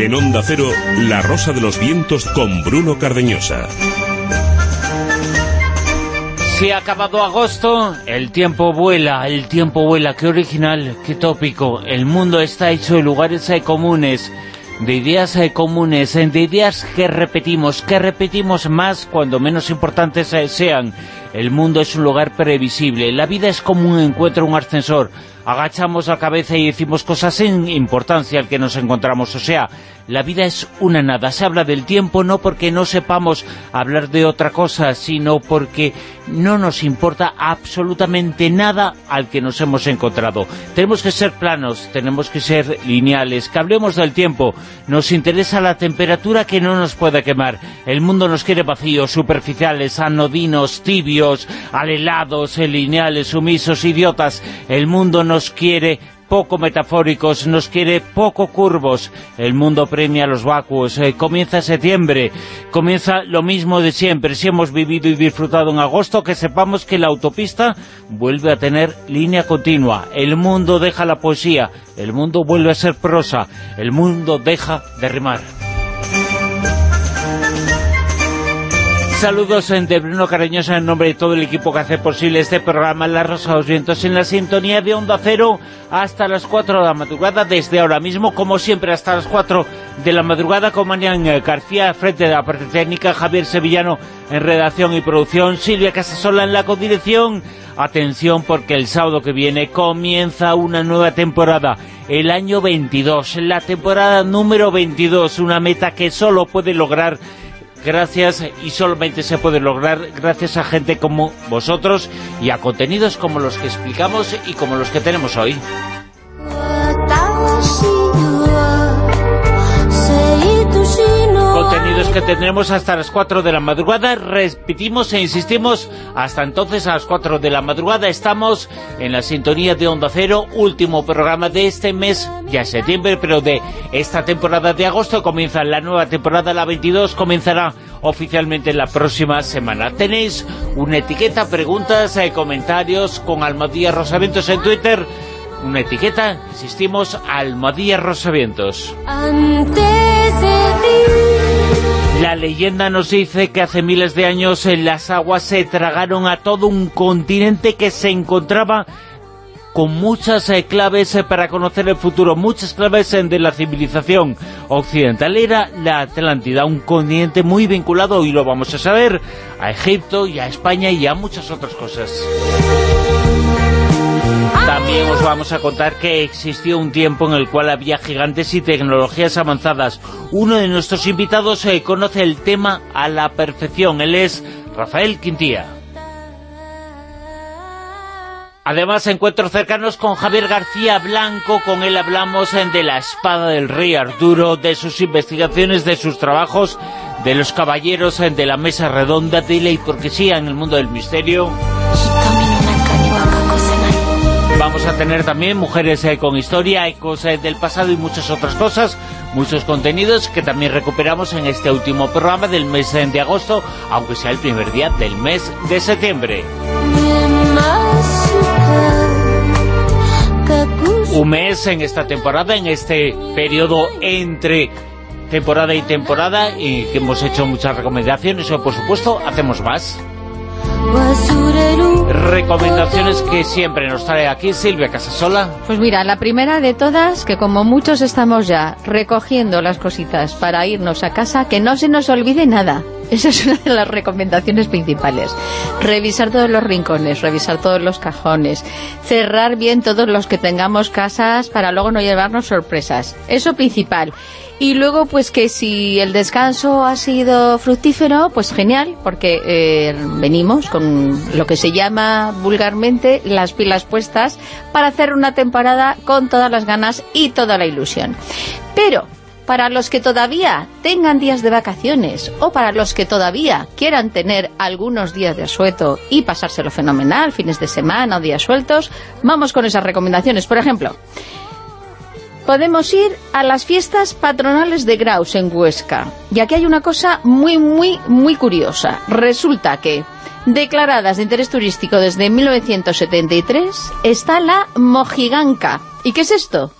En Onda Cero, La Rosa de los Vientos con Bruno Cardeñosa. Se ha acabado agosto, el tiempo vuela, el tiempo vuela, qué original, qué tópico. El mundo está hecho de lugares comunes, de ideas comunes, de ideas que repetimos, que repetimos más cuando menos importantes sean. El mundo es un lugar previsible, la vida es como un encuentro, un ascensor. Agachamos la cabeza y decimos cosas sin importancia al que nos encontramos, o sea, la vida es una nada. Se habla del tiempo no porque no sepamos hablar de otra cosa, sino porque no nos importa absolutamente nada al que nos hemos encontrado. Tenemos que ser planos, tenemos que ser lineales, que hablemos del tiempo. Nos interesa la temperatura que no nos pueda quemar. El mundo nos quiere vacíos, superficiales, anodinos, tibios, alelados, lineales, sumisos, idiotas. El mundo nos quiere poco metafóricos, nos quiere poco curvos. El mundo premia los vacuos. Eh, comienza septiembre, comienza lo mismo de siempre. Si hemos vivido y disfrutado en agosto, que sepamos que la autopista vuelve a tener línea continua. El mundo deja la poesía, el mundo vuelve a ser prosa, el mundo deja de rimar. Saludos de Bruno Cariñosa en nombre de todo el equipo que hace posible este programa La Rosa de los Vientos en la sintonía de Onda Cero hasta las 4 de la madrugada, desde ahora mismo, como siempre, hasta las 4 de la madrugada, con Marian García, frente de la parte técnica, Javier Sevillano en redacción y producción, Silvia Casasola en la codirección. Atención porque el sábado que viene comienza una nueva temporada, el año 22, la temporada número 22, una meta que solo puede lograr gracias y solamente se puede lograr gracias a gente como vosotros y a contenidos como los que explicamos y como los que tenemos hoy. Que tendremos hasta las 4 de la madrugada, repetimos e insistimos, hasta entonces a las 4 de la madrugada estamos en la sintonía de Onda Cero, último programa de este mes, ya septiembre, pero de esta temporada de agosto, comienza la nueva temporada, la 22, comenzará oficialmente la próxima semana. Tenéis una etiqueta, preguntas, eh, comentarios con Almadía Rosaventos en Twitter, una etiqueta, insistimos, Almadía Rosavientos. La leyenda nos dice que hace miles de años en las aguas se tragaron a todo un continente que se encontraba con muchas eh, claves eh, para conocer el futuro, muchas claves eh, de la civilización occidental. Era la Atlántida, un continente muy vinculado, y lo vamos a saber, a Egipto y a España y a muchas otras cosas. También os vamos a contar que existió un tiempo en el cual había gigantes y tecnologías avanzadas. Uno de nuestros invitados eh, conoce el tema a la perfección. Él es Rafael Quintía. Además, encuentros cercanos con Javier García Blanco, con él hablamos eh, de la espada del rey Arturo, de sus investigaciones, de sus trabajos, de los caballeros eh, de la mesa redonda, de la hipocresía en el mundo del misterio. Vamos a tener también mujeres eh, con historia, ecos eh, del pasado y muchas otras cosas, muchos contenidos que también recuperamos en este último programa del mes eh, de agosto, aunque sea el primer día del mes de septiembre. Un mes en esta temporada, en este periodo entre temporada y temporada, y que hemos hecho muchas recomendaciones, o por supuesto hacemos más. Recomendaciones que siempre nos trae aquí Silvia Casasola. Pues mira, la primera de todas, que como muchos estamos ya recogiendo las cositas para irnos a casa, que no se nos olvide nada. Esa es una de las recomendaciones principales. Revisar todos los rincones, revisar todos los cajones, cerrar bien todos los que tengamos casas para luego no llevarnos sorpresas. Eso principal. Y luego, pues que si el descanso ha sido fructífero, pues genial, porque eh, venimos con lo que se llama vulgarmente las pilas puestas para hacer una temporada con todas las ganas y toda la ilusión. Pero para los que todavía tengan días de vacaciones o para los que todavía quieran tener algunos días de asueto y pasárselo fenomenal, fines de semana o días sueltos, vamos con esas recomendaciones. Por ejemplo, podemos ir a las fiestas patronales de Graus en Huesca. Y aquí hay una cosa muy, muy, muy curiosa. Resulta que, declaradas de interés turístico desde 1973, está la mojiganca. ¿Y qué es esto?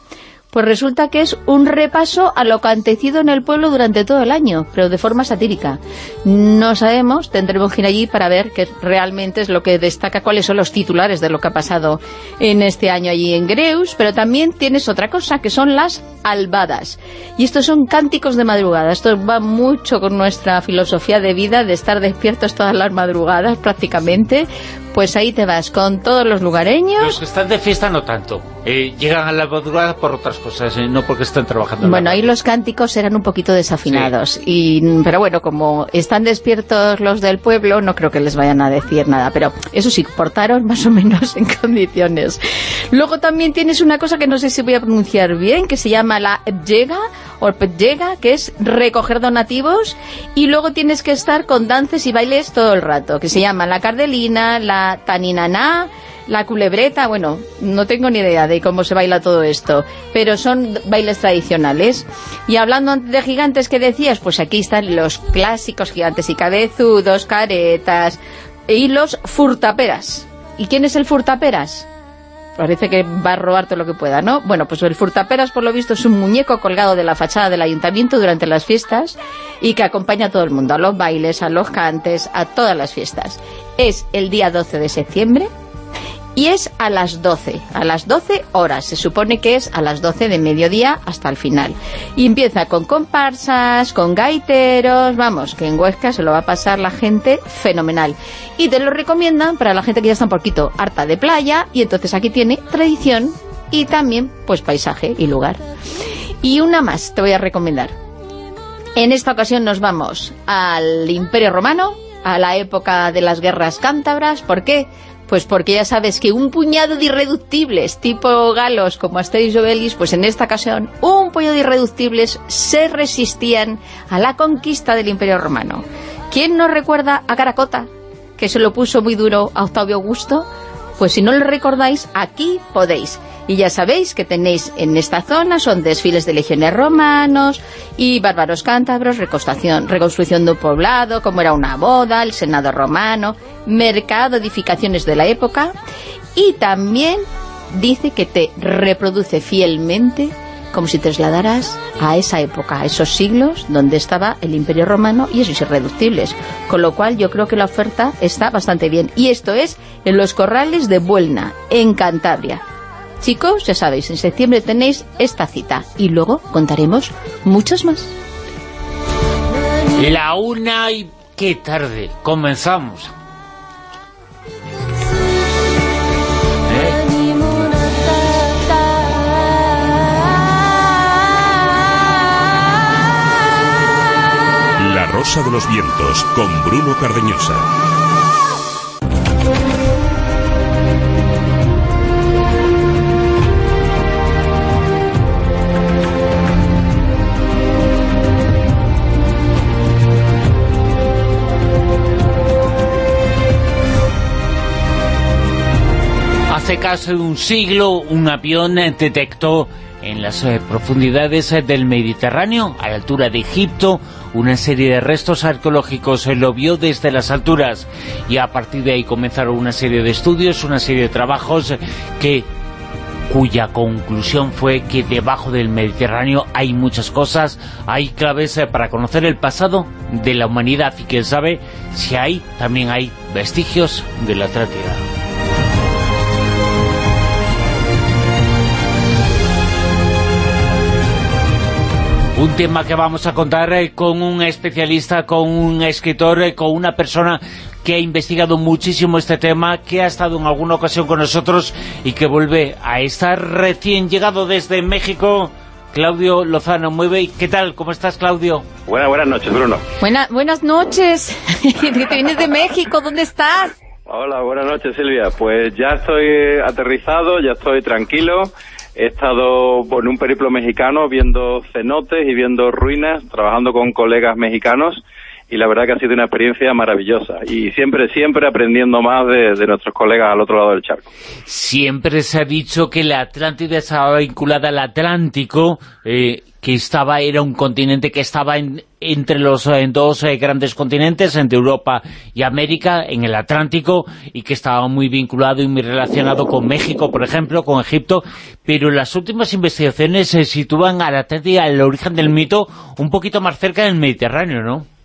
Pues resulta que es un repaso a lo acontecido en el pueblo durante todo el año, pero de forma satírica. No sabemos, tendremos que ir allí para ver qué realmente es lo que destaca, cuáles son los titulares de lo que ha pasado en este año allí en Greus, pero también tienes otra cosa, que son las albadas. Y estos son cánticos de madrugada. Esto va mucho con nuestra filosofía de vida, de estar despiertos todas las madrugadas prácticamente, pues ahí te vas con todos los lugareños. Los que están de fiesta no tanto. Eh, llegan a la madrugada por otras cosas, eh, no porque estén trabajando. Bueno, ahí los cánticos eran un poquito desafinados. y Pero bueno, como están despiertos los del pueblo, no creo que les vayan a decir nada. Pero eso sí, portaron más o menos en condiciones. Luego también tienes una cosa que no sé si voy a pronunciar bien, que se llama la Llega o Llega, que es recoger donativos. Y luego tienes que estar con dances y bailes todo el rato, que se llama la Cardelina, la Taninaná la culebreta, bueno, no tengo ni idea de cómo se baila todo esto, pero son bailes tradicionales. Y hablando de gigantes que decías, pues aquí están los clásicos gigantes y cabezudos, caretas y los furtaperas. ¿Y quién es el furtaperas? Parece que va a robar todo lo que pueda, ¿no? Bueno, pues el furtaperas, por lo visto, es un muñeco colgado de la fachada del ayuntamiento durante las fiestas y que acompaña a todo el mundo, a los bailes, a los cantes, a todas las fiestas. Es el día 12 de septiembre, y es a las 12, a las 12 horas, se supone que es a las 12 de mediodía hasta el final. Y empieza con comparsas, con gaiteros, vamos, que en Huesca se lo va a pasar la gente fenomenal. Y te lo recomiendan para la gente que ya está un poquito harta de playa, y entonces aquí tiene tradición y también pues paisaje y lugar. Y una más te voy a recomendar. En esta ocasión nos vamos al Imperio Romano, a la época de las guerras cántabras. ¿Por qué? Pues porque ya sabes que un puñado de irreductibles, tipo galos como Asterix Obelix, pues en esta ocasión un puñado de irreductibles se resistían a la conquista del Imperio Romano. ¿Quién nos recuerda a Caracota, que se lo puso muy duro a Octavio Augusto? Pues si no lo recordáis, aquí podéis. Y ya sabéis que tenéis en esta zona, son desfiles de legiones romanos y bárbaros cántabros, reconstrucción de un poblado, como era una boda, el senado romano, mercado, edificaciones de la época, y también dice que te reproduce fielmente como si trasladaras a esa época, a esos siglos donde estaba el Imperio Romano y esos irreductibles. Con lo cual yo creo que la oferta está bastante bien. Y esto es en los corrales de Buelna, en Cantabria. Chicos, ya sabéis, en septiembre tenéis esta cita y luego contaremos muchos más. La una y qué tarde, comenzamos. La Rosa de los Vientos con Bruno Cardeñosa. Hace casi un siglo un avión detectó en las eh, profundidades eh, del Mediterráneo, a la altura de Egipto, una serie de restos arqueológicos, eh, lo vio desde las alturas y a partir de ahí comenzaron una serie de estudios, una serie de trabajos que cuya conclusión fue que debajo del Mediterráneo hay muchas cosas, hay claves para conocer el pasado de la humanidad y quién sabe si hay, también hay vestigios de la Atlántida. Un tema que vamos a contar eh, con un especialista, con un escritor, eh, con una persona que ha investigado muchísimo este tema, que ha estado en alguna ocasión con nosotros y que vuelve a estar recién llegado desde México. Claudio Lozano, muy bien. ¿Qué tal? ¿Cómo estás, Claudio? Buenas, buenas noches, Bruno. buenas noches. Te vienes de México, ¿dónde estás? Hola, buenas noches, Silvia. Pues ya estoy aterrizado, ya estoy tranquilo He estado en un periplo mexicano viendo cenotes y viendo ruinas, trabajando con colegas mexicanos y la verdad que ha sido una experiencia maravillosa y siempre, siempre aprendiendo más de, nuestros colegas al otro lado del charco. Siempre se ha dicho que la Atlántida estaba vinculada al Atlántico, eh, que estaba era un continente que estaba entre los eh, dos eh, grandes continentes, entre Europa y América, en el Atlántico, y que estaba muy vinculado y muy relacionado con México, por ejemplo, con Egipto, pero las últimas investigaciones se sitúan a la Atlántida, al origen del mito, un poquito más cerca del Mediterráneo, ¿no?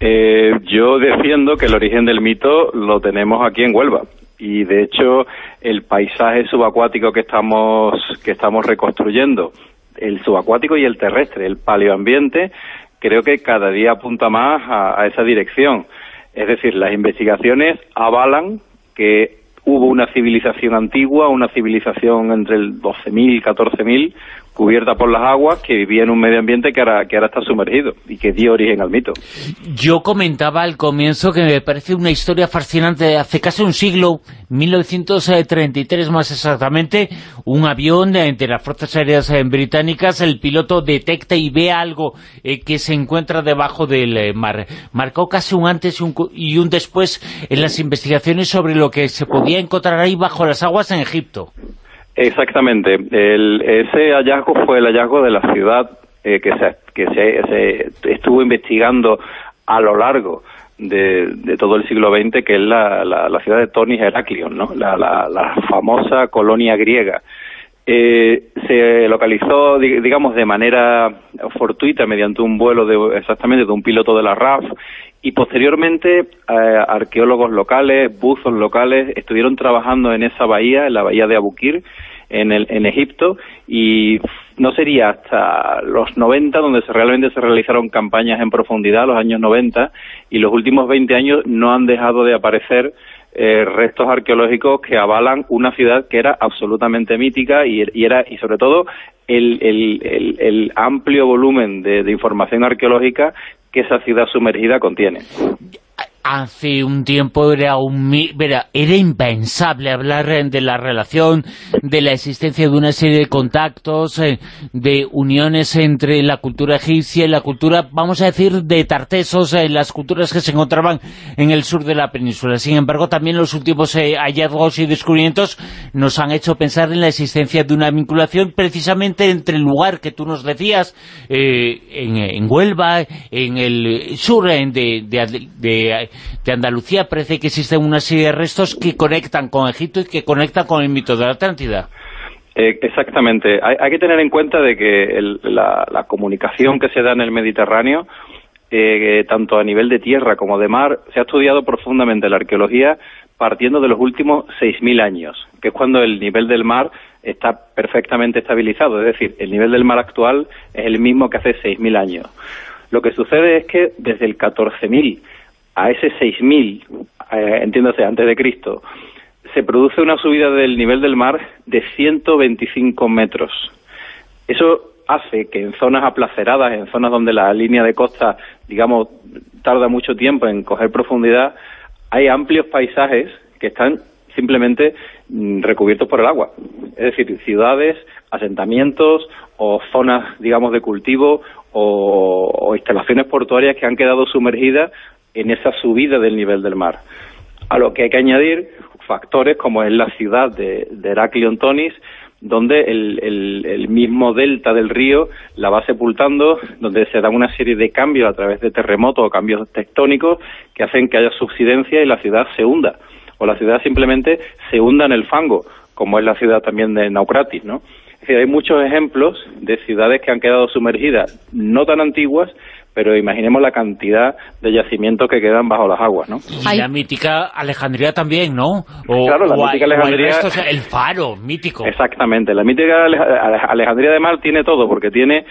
Eh, yo defiendo que el origen del mito lo tenemos aquí en Huelva y de hecho el paisaje subacuático que estamos que estamos reconstruyendo el subacuático y el terrestre, el paleoambiente, creo que cada día apunta más a, esa dirección. Es decir, las investigaciones avalan que hubo una civilización antigua, una civilización entre el 12.000 y 14.000, cubierta por las aguas, que vivía en un medio ambiente que ahora, que ahora está sumergido y que dio origen al mito. Yo comentaba al comienzo que me parece una historia fascinante hace casi un siglo, 1933 más exactamente, un avión de, las Fuerzas Aéreas eh, Británicas, el piloto detecta y ve algo eh, que se encuentra debajo del eh, mar. Marcó casi un antes y un, y un después en las investigaciones sobre lo que se podía encontrar ahí bajo las aguas en Egipto. Exactamente. ese hallazgo fue el hallazgo de la ciudad eh, que, se, que se, estuvo investigando a lo largo de, todo el siglo XX, que es la, la, ciudad de Tonis Heraklion, ¿no? la, famosa colonia griega. Eh, se localizó, digamos, de manera fortuita mediante un vuelo de, exactamente de un piloto de la RAF y posteriormente eh, arqueólogos locales, buzos locales, estuvieron trabajando en esa bahía, en la bahía de Abukir, en, el, en Egipto, y no sería hasta los 90 donde se, realmente se realizaron campañas en profundidad, los años 90, y los últimos 20 años no han dejado de aparecer eh, restos arqueológicos que avalan una ciudad que era absolutamente mítica y, era y sobre todo el, el, el, amplio volumen de, de, información arqueológica que esa ciudad sumergida contiene hace un tiempo era, un, era, impensable hablar de la relación, de la existencia de una serie de contactos, eh, de uniones entre la cultura egipcia y la cultura, vamos a decir, de Tartesos, eh, las culturas que se encontraban en el sur de la península. Sin embargo, también los últimos eh, hallazgos y descubrimientos nos han hecho pensar en la existencia de una vinculación precisamente entre el lugar que tú nos decías, en, Huelva, en el sur de de Andalucía parece que existen una serie de restos que conectan con Egipto y que conectan con el mito de la Atlántida. Eh, exactamente. Hay, que tener en cuenta de que la, comunicación que se da en el Mediterráneo, eh, tanto a nivel de tierra como de mar, se ha estudiado profundamente la arqueología partiendo de los últimos 6.000 años, que es cuando el nivel del mar está perfectamente estabilizado. Es decir, el nivel del mar actual es el mismo que hace 6.000 años. Lo que sucede es que desde el 14.000 a ese 6.000, eh, entiéndase, antes de Cristo, se produce una subida del nivel del mar de 125 metros. Eso hace que en zonas aplaceradas, en zonas donde la línea de costa, digamos, tarda mucho tiempo en coger profundidad, hay amplios paisajes que están simplemente mm, recubiertos por el agua. Es decir, ciudades, asentamientos o zonas, digamos, de cultivo o instalaciones portuarias que han quedado sumergidas en esa subida del nivel del mar. A lo que hay que añadir factores como es la ciudad de, de Heraklion Tonis, donde el, mismo delta del río la va sepultando, donde se da una serie de cambios a través de terremotos o cambios tectónicos que hacen que haya subsidencia y la ciudad se hunda, o la ciudad simplemente se hunda en el fango, como es la ciudad también de Naucratis, ¿no? Es decir, hay muchos ejemplos de ciudades que han quedado sumergidas, no tan antiguas, pero imaginemos la cantidad de yacimientos que quedan bajo las aguas, ¿no? Y la mítica Alejandría también, ¿no? claro, la mítica Alejandría... El, faro, mítico. Exactamente, la mítica Alejandría de Mar tiene todo, porque tiene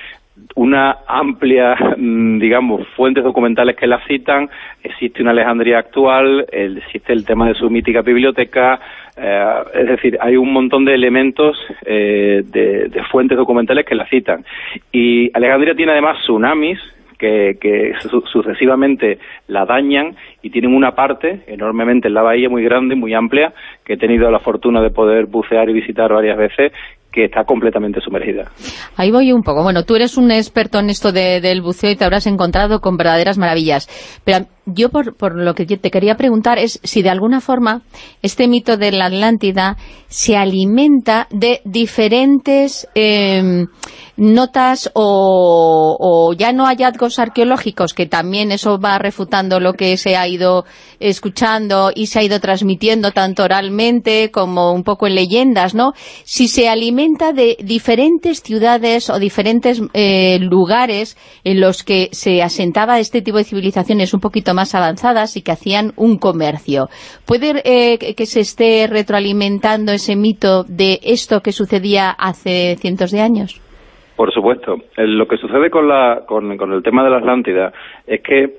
una amplia, mm, digamos, fuentes documentales que la citan, existe una Alejandría actual, existe el tema de su mítica biblioteca, eh, es decir, hay un montón de elementos eh, de, de, fuentes documentales que la citan. Y Alejandría tiene además tsunamis, que, sucesivamente la dañan y tienen una parte enormemente en la bahía muy grande, muy amplia, que he tenido la fortuna de poder bucear y visitar varias veces, que está completamente sumergida. Ahí voy un poco. Bueno, tú eres un experto en esto del buceo y te habrás encontrado con verdaderas maravillas. Yo por, por lo que te quería preguntar es si de alguna forma este mito de la Atlántida se alimenta de diferentes em, notas o, ya no hallazgos arqueológicos, que también eso va refutando lo que se ha ido escuchando y se ha ido transmitiendo tanto oralmente como un poco en leyendas, ¿no? Si se alimenta de diferentes ciudades o diferentes eh, lugares en los que se asentaba este tipo de civilizaciones un poquito más avanzadas y que hacían un comercio. ¿Puede eh, que se esté retroalimentando ese mito de esto que sucedía hace cientos de años? Por supuesto. Lo que sucede con, la, con, el tema de la Atlántida es que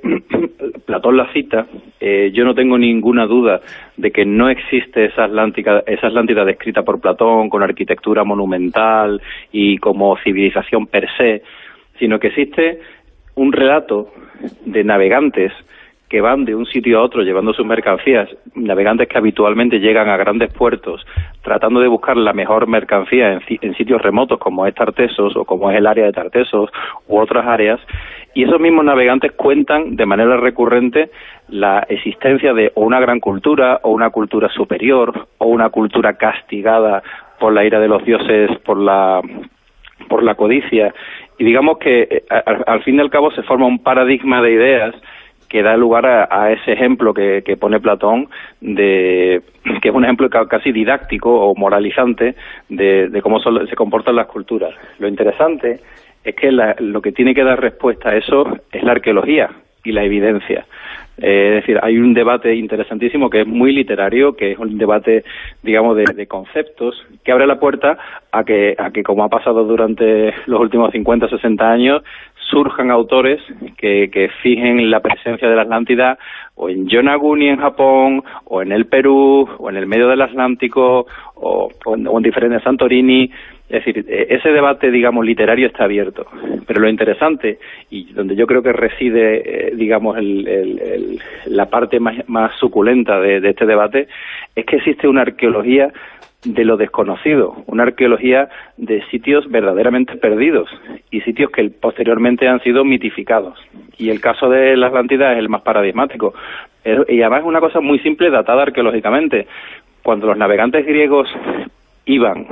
Platón la cita, eh, yo no tengo ninguna duda de que no existe esa Atlántida, esa Atlántida descrita por Platón con arquitectura monumental y como civilización per se, sino que existe un relato de navegantes que van de un sitio a otro llevando sus mercancías, navegantes que habitualmente llegan a grandes puertos tratando de buscar la mejor mercancía en, sitios remotos como es Tartesos o como es el área de Tartesos u otras áreas, y esos mismos navegantes cuentan de manera recurrente la existencia de o una gran cultura o una cultura superior o una cultura castigada por la ira de los dioses, por la por la codicia. Y digamos que eh, al fin y al cabo se forma un paradigma de ideas que da lugar a, ese ejemplo que, pone Platón, de, que es un ejemplo casi didáctico o moralizante de, cómo se comportan las culturas. Lo interesante es que lo que tiene que dar respuesta a eso es la arqueología y la evidencia. Eh, es decir, hay un debate interesantísimo que es muy literario, que es un debate, digamos, de, conceptos, que abre la puerta a que, a que, como ha pasado durante los últimos 50 o 60 años, surjan autores que, que fijen la presencia de la Atlántida o en Yonaguni en Japón, o en el Perú, o en el medio del Atlántico, o, en, diferentes Santorini. Es decir, e, ese debate, digamos, literario está abierto. Pero lo interesante, y donde yo creo que reside, eh, digamos, la parte más, suculenta de, este debate, es que existe una arqueología de lo desconocido, una arqueología de sitios verdaderamente perdidos y sitios que posteriormente han sido mitificados. Y el caso de la Atlántida es el más paradigmático. Y además es una cosa muy simple, datada arqueológicamente. Cuando los navegantes griegos iban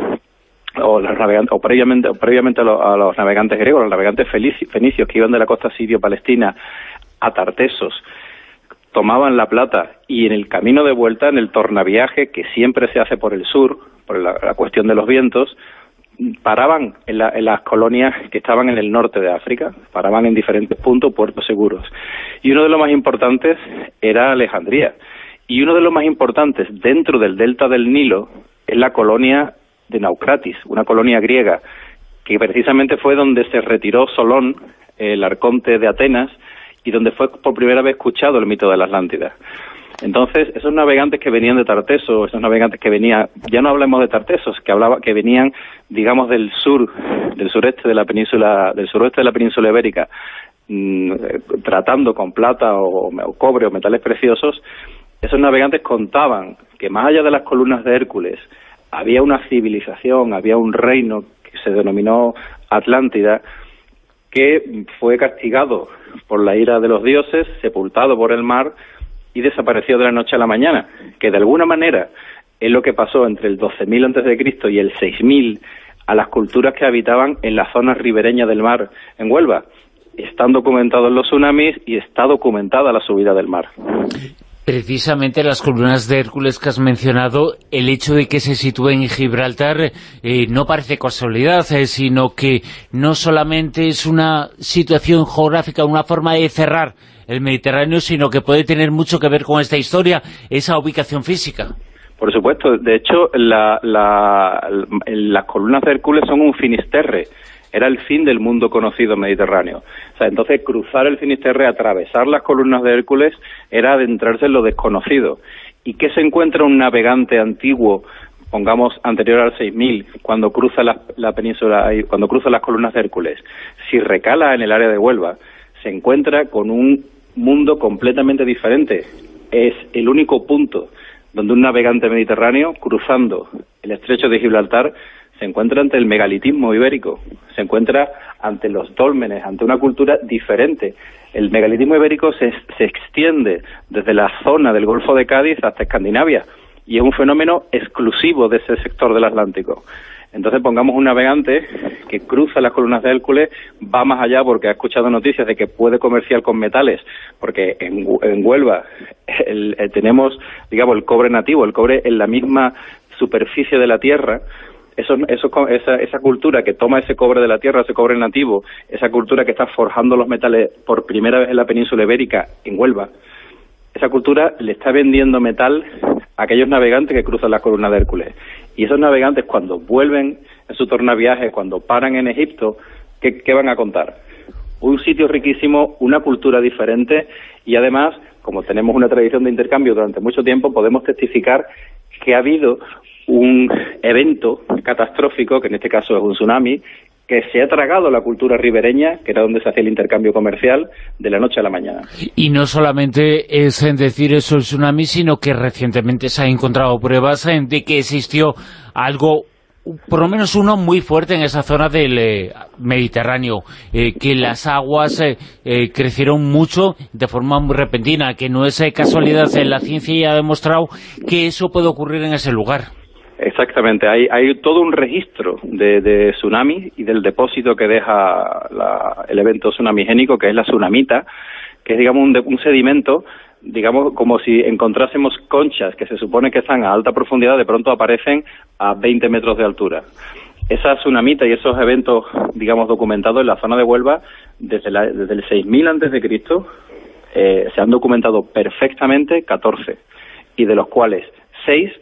o, los navegantes, o previamente, previamente a, los navegantes griegos, los navegantes fenicios que iban de la costa sirio-palestina a Tartesos, tomaban la plata y en el camino de vuelta, en el tornaviaje que siempre se hace por el sur, por la, cuestión de los vientos, paraban en, las colonias que estaban en el norte de África, paraban en diferentes puntos, puertos seguros. Y uno de los más importantes era Alejandría. Y uno de los más importantes dentro del delta del Nilo es la colonia de Naucratis, una colonia griega, que precisamente fue donde se retiró Solón, el arconte de Atenas, y donde fue por primera vez escuchado el mito de la Atlántida. Entonces, esos navegantes que venían de Tarteso, esos navegantes que venían, ya no hablemos de Tartesos, que hablaba, que venían, digamos, del sur, del sureste de la península, del suroeste de la península ibérica, mm, tratando con plata o, cobre o metales preciosos, esos navegantes contaban que más allá de las columnas de Hércules, había una civilización, había un reino que se denominó Atlántida, que fue castigado por la ira de los dioses, sepultado por el mar y desapareció de la noche a la mañana, que de alguna manera es lo que pasó entre el 12.000 antes de Cristo y el 6.000 a las culturas que habitaban en las zonas ribereñas del mar en Huelva. Están documentados los tsunamis y está documentada la subida del mar. Precisamente las columnas de Hércules que has mencionado, el hecho de que se sitúe en Gibraltar eh, no parece casualidad, eh, sino que no solamente es una situación geográfica, una forma de cerrar el Mediterráneo, sino que puede tener mucho que ver con esta historia, esa ubicación física. Por supuesto, de hecho, las columnas de Hércules son un finisterre, era el fin del mundo conocido mediterráneo. Sea, entonces cruzar el Finisterre, atravesar las columnas de Hércules, era adentrarse en lo desconocido. ¿Y qué se encuentra un navegante antiguo, pongamos anterior al 6000, cuando cruza la, península, cuando cruza las columnas de Hércules? Si recala en el área de Huelva, se encuentra con un mundo completamente diferente. Es el único punto donde un navegante mediterráneo, cruzando el estrecho de Gibraltar, se encuentra ante el megalitismo ibérico, se encuentra ante los dólmenes, ante una cultura diferente. El megalitismo ibérico se, se extiende desde la zona del Golfo de Cádiz hasta Escandinavia y es un fenómeno exclusivo de ese sector del Atlántico. Entonces pongamos un navegante que cruza las columnas de Hércules, va más allá porque ha escuchado noticias de que puede comerciar con metales, porque en, Huelva eh, tenemos, digamos, el cobre nativo, el cobre en la misma superficie de la Tierra, eso, eso, esa, esa cultura que toma ese cobre de la tierra, ese cobre nativo, esa cultura que está forjando los metales por primera vez en la península ibérica, en Huelva, esa cultura le está vendiendo metal a aquellos navegantes que cruzan la columna de Hércules. Y esos navegantes cuando vuelven en su tornaviaje, cuando paran en Egipto, ¿qué, ¿qué, van a contar? Un sitio riquísimo, una cultura diferente y además, como tenemos una tradición de intercambio durante mucho tiempo, podemos testificar que ha habido un evento catastrófico, que en este caso es un tsunami, que se ha tragado la cultura ribereña, que era donde se hacía el intercambio comercial, de la noche a la mañana. Y no solamente es en decir eso el tsunami, sino que recientemente se han encontrado pruebas de que existió algo por lo menos uno muy fuerte en esa zona del eh, Mediterráneo, eh, que las aguas eh, crecieron mucho de forma muy repentina, que no es casualidad, la ciencia ya ha demostrado que eso puede ocurrir en ese lugar. Exactamente, hay, hay todo un registro de, de tsunami y del depósito que deja el evento tsunamigénico, que es la tsunamita, que es, digamos, un, un sedimento digamos, como si encontrásemos conchas que se supone que están a alta profundidad, de pronto aparecen a 20 metros de altura. Esa tsunamita y esos eventos, digamos, documentados en la zona de Huelva, desde, desde el 6000 antes de Cristo, eh, se han documentado perfectamente 14, y de los cuales 6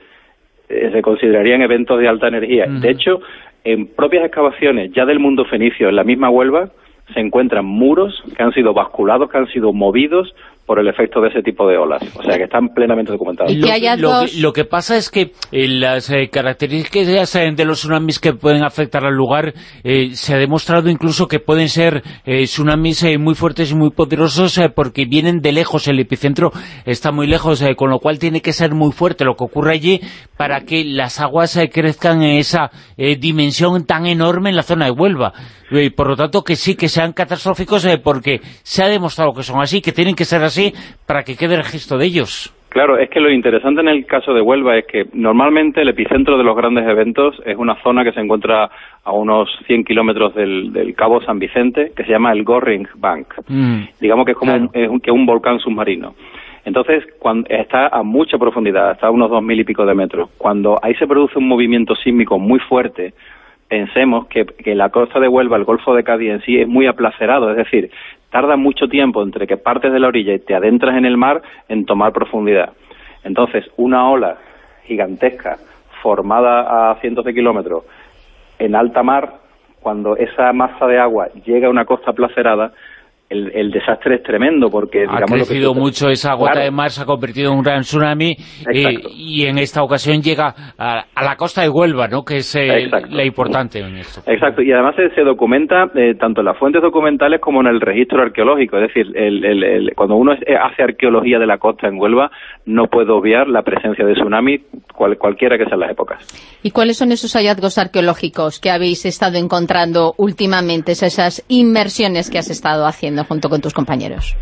eh, se considerarían eventos de alta energía. De hecho, en propias excavaciones ya del mundo fenicio, en la misma Huelva, se encuentran muros que han sido basculados, que han sido movidos por el efecto de ese tipo de olas. O sea, que están plenamente documentados. Lo, que, pasa es que eh, las eh, características eh, de los tsunamis que pueden afectar al lugar se ha demostrado incluso que pueden ser tsunamis muy fuertes y muy poderosos porque vienen de lejos. El epicentro está muy lejos, con lo cual tiene que ser muy fuerte lo que ocurre allí para que las aguas crezcan en esa dimensión tan enorme en la zona de Huelva. Y por lo tanto, que sí, que sean catastróficos porque se ha demostrado que son así, que tienen que ser así para que quede registro de ellos. Claro, es que lo interesante en el caso de Huelva es que normalmente el epicentro de los grandes eventos es una zona que se encuentra a unos 100 kilómetros del, Cabo San Vicente, que se llama el Goring Bank. Mm. Digamos que es como un, que un volcán submarino. Entonces, cuando está a mucha profundidad, está a unos dos mil y pico de metros. Cuando ahí se produce un movimiento sísmico muy fuerte, pensemos que, que la costa de Huelva, el Golfo de Cádiz en sí, es muy aplacerado, es decir, tarda mucho tiempo entre que partes de la orilla y te adentras en el mar en tomar profundidad. Entonces, una ola gigantesca formada a cientos de kilómetros en alta mar, cuando esa masa de agua llega a una costa placerada, el, desastre es tremendo porque... Ha crecido mucho esa gota de mar, se ha convertido en un gran tsunami eh, y en esta ocasión llega a, la costa de Huelva, ¿no? que es eh, la importante en esto. Exacto, y además se, documenta eh, tanto en las fuentes documentales como en el registro arqueológico, es decir, el, cuando uno hace arqueología de la costa en Huelva no puede obviar la presencia de tsunami cualquiera que sean las épocas. ¿Y cuáles son esos hallazgos arqueológicos que habéis estado encontrando últimamente, esas inmersiones que has estado haciendo? Junto con tus compañeros?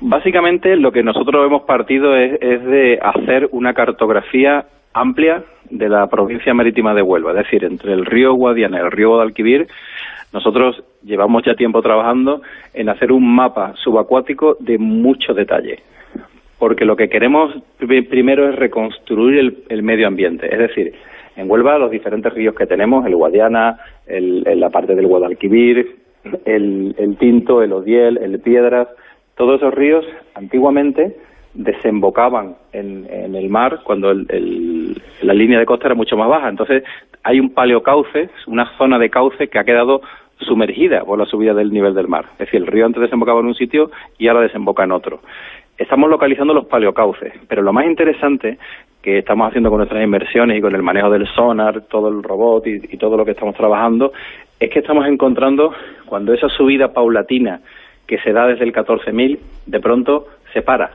Básicamente lo que nosotros hemos partido es, de hacer una cartografía amplia de la provincia marítima de Huelva, es decir, entre el río Guadiana y el río Guadalquivir, nosotros llevamos ya tiempo trabajando en hacer un mapa subacuático de mucho detalle, porque lo que queremos primero es reconstruir el, medio ambiente, es decir, en Huelva los diferentes ríos que tenemos, el Guadiana, el, la parte del Guadalquivir, el, el Tinto, el Odiel, el Piedras, todos esos ríos antiguamente desembocaban en, en el mar cuando el, la línea de costa era mucho más baja. Entonces hay un paleocauce, una zona de cauce que ha quedado sumergida por la subida del nivel del mar. Es decir, el río antes desembocaba en un sitio y ahora desemboca en otro. Estamos localizando los paleocauces, pero lo más interesante que estamos haciendo con nuestras inversiones y con el manejo del sonar, todo el robot y todo lo que estamos trabajando, es que estamos encontrando cuando esa subida paulatina que se da desde el 14.000 de pronto se para.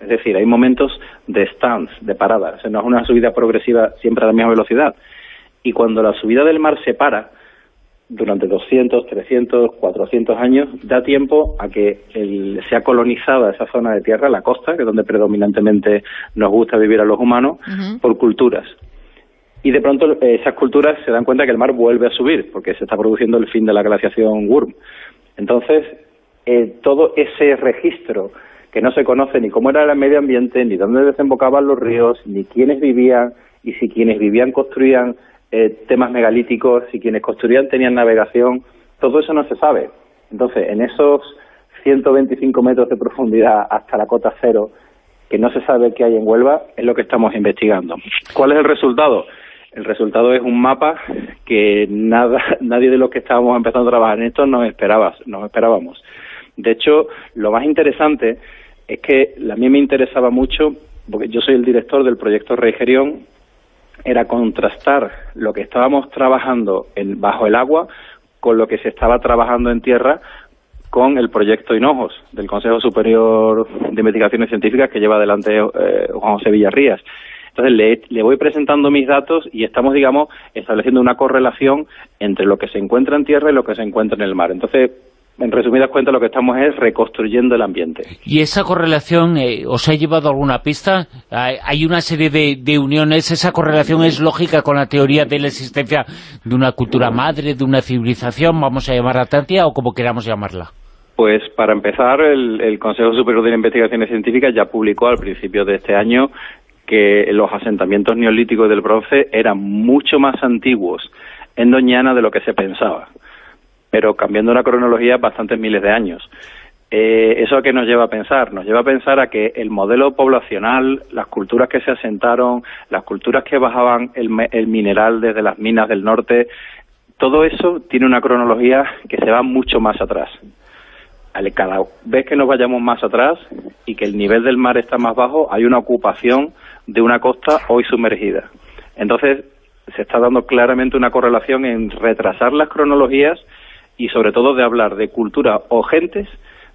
Es decir, hay momentos de stance, de parada. O sea, no es una subida progresiva siempre a la misma velocidad. Y cuando la subida del mar se para, durante 200, 300, 400 años, da tiempo a que el, sea colonizada esa zona de tierra, la costa, que es donde predominantemente nos gusta vivir a los humanos, por culturas. Y de pronto eh, esas culturas se dan cuenta que el mar vuelve a subir, porque se está produciendo el fin de la glaciación Wurm. Entonces, eh, todo ese registro que no se conoce ni cómo era el medio ambiente, ni dónde desembocaban los ríos, ni quiénes vivían, y si quienes vivían construían eh, temas megalíticos, si quienes construían tenían navegación, todo eso no se sabe. Entonces, en esos 125 metros de profundidad hasta la cota cero, que no se sabe qué hay en Huelva, es lo que estamos investigando. ¿Cuál es el resultado? El resultado es un mapa que nada, nadie de los que estábamos empezando a trabajar en esto nos esperaba, nos esperábamos. De hecho, lo más interesante es que a mí me interesaba mucho, porque yo soy el director del proyecto Rey Gerión, era contrastar lo que estábamos trabajando en, bajo el agua con lo que se estaba trabajando en tierra con el proyecto Hinojos del Consejo Superior de Investigaciones Científicas que lleva adelante eh, Juan José Villarrías. Entonces le, le, voy presentando mis datos y estamos, digamos, estableciendo una correlación entre lo que se encuentra en tierra y lo que se encuentra en el mar. Entonces, en resumidas cuentas, lo que estamos es reconstruyendo el ambiente. ¿Y esa correlación eh, os ha llevado alguna pista? ¿Hay una serie de, uniones? ¿Esa correlación es lógica con la teoría de la existencia de una cultura madre, de una civilización, vamos a llamar Atlantia, o como queramos llamarla? Pues para empezar, el, el Consejo Superior de Investigaciones Científicas ya publicó al principio de este año que los asentamientos neolíticos del bronce eran mucho más antiguos en Doñana de lo que se pensaba pero cambiando la cronología bastantes miles de años. Eh, ¿Eso a qué nos lleva a pensar? Nos lleva a pensar a que el modelo poblacional, las culturas que se asentaron, las culturas que bajaban el, el mineral desde las minas del norte, todo eso tiene una cronología que se va mucho más atrás. Cada vez que nos vayamos más atrás y que el nivel del mar está más bajo, hay una ocupación de una costa hoy sumergida. Entonces, se está dando claramente una correlación en retrasar las cronologías y sobre todo de hablar de cultura o gentes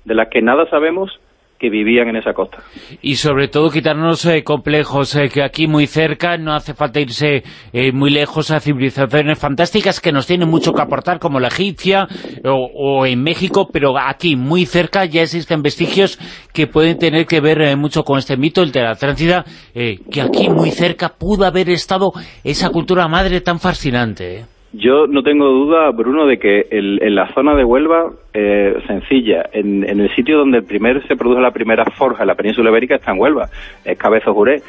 de las que nada sabemos que vivían en esa costa. Y sobre todo quitarnos eh, complejos, eh, que aquí muy cerca no hace falta irse eh, muy lejos a civilizaciones fantásticas que nos tienen mucho que aportar, como la egipcia o, en México, pero aquí muy cerca ya existen vestigios que pueden tener que ver mucho con este mito, el de la Atlántida, que aquí muy cerca pudo haber estado esa cultura madre tan fascinante. Yo no tengo duda, Bruno, de que en la zona de Huelva, eh, sencilla, en, el sitio donde el primer se produjo la primera forja en la península ibérica está en Huelva, es Cabezo Juré.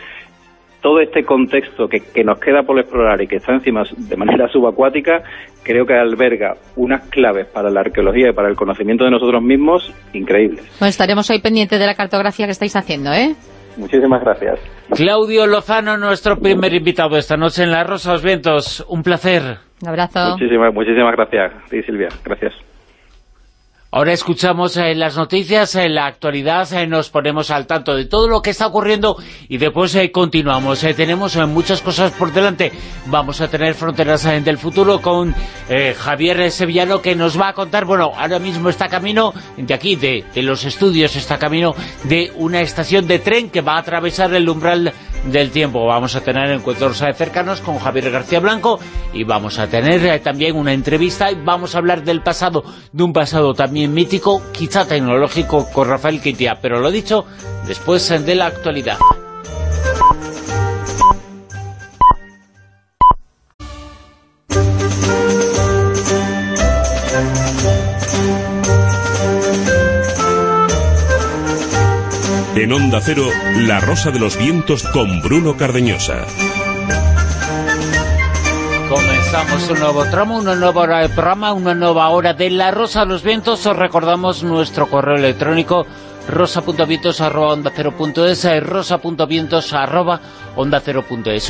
Todo este contexto que, nos queda por explorar y que está encima de manera subacuática, creo que alberga unas claves para la arqueología y para el conocimiento de nosotros mismos increíbles. Bueno, estaremos hoy pendientes de la cartografía que estáis haciendo, ¿eh? Muchísimas gracias. Claudio Lozano, nuestro primer invitado esta noche en La Rosa de los Vientos. Un placer. Un abrazo. Muchísimas, muchísimas gracias. Sí, Silvia. Gracias. Ahora escuchamos en las noticias, en la actualidad, eh, nos ponemos al tanto de todo lo que está ocurriendo y después eh, continuamos. Eh, tenemos muchas cosas por delante. Vamos a tener Fronteras del Futuro con Javier Sevillano que nos va a contar, bueno, ahora mismo está camino de aquí, de, de los estudios, está camino de una estación de tren que va a atravesar el umbral del tiempo. Vamos a tener encuentros cercanos con Javier García Blanco y vamos a tener también una entrevista y vamos a hablar del pasado, de un pasado también mítico, quizá tecnológico, con Rafael Quitia, pero lo dicho, después de la actualidad. En Onda Cero, La Rosa de los Vientos con Bruno Cardeñosa. Comenzamos un nuevo tramo, una nueva hora de programa, una nueva hora de La Rosa de los Vientos. Os recordamos nuestro correo electrónico rosa.vientos arroba onda.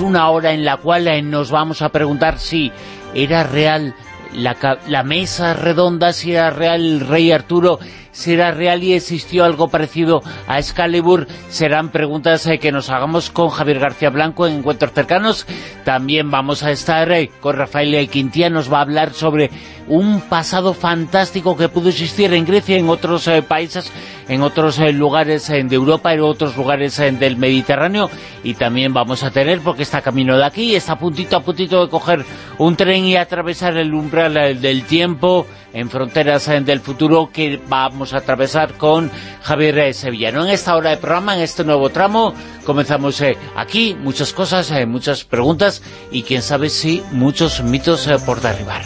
Una hora en la cual eh, nos vamos a preguntar si era real la, la mesa redonda, si era real el rey Arturo, será real y existió algo parecido a Excalibur, serán preguntas que nos hagamos con Javier García Blanco en Encuentros Cercanos. También vamos a estar con Rafael Quintía, nos va a hablar sobre un pasado fantástico que pudo existir en Grecia, en otros países, en otros lugares de Europa, en otros lugares del Mediterráneo, y también vamos a tener, porque está camino de aquí, está puntito a puntito de coger un tren y atravesar el umbral del tiempo en Fronteras del Futuro que vamos a atravesar con Javier Sevillano. En esta hora de programa, en este nuevo tramo, comenzamos eh, aquí, muchas cosas, eh, muchas preguntas y quién sabe si muchos mitos eh, por derribar.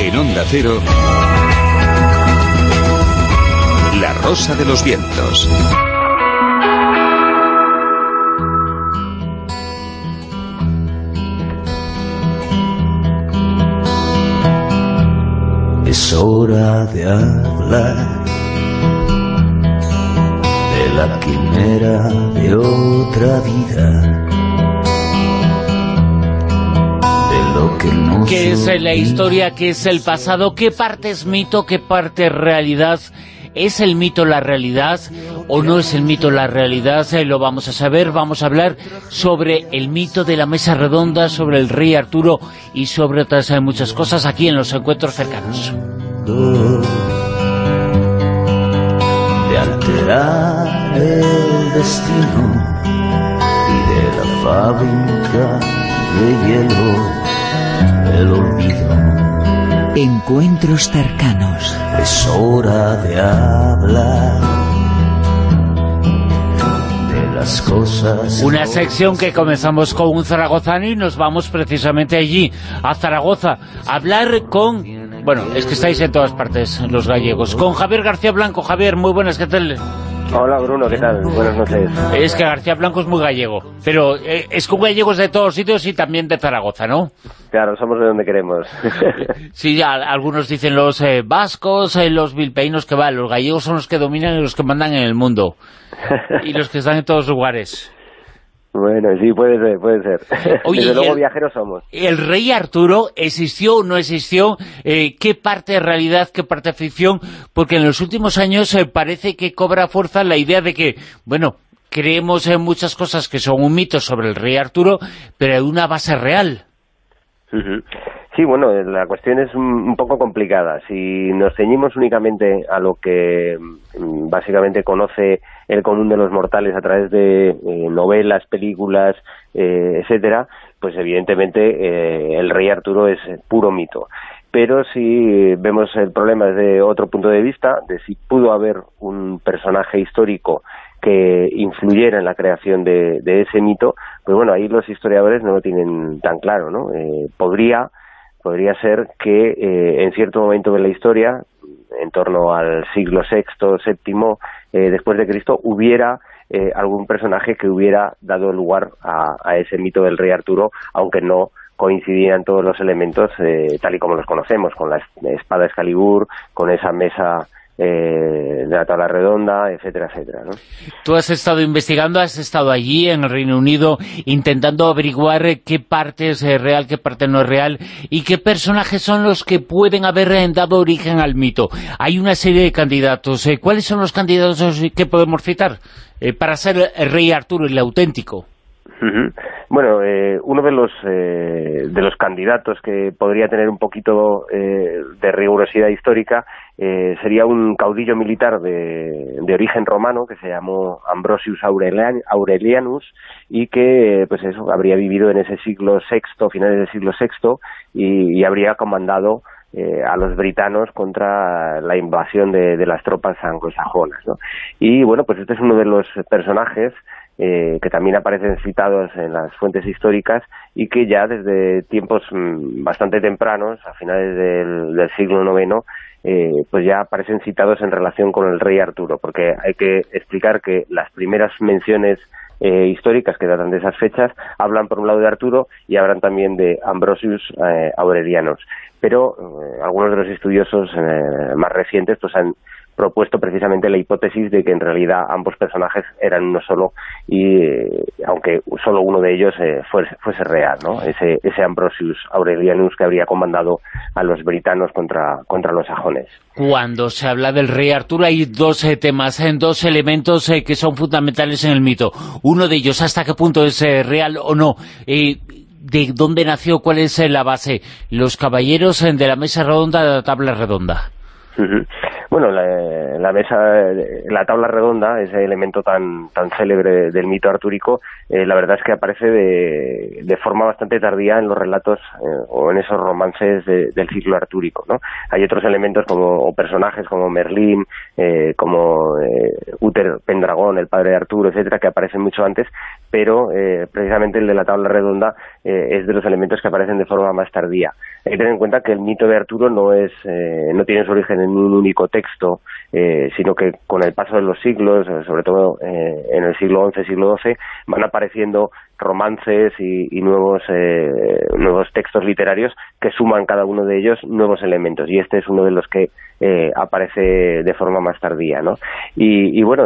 En Onda Cero... La Rosa de los Vientos. Es hora de hablar de la quimera de otra vida. De lo que no ¿Qué es la historia? ¿Qué es el pasado? ¿Qué parte es mito? ¿Qué parte es realidad? ¿Es el mito la realidad o no es el mito la realidad? Eh, lo vamos a saber, vamos a hablar sobre el mito de la mesa redonda, sobre el rey Arturo y sobre otras eh, muchas cosas aquí en los encuentros cercanos. De alterar el destino y de la fábrica de hielo, el olvido Encuentros cercanos. Es hora de hablar de las cosas... Una sección que comenzamos con un zaragozano y nos vamos precisamente allí, a Zaragoza, a hablar con... Bueno, es que estáis en todas partes, los gallegos. Con Javier García Blanco. Javier, muy buenas, ¿qué tal? Hola Bruno, ¿qué tal? Buenas noches. Es que García Blanco es muy gallego, pero eh, es con gallegos de todos sitios y también de Zaragoza, ¿no? Claro, somos de donde queremos. sí, ya, algunos dicen los eh, vascos, eh, los bilpeinos que van, los gallegos son los que dominan y los que mandan en el mundo. y los que están en todos lugares. Bueno, sí, puede ser, puede ser. Oye, Desde luego el, viajeros somos. ¿El rey Arturo existió o no existió? Eh, ¿Qué parte de realidad, qué parte de ficción? Porque en los últimos años eh, parece que cobra fuerza la idea de que, bueno, creemos en muchas cosas que son un mito sobre el rey Arturo, pero hay una base real. Uh -huh. Sí, bueno, la cuestión es un, un, poco complicada. Si nos ceñimos únicamente a lo que mm, básicamente conoce el común de los mortales a través de eh, novelas, películas, eh, etcétera, pues evidentemente eh, el rey Arturo es puro mito. Pero si vemos el problema desde otro punto de vista, de si pudo haber un personaje histórico que influyera en la creación de, de ese mito, pues bueno, ahí los historiadores no lo tienen tan claro, ¿no? Eh, podría podría ser que eh, en cierto momento de la historia, en torno al siglo VI, VII, eh, después de Cristo, hubiera eh, algún personaje que hubiera dado lugar a, a, ese mito del rey Arturo, aunque no coincidían todos los elementos eh, tal y como los conocemos, con la espada Excalibur, con esa mesa eh, de la tabla redonda, etcétera, etcétera. ¿no? Tú has estado investigando, has estado allí en el Reino Unido intentando averiguar qué parte es real, qué parte no es real y qué personajes son los que pueden haber dado origen al mito. Hay una serie de candidatos. ¿Cuáles son los candidatos que podemos citar eh, para ser el rey Arturo, el auténtico? Bueno, eh, uno de los eh, de los candidatos que podría tener un poquito eh, de rigurosidad histórica eh, sería un caudillo militar de, de, origen romano que se llamó Ambrosius Aurelian, Aurelianus y que pues eso habría vivido en ese siglo VI, finales del siglo VI y, y habría comandado eh, a los britanos contra la invasión de, de las tropas anglosajonas. ¿no? Y bueno, pues este es uno de los personajes eh, que también aparecen citados en las fuentes históricas y que ya desde tiempos mmm, bastante tempranos, a finales del, del siglo IX, eh, pues ya aparecen citados en relación con el rey Arturo, porque hay que explicar que las primeras menciones eh, históricas que datan de esas fechas hablan por un lado de Arturo y hablan también de Ambrosius eh, Aurelianos, pero eh, algunos de los estudiosos más recientes pues han propuesto precisamente la hipótesis de que en realidad ambos personajes eran uno solo y aunque solo uno de ellos fuese, fuese, real, ¿no? Ese, ese Ambrosius Aurelianus que habría comandado a los britanos contra, contra los sajones. Cuando se habla del rey Arturo hay dos temas, dos elementos que son fundamentales en el mito. Uno de ellos, hasta qué punto es real o no de dónde nació, cuál es la base. Los caballeros de la mesa redonda de la tabla redonda. Bueno, la, mesa, la tabla redonda, ese elemento tan tan célebre del mito artúrico, eh, la verdad es que aparece de, de forma bastante tardía en los relatos eh, o en esos romances del ciclo artúrico, ¿no? Hay otros elementos como o personajes como Merlín, eh, como Uther Pendragón, el padre de Arturo, etcétera, que aparecen mucho antes, pero precisamente el de la tabla redonda es de los elementos que aparecen de forma más tardía. Hay que tener en cuenta que el mito de Arturo no es no tiene su origen en un único texto, eh, sino que con el paso de los siglos, eh, sobre todo eh, en el siglo XI, siglo XII, van apareciendo romances y, nuevos nuevos textos literarios que suman cada uno de ellos nuevos elementos y este es uno de los que aparece de forma más tardía ¿no? y, bueno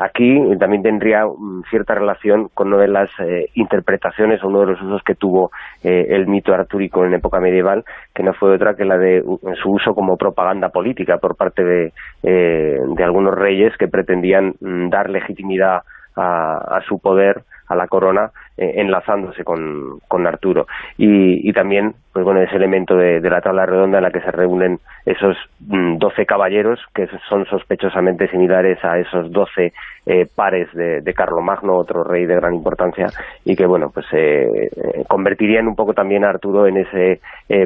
aquí también tendría cierta relación con una de las interpretaciones o uno de los usos que tuvo el mito artúrico en época medieval que no fue otra que la de su uso como propaganda política por parte de, eh, de algunos reyes que pretendían mm, dar legitimidad a, su poder, a la corona, eh, enlazándose con, con Arturo. Y, también, pues bueno, ese elemento de, la tabla redonda en la que se reúnen esos mm, doce caballeros, que son sospechosamente similares a esos doce eh, pares de, de Carlomagno, otro rey de gran importancia, y que, bueno, pues eh, convertirían un poco también a Arturo en ese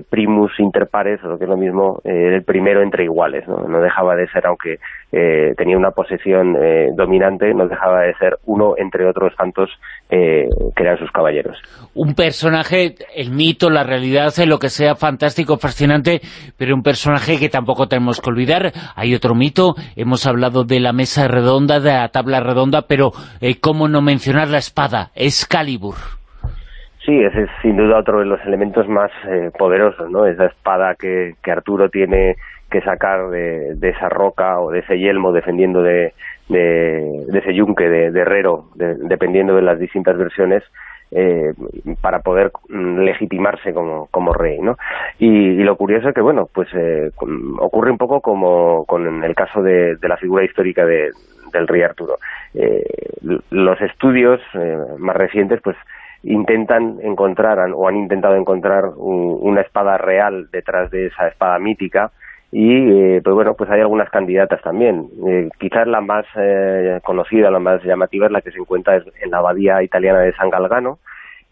primus inter pares, o lo que es lo mismo, el primero entre iguales, ¿no? No dejaba de ser, aunque tenía una posesión dominante, no dejaba de ser uno entre otros tantos que eran sus caballeros. Un personaje, el mito, la realidad, lo que sea fantástico, fascinante, pero un personaje que tampoco tenemos que olvidar. Hay otro mito, hemos hablado de la mesa redonda, de la tabla redonda, pero eh, ¿cómo no mencionar la espada? Excalibur. Sí, ese es sin duda otro de los elementos más eh, poderosos, ¿no? Esa espada que, Arturo tiene que sacar de, esa roca o de ese yelmo defendiendo de, de, ese yunque de, herrero, dependiendo de las distintas versiones, eh, para poder mm, legitimarse como, rey, ¿no? Y, lo curioso es que, bueno, pues eh, ocurre un poco como con el caso de, la figura histórica de, del rey Arturo. Eh, los estudios más recientes, pues, intentan encontrar o han intentado encontrar una espada real detrás de esa espada mítica y eh, pues bueno pues hay algunas candidatas también. Eh, quizás la más eh, conocida la más llamativa es la que se encuentra en la abadía italiana de San Galgano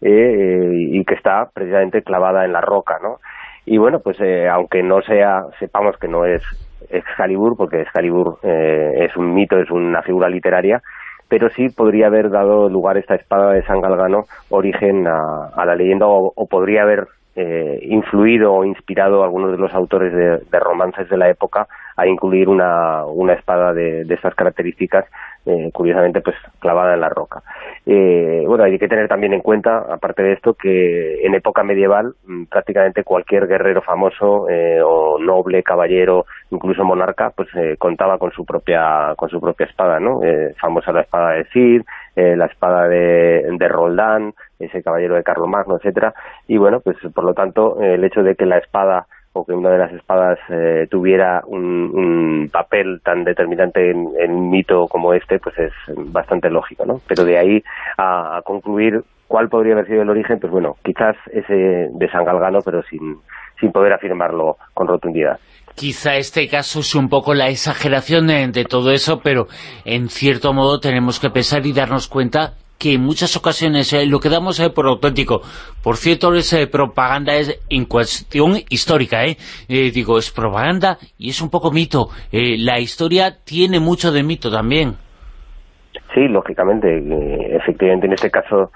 y que está precisamente clavada en la roca no y bueno pues aunque no sea sepamos que no es Excalibur porque Excalibur es un mito es una figura literaria pero sí podría haber dado lugar esta espada de San Galgano origen a, la leyenda o podría haber eh, influido o inspirado a algunos de los autores de, romances de la época a incluir una, espada de, estas características, eh, curiosamente pues clavada en la roca. Eh, bueno, hay que tener también en cuenta, aparte de esto, que en época medieval mm, prácticamente cualquier guerrero famoso o noble, caballero, incluso monarca, pues contaba con su propia con su propia espada, ¿no? famosa la espada de Cid, la espada de, de Roldán, ese caballero de Carlomagno, etcétera, y bueno, pues por lo tanto, el hecho de que la espada o que una de las espadas eh, tuviera un, papel tan determinante en, un mito como este, pues es bastante lógico, ¿no? Pero de ahí a, concluir cuál podría haber sido el origen, pues bueno, quizás ese de San Galgano, pero sin, sin poder afirmarlo con rotundidad. Quizá este caso es un poco la exageración de, todo eso, pero en cierto modo tenemos que pensar y darnos cuenta que en muchas ocasiones eh, lo que damos eh, por auténtico, por cierto, es eh, propaganda es en cuestión histórica, digo, es propaganda y es un poco mito. la historia tiene mucho de mito también. Sí, lógicamente, efectivamente en este caso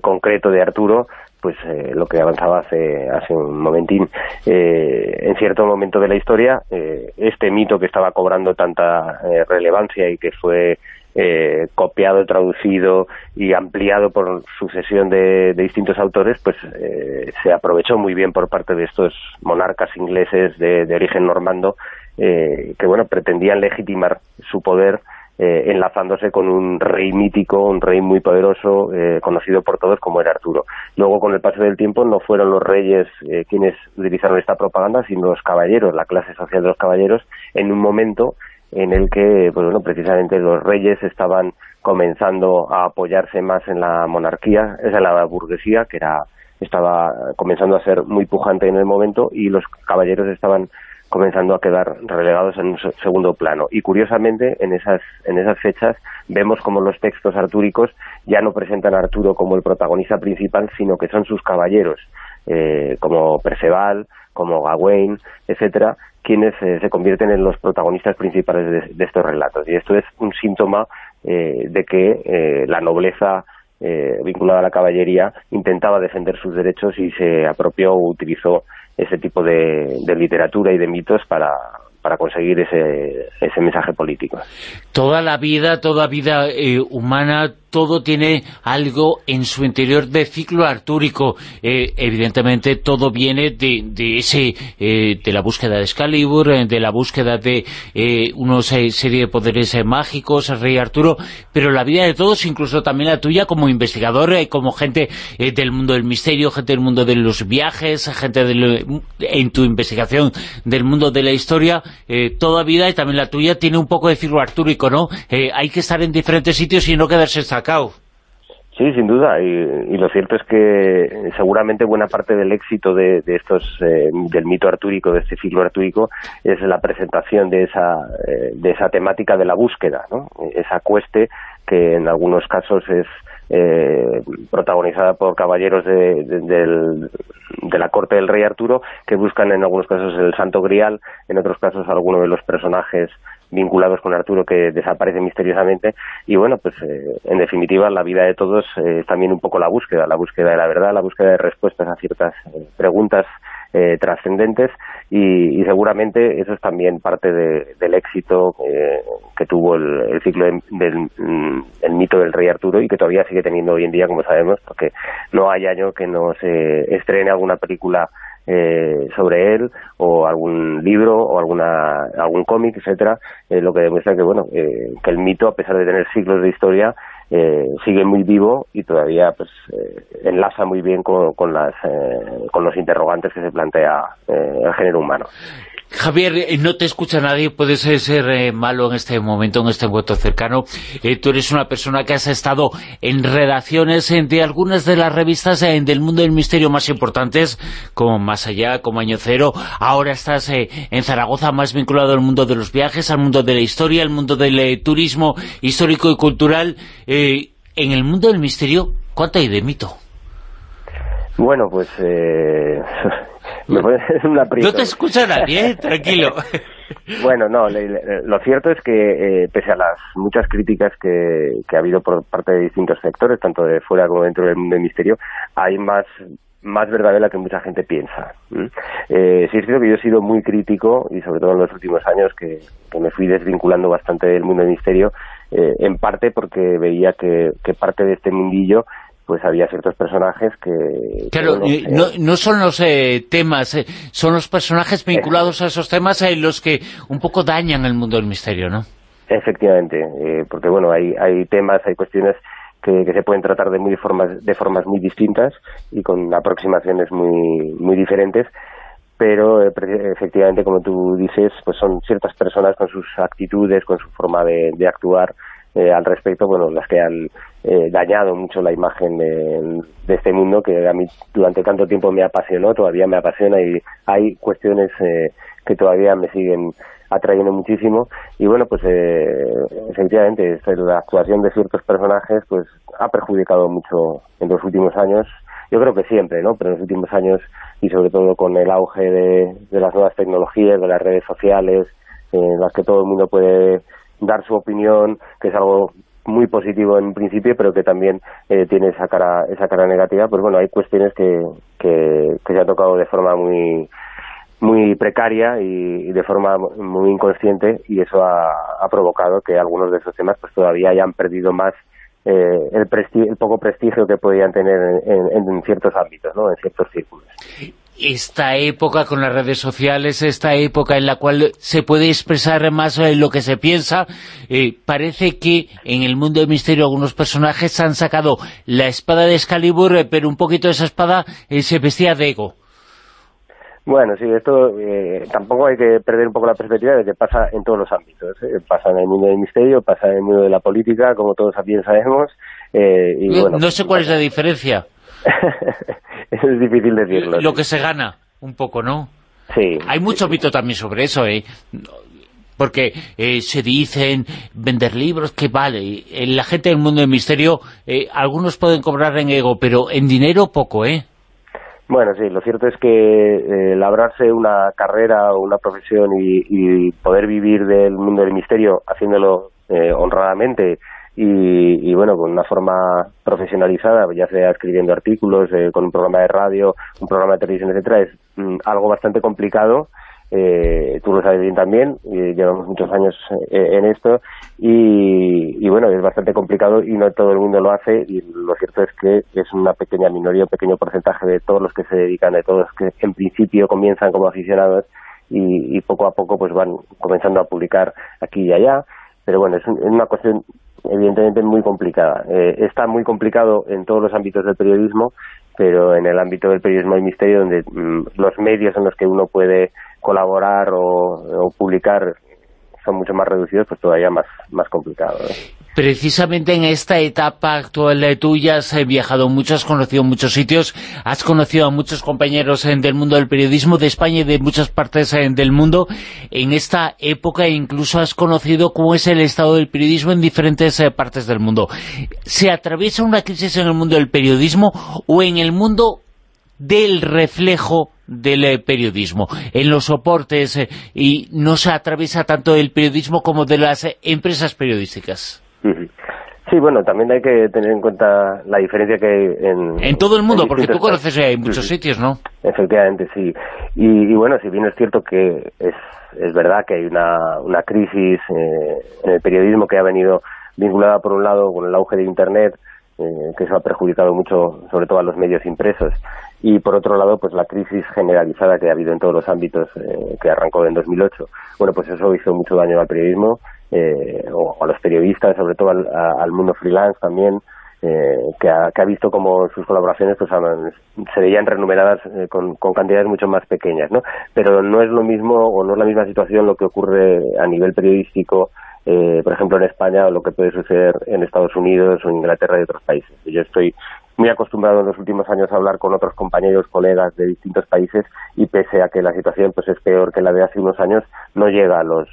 concreto de Arturo, pues lo que avanzaba hace, hace un momentín. en cierto momento de la historia, este mito que estaba cobrando tanta relevancia y que fue eh, copiado, traducido y ampliado por sucesión de, distintos autores, pues eh, se aprovechó muy bien por parte de estos monarcas ingleses de, origen normando que bueno pretendían legitimar su poder eh, enlazándose con un rey mítico, un rey muy poderoso, eh, conocido por todos como era Arturo. Luego, con el paso del tiempo, no fueron los reyes eh, quienes utilizaron esta propaganda, sino los caballeros, la clase social de los caballeros, en un momento en el que, pues bueno, precisamente los reyes estaban comenzando a apoyarse más en la monarquía, esa la burguesía, que era estaba comenzando a ser muy pujante en el momento, y los caballeros estaban comenzando a quedar relegados en un segundo plano. Y curiosamente, en esas, en esas fechas vemos como los textos artúricos ya no presentan a Arturo como el protagonista principal, sino que son sus caballeros, eh, como Perceval, como Gawain, etcétera, quienes eh, se convierten en los protagonistas principales de, estos relatos. Y esto es un síntoma eh, de que la nobleza vinculada a la caballería intentaba defender sus derechos y se apropió o utilizó ese tipo de, de literatura y de mitos para, para conseguir ese, ese mensaje político. Toda la vida, toda vida eh, humana todo tiene algo en su interior de ciclo artúrico. Eh, evidentemente todo viene de, de ese eh, de la búsqueda de Excalibur, eh, de la búsqueda de una serie de poderes mágicos, el rey Arturo, pero la vida de todos, incluso también la tuya como investigador, como gente del mundo del misterio, gente del mundo de los viajes, gente en tu investigación del mundo de la historia, toda vida y también la tuya tiene un poco de ciclo artúrico, ¿no? hay que estar en diferentes sitios y no quedarse Sí, sin duda, y, lo cierto es que seguramente buena parte del éxito de, estos eh, del mito artúrico, de este ciclo artúrico, es la presentación de esa, eh, de esa temática de la búsqueda, ¿no? esa cueste que en algunos casos es eh, protagonizada por caballeros de, de, la corte del rey Arturo, que buscan en algunos casos el santo grial, en otros casos alguno de los personajes vinculados con Arturo que desaparece misteriosamente. Y bueno, pues eh, en definitiva la vida de todos eh, es también un poco la búsqueda, la búsqueda de la verdad, la búsqueda de respuestas a ciertas eh, preguntas trascendentes. Y, seguramente eso es también parte del éxito que tuvo el, ciclo del mm, mito del rey Arturo y que todavía sigue teniendo hoy en día, como sabemos, porque no hay año que no se estrene alguna película eh, sobre él o algún libro o alguna algún cómic, etcétera, eh, lo que demuestra que bueno eh, que el mito, a pesar de tener siglos de historia, sigue muy vivo y todavía pues enlaza muy bien con, las con los interrogantes que se plantea el género humano. Javier, eh, no te escucha nadie, puedes ser eh, malo en este momento, en este encuentro cercano. Eh, tú eres una persona que has estado en redacciones de algunas de las revistas del mundo del misterio más importantes, como Más Allá, como Año Cero. Ahora estás en Zaragoza, más vinculado al mundo de los viajes, al mundo de la historia, al mundo del turismo histórico y cultural. En el mundo del misterio, ¿cuánto hay de mito? Bueno, pues... Me una No te escucha nadie, ¿eh? tranquilo. Bueno, no, lo cierto es que eh, pese a las muchas críticas que, ha habido por parte de distintos sectores, tanto de fuera como dentro del mundo del misterio, hay más más verdadera que mucha gente piensa. Eh, sí es cierto que yo he sido muy crítico, y sobre todo en los últimos años, que, me fui desvinculando bastante del mundo del misterio, eh, en parte porque veía que, que parte de este mundillo pues había ciertos personajes que... Claro, no, no, son los eh, temas, eh, son los personajes vinculados a esos temas eh, los que un poco dañan el mundo del misterio, ¿no? Efectivamente, porque bueno, hay, hay temas, hay cuestiones que, se pueden tratar de muy formas, de formas muy distintas y con aproximaciones muy, muy diferentes, pero efectivamente, como tú dices, pues son ciertas personas con sus actitudes, con su forma de, de actuar, eh, al respecto, bueno, las que han eh, dañado mucho la imagen de, este mundo que a mí durante tanto tiempo me apasionó, todavía me apasiona y hay cuestiones eh, que todavía me siguen atrayendo muchísimo. Y bueno, pues efectivamente la actuación de ciertos personajes pues ha perjudicado mucho en los últimos años yo creo que siempre, ¿no? Pero en los últimos años y sobre todo con el auge de, las nuevas tecnologías, de las redes sociales, en las que todo el mundo puede dar su opinión, que es algo muy positivo en principio, pero que también eh, tiene esa cara esa cara negativa, pues bueno, hay cuestiones que, que, se han tocado de forma muy muy precaria y, de forma muy inconsciente y eso ha, provocado que algunos de esos temas pues todavía hayan perdido más eh, el, el poco prestigio que podían tener en, en, ciertos ámbitos, ¿no? en ciertos círculos. esta época con las redes sociales, esta época en la cual se puede expresar más lo que se piensa, eh, parece que en el mundo del misterio algunos personajes han sacado la espada de Excalibur, eh, pero un poquito esa espada eh, se vestía de ego. Bueno, sí, esto tampoco hay que perder un poco la perspectiva de que pasa en todos los ámbitos. Pasa en el mundo del misterio, pasa en el mundo de la política, como todos bien sabemos. y, no sé cuál es la diferencia. es difícil decirlo. Lo que se gana, un poco, ¿no? Sí. Hay mucho mito también sobre eso, ¿eh? Porque eh, se dicen vender libros, que vale. La gente del mundo del misterio, eh, algunos pueden cobrar en ego, pero en dinero poco, ¿eh? Bueno, sí, lo cierto es que eh, labrarse una carrera o una profesión y, poder vivir del mundo del misterio haciéndolo honradamente y, bueno, con una forma profesionalizada, ya sea escribiendo artículos, eh, con un programa de radio, un programa de televisión, etcétera, es mm, algo bastante complicado. Eh, tú lo sabes bien también, llevamos muchos años eh, en esto y, bueno, es bastante complicado y no todo el mundo lo hace y lo cierto es que es una pequeña minoría, un pequeño porcentaje de todos los que se dedican, de todos los que en principio comienzan como aficionados y, poco a poco pues van comenzando a publicar aquí y allá, pero bueno, es una cuestión evidentemente muy complicada. Eh, está muy complicado en todos los ámbitos del periodismo, pero en el ámbito del periodismo hay misterio, donde mm, los medios en los que uno puede colaborar o, publicar son mucho más reducidos, pues todavía más, más complicado. ¿eh? Precisamente en esta etapa actual de tuya has viajado mucho, has conocido muchos sitios, has conocido a muchos compañeros eh, del mundo del periodismo de España y de muchas partes eh, del mundo. En esta época incluso has conocido cómo es el estado del periodismo en diferentes eh, partes del mundo. ¿Se atraviesa una crisis en el mundo del periodismo o en el mundo del reflejo del periodismo, en los soportes, y no se atraviesa tanto el periodismo como de las empresas periodísticas? Sí, bueno, también hay que tener en cuenta la diferencia que hay en... En todo el mundo, porque tú conoces hay muchos sitios, ¿no? Efectivamente, sí. Y, bueno, si bien es cierto que es, es verdad que hay una, una crisis eh, en el periodismo que ha venido vinculada, por un lado, con el auge de Internet, eh, que eso ha perjudicado mucho, sobre todo a los medios impresos, y por otro lado, pues la crisis generalizada que ha habido en todos los ámbitos, eh, que arrancó en 2008. Bueno, pues eso hizo mucho daño al periodismo, eh, o a los periodistas, sobre todo al, mundo freelance también, eh, que, ha, visto como sus colaboraciones pues se veían renumeradas eh, con, cantidades mucho más pequeñas, ¿no? Pero no es lo mismo o no es la misma situación lo que ocurre a nivel periodístico, por ejemplo en España o lo que puede suceder en Estados Unidos o Inglaterra y otros países. Yo estoy muy acostumbrado en los últimos años a hablar con otros compañeros, colegas de distintos países y pese a que la situación pues es peor que la de hace unos años, no llega a los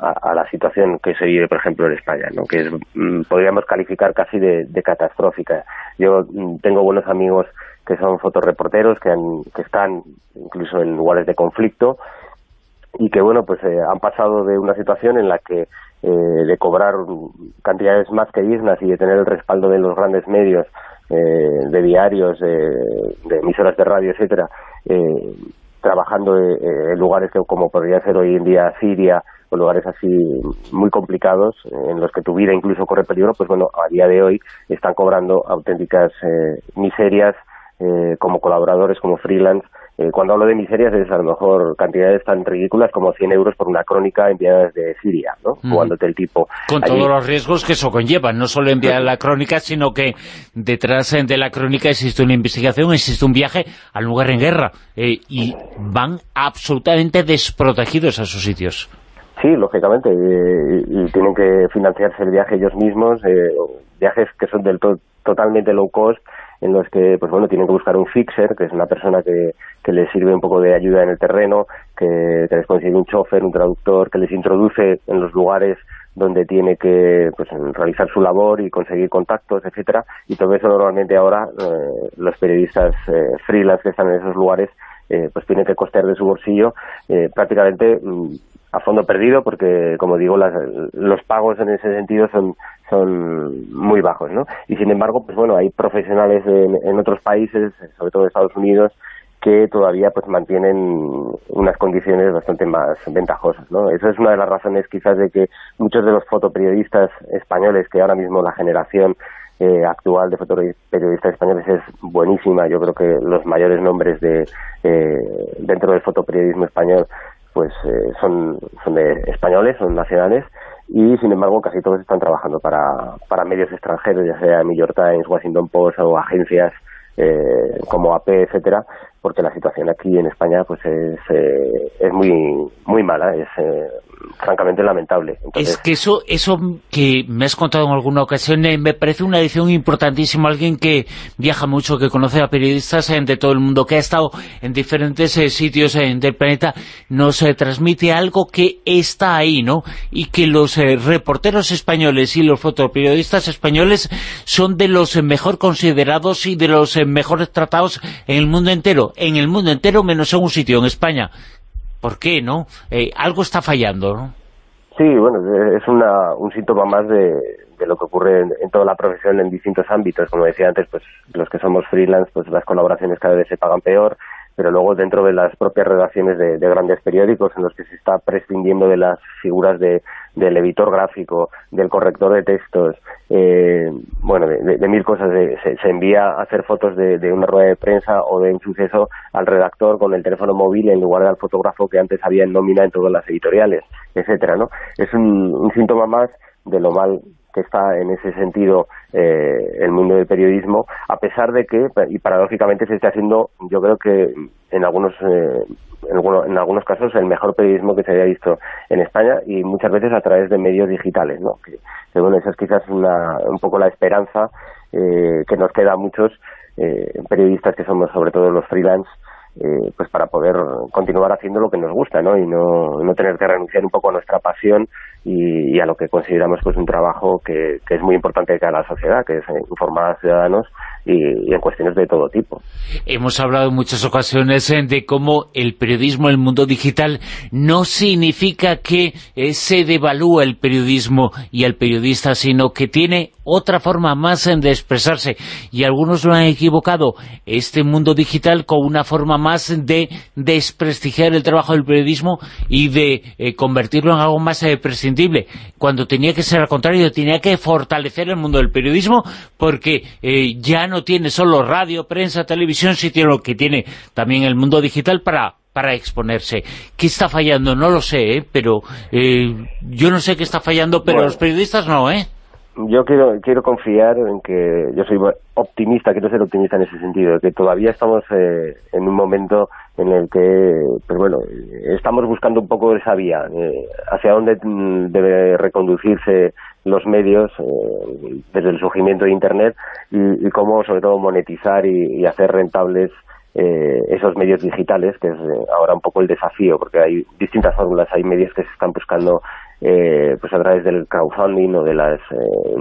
a, la situación que se vive, por ejemplo, en España, ¿no? que mm, podríamos calificar casi de, catastrófica. Yo mm, tengo buenos amigos que son fotoreporteros, que, que están incluso en lugares de conflicto y que, bueno, pues eh, han pasado de una situación en la que eh, de cobrar cantidades más que dignas y de tener el respaldo de los grandes medios, eh, de diarios, de emisoras de radio, etcétera, trabajando en lugares que como podría ser hoy en día Siria o lugares así muy complicados en los que tu vida incluso corre peligro, pues bueno, a día de hoy están cobrando auténticas miserias como colaboradores, como freelance, eh, cuando hablo de miserias es a lo mejor cantidades tan ridículas como 100 euros por una crónica enviada desde Siria, ¿no? Jugándote el tipo. Con todos los riesgos que eso conlleva, no solo enviar la crónica, sino que detrás de la crónica existe una investigación, existe un viaje al lugar en guerra, eh, y van absolutamente desprotegidos a sus sitios. Sí, lógicamente, eh, y, tienen que financiarse el viaje ellos mismos, viajes que son del totalmente low cost, en los que pues bueno tienen que buscar un fixer, que es una persona que, que les sirve un poco de ayuda en el terreno, que, les consigue un chofer, un traductor, que les introduce en los lugares donde tiene que pues, realizar su labor y conseguir contactos, etcétera, y todo eso normalmente ahora eh, los periodistas eh, freelance que están en esos lugares eh, pues tienen que costear de su bolsillo prácticamente mm, a fondo perdido porque, como digo, los pagos en ese sentido son, son muy bajos, ¿no? Y sin embargo, pues bueno, hay profesionales en, otros países, sobre todo en Estados Unidos, que todavía pues mantienen unas condiciones bastante más ventajosas, ¿no? Esa es una de las razones quizás de que muchos de los fotoperiodistas españoles, que ahora mismo la generación eh, actual de fotoperiodistas españoles es buenísima. Yo creo que los mayores nombres de eh, dentro del fotoperiodismo español pues eh, son, son de españoles, son nacionales y sin embargo casi todos están trabajando para, para medios extranjeros, ya sea New York Times, Washington Post o agencias eh, como AP, etcétera, porque la situación aquí en España pues es, eh, es muy muy mala, es eh, francamente lamentable. es que eso eso que me has contado en alguna ocasión eh, me parece una edición importantísima, alguien que viaja mucho, que conoce a periodistas de todo el mundo, que ha estado en diferentes sitios del planeta, nos transmite algo que está ahí, ¿no? Y que los reporteros españoles y los fotoperiodistas españoles son de los mejor considerados y de los mejores tratados en el mundo entero en el mundo entero menos en un sitio, en España. ¿Por qué, no? Eh, algo está fallando, ¿no? Sí, bueno, es una, un síntoma más de, lo que ocurre en, toda la profesión en distintos ámbitos. Como decía antes, pues los que somos freelance, pues las colaboraciones cada vez se pagan peor, pero luego dentro de las propias redacciones de, grandes periódicos en los que se está prescindiendo de las figuras de, del editor gráfico, del corrector de textos, eh, bueno, de, mil cosas, se, envía a hacer fotos de, una rueda de prensa o de un suceso al redactor con el teléfono móvil en lugar del fotógrafo que antes había en nómina en todas las editoriales, etcétera, ¿no? Es un síntoma más de lo mal que está en ese sentido eh, el mundo del periodismo, a pesar de que, y paradójicamente se esté haciendo, yo creo que en algunos eh, en, algunos casos el mejor periodismo que se haya visto en España y muchas veces a través de medios digitales, ¿no? Que, bueno, esa es quizás una, un poco la esperanza eh, que nos queda a muchos eh, periodistas que somos sobre todo los freelance eh, pues para poder continuar haciendo lo que nos gusta ¿no? y no, no tener que renunciar un poco a nuestra pasión y, a lo que consideramos pues un trabajo que, que, es muy importante para la sociedad, que es informar a ciudadanos y, en cuestiones de todo tipo. Hemos hablado en muchas ocasiones eh, de cómo el periodismo, el mundo digital, no significa que eh, se devalúa el periodismo y el periodista, sino que tiene otra forma más de expresarse. Y algunos lo han equivocado, este mundo digital con una forma más de desprestigiar el trabajo del periodismo y de eh, convertirlo en algo más prescindible, cuando tenía que ser al contrario, tenía que fortalecer el mundo del periodismo porque ya no tiene solo radio, prensa, televisión, sino lo que tiene también el mundo digital para para exponerse. ¿Qué está fallando? No lo sé, ¿eh? pero eh, yo no sé qué está fallando, pero los periodistas no, ¿eh? Yo quiero quiero confiar en que yo soy optimista, quiero ser optimista en ese sentido, que todavía estamos eh, en un momento en el que, pues bueno, estamos buscando un poco esa vía, eh, hacia dónde mm, debe reconducirse los medios eh, desde el surgimiento de Internet y, cómo sobre todo monetizar y, hacer rentables eh, esos medios digitales, que es eh, ahora un poco el desafío, porque hay distintas fórmulas, hay medios que se están buscando pues a través del crowdfunding o de las,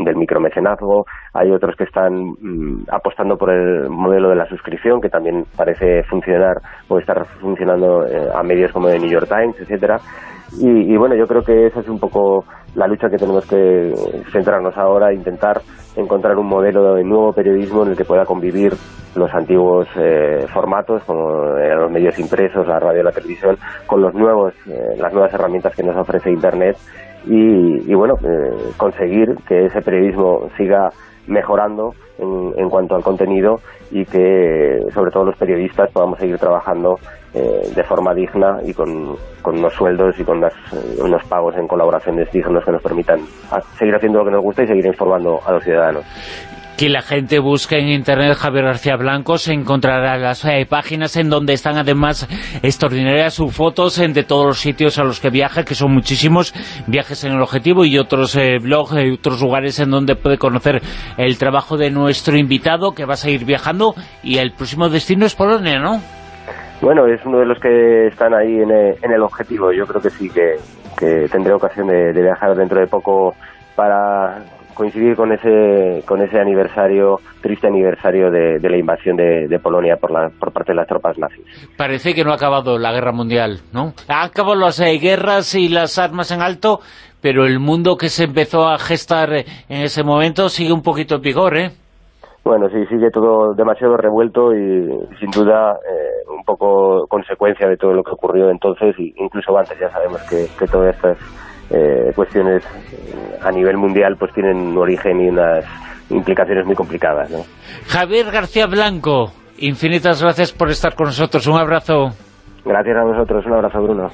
del micromecenazgo, hay otros que están mm, apostando por el modelo de la suscripción, que también parece funcionar o estar funcionando a medios como de New York Times, etcétera y, bueno, yo creo que esa es un poco la lucha que tenemos que centrarnos ahora, intentar encontrar un modelo de nuevo periodismo en el que pueda convivir los antiguos eh, formatos, como los medios impresos, la radio, la televisión, con los nuevos, eh, las nuevas herramientas que nos ofrece Internet. Y, bueno, eh, conseguir que ese periodismo siga mejorando en, en, cuanto al contenido y que sobre todo los periodistas podamos seguir trabajando eh, de forma digna y con, con unos sueldos y con eh, unos pagos en colaboraciones dignos que nos permitan seguir haciendo lo que nos gusta y seguir informando a los ciudadanos que la gente busque en internet Javier García Blanco, se encontrará las eh, páginas en donde están además extraordinarias sus fotos en de todos los sitios a los que viaja, que son muchísimos viajes en el objetivo y otros eh, blogs y otros lugares en donde puede conocer el trabajo de nuestro invitado que va a seguir viajando y el próximo destino es Polonia, ¿no? Bueno, es uno de los que están ahí en el, objetivo. Yo creo que sí, que, tendré ocasión de, viajar dentro de poco para coincidir con ese con ese aniversario, triste aniversario de, la invasión de, Polonia por, la, por parte de las tropas nazis. Parece que no ha acabado la guerra mundial, ¿no? Ha acabado las eh, guerras y las armas en alto, pero el mundo que se empezó a gestar en ese momento sigue un poquito en vigor, ¿eh? Bueno, sí, sigue todo demasiado revuelto y sin duda eh, un poco consecuencia de todo lo que ocurrió entonces, y incluso antes ya sabemos que, todas estas eh, cuestiones eh, a nivel mundial pues tienen un origen y unas implicaciones muy complicadas. ¿no? Javier García Blanco, infinitas gracias por estar con nosotros. Un abrazo. Gracias a vosotros. Un abrazo, Bruno.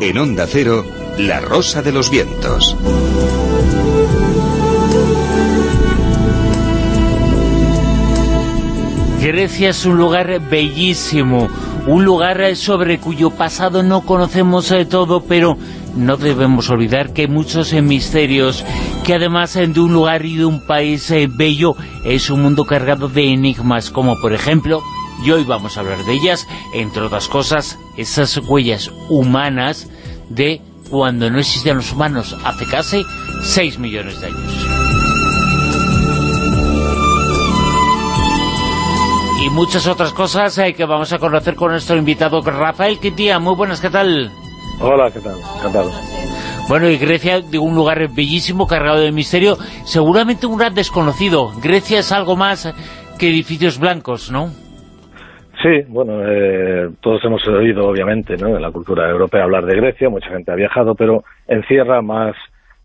En Onda Cero, La Rosa de los Vientos. Grecia es un lugar bellísimo, un lugar sobre cuyo pasado no conocemos de todo, pero no debemos olvidar que muchos misterios, que además de un lugar y de un país eh, bello, es un mundo cargado de enigmas, como por ejemplo, y hoy vamos a hablar de ellas, entre otras cosas, esas huellas humanas de cuando no existían los humanos, hace casi 6 millones de años. Y muchas otras cosas eh, que vamos a conocer con nuestro invitado Rafael Quintía. Muy buenas, ¿qué tal? Hola, ¿qué tal? Encantado. Bueno, y Grecia, de un lugar bellísimo, cargado de misterio, seguramente un gran desconocido. Grecia es algo más que edificios blancos, ¿no? Sí, bueno, eh, todos hemos oído, obviamente, ¿no? en la cultura europea hablar de Grecia, mucha gente ha viajado, pero encierra más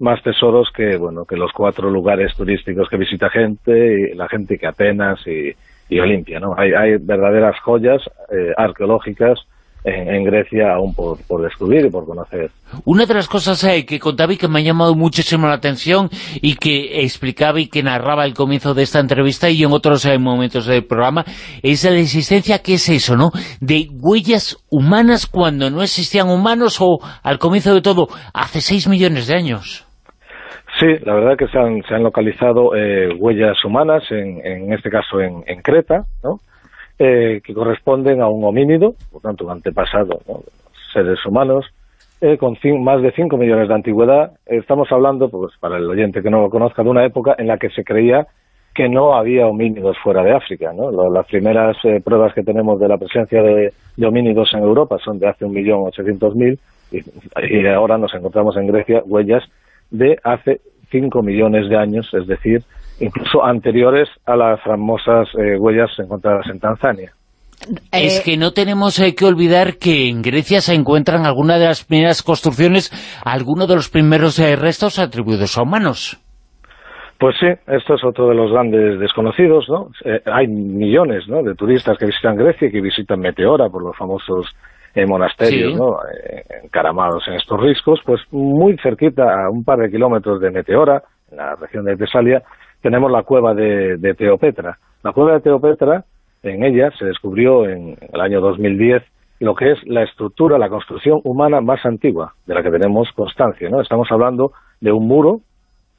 más tesoros que bueno que los cuatro lugares turísticos que visita gente, y la gente que Atenas y, y Olimpia, ¿no? Hay, hay verdaderas joyas eh, arqueológicas en, Grecia aún por, por, descubrir y por conocer. Una de las cosas eh, que contaba y que me ha llamado muchísimo la atención y que explicaba y que narraba el comienzo de esta entrevista y en otros eh, momentos del programa es la existencia, ¿qué es eso, no? De huellas humanas cuando no existían humanos o al comienzo de todo, hace seis millones de años. Sí, la verdad que se han, localizado eh, huellas humanas, en, en este caso en, en Creta. Eh, que corresponden a un homínido, por tanto un antepasado, ¿no? seres humanos, eh, con más de 5 millones de antigüedad. Estamos hablando, pues para el oyente que no lo conozca, de una época en la que se creía que no había homínidos fuera de África. ¿no? Las primeras eh, pruebas que tenemos de la presencia de, de, homínidos en Europa son de hace 1.800.000 y, y ahora nos encontramos en Grecia huellas de hace 5 millones de años, es decir, incluso anteriores a las famosas eh, huellas encontradas en Tanzania. Es que no tenemos eh, que olvidar que en Grecia se encuentran algunas de las primeras construcciones, algunos de los primeros eh, restos atribuidos a humanos. Pues sí, esto es otro de los grandes desconocidos, ¿no? Eh, hay millones ¿no? de turistas que visitan Grecia y que visitan Meteora por los famosos eh, monasterios, Sí. ¿no? Eh, encaramados en estos riscos, pues muy cerquita, a un par de kilómetros de Meteora, en la región de Tesalia, tenemos la cueva de, de Teopetra. La cueva de Teopetra, en ella se descubrió en el año 2010 lo que es la estructura, la construcción humana más antigua, de la que tenemos constancia, ¿no? Estamos hablando de un muro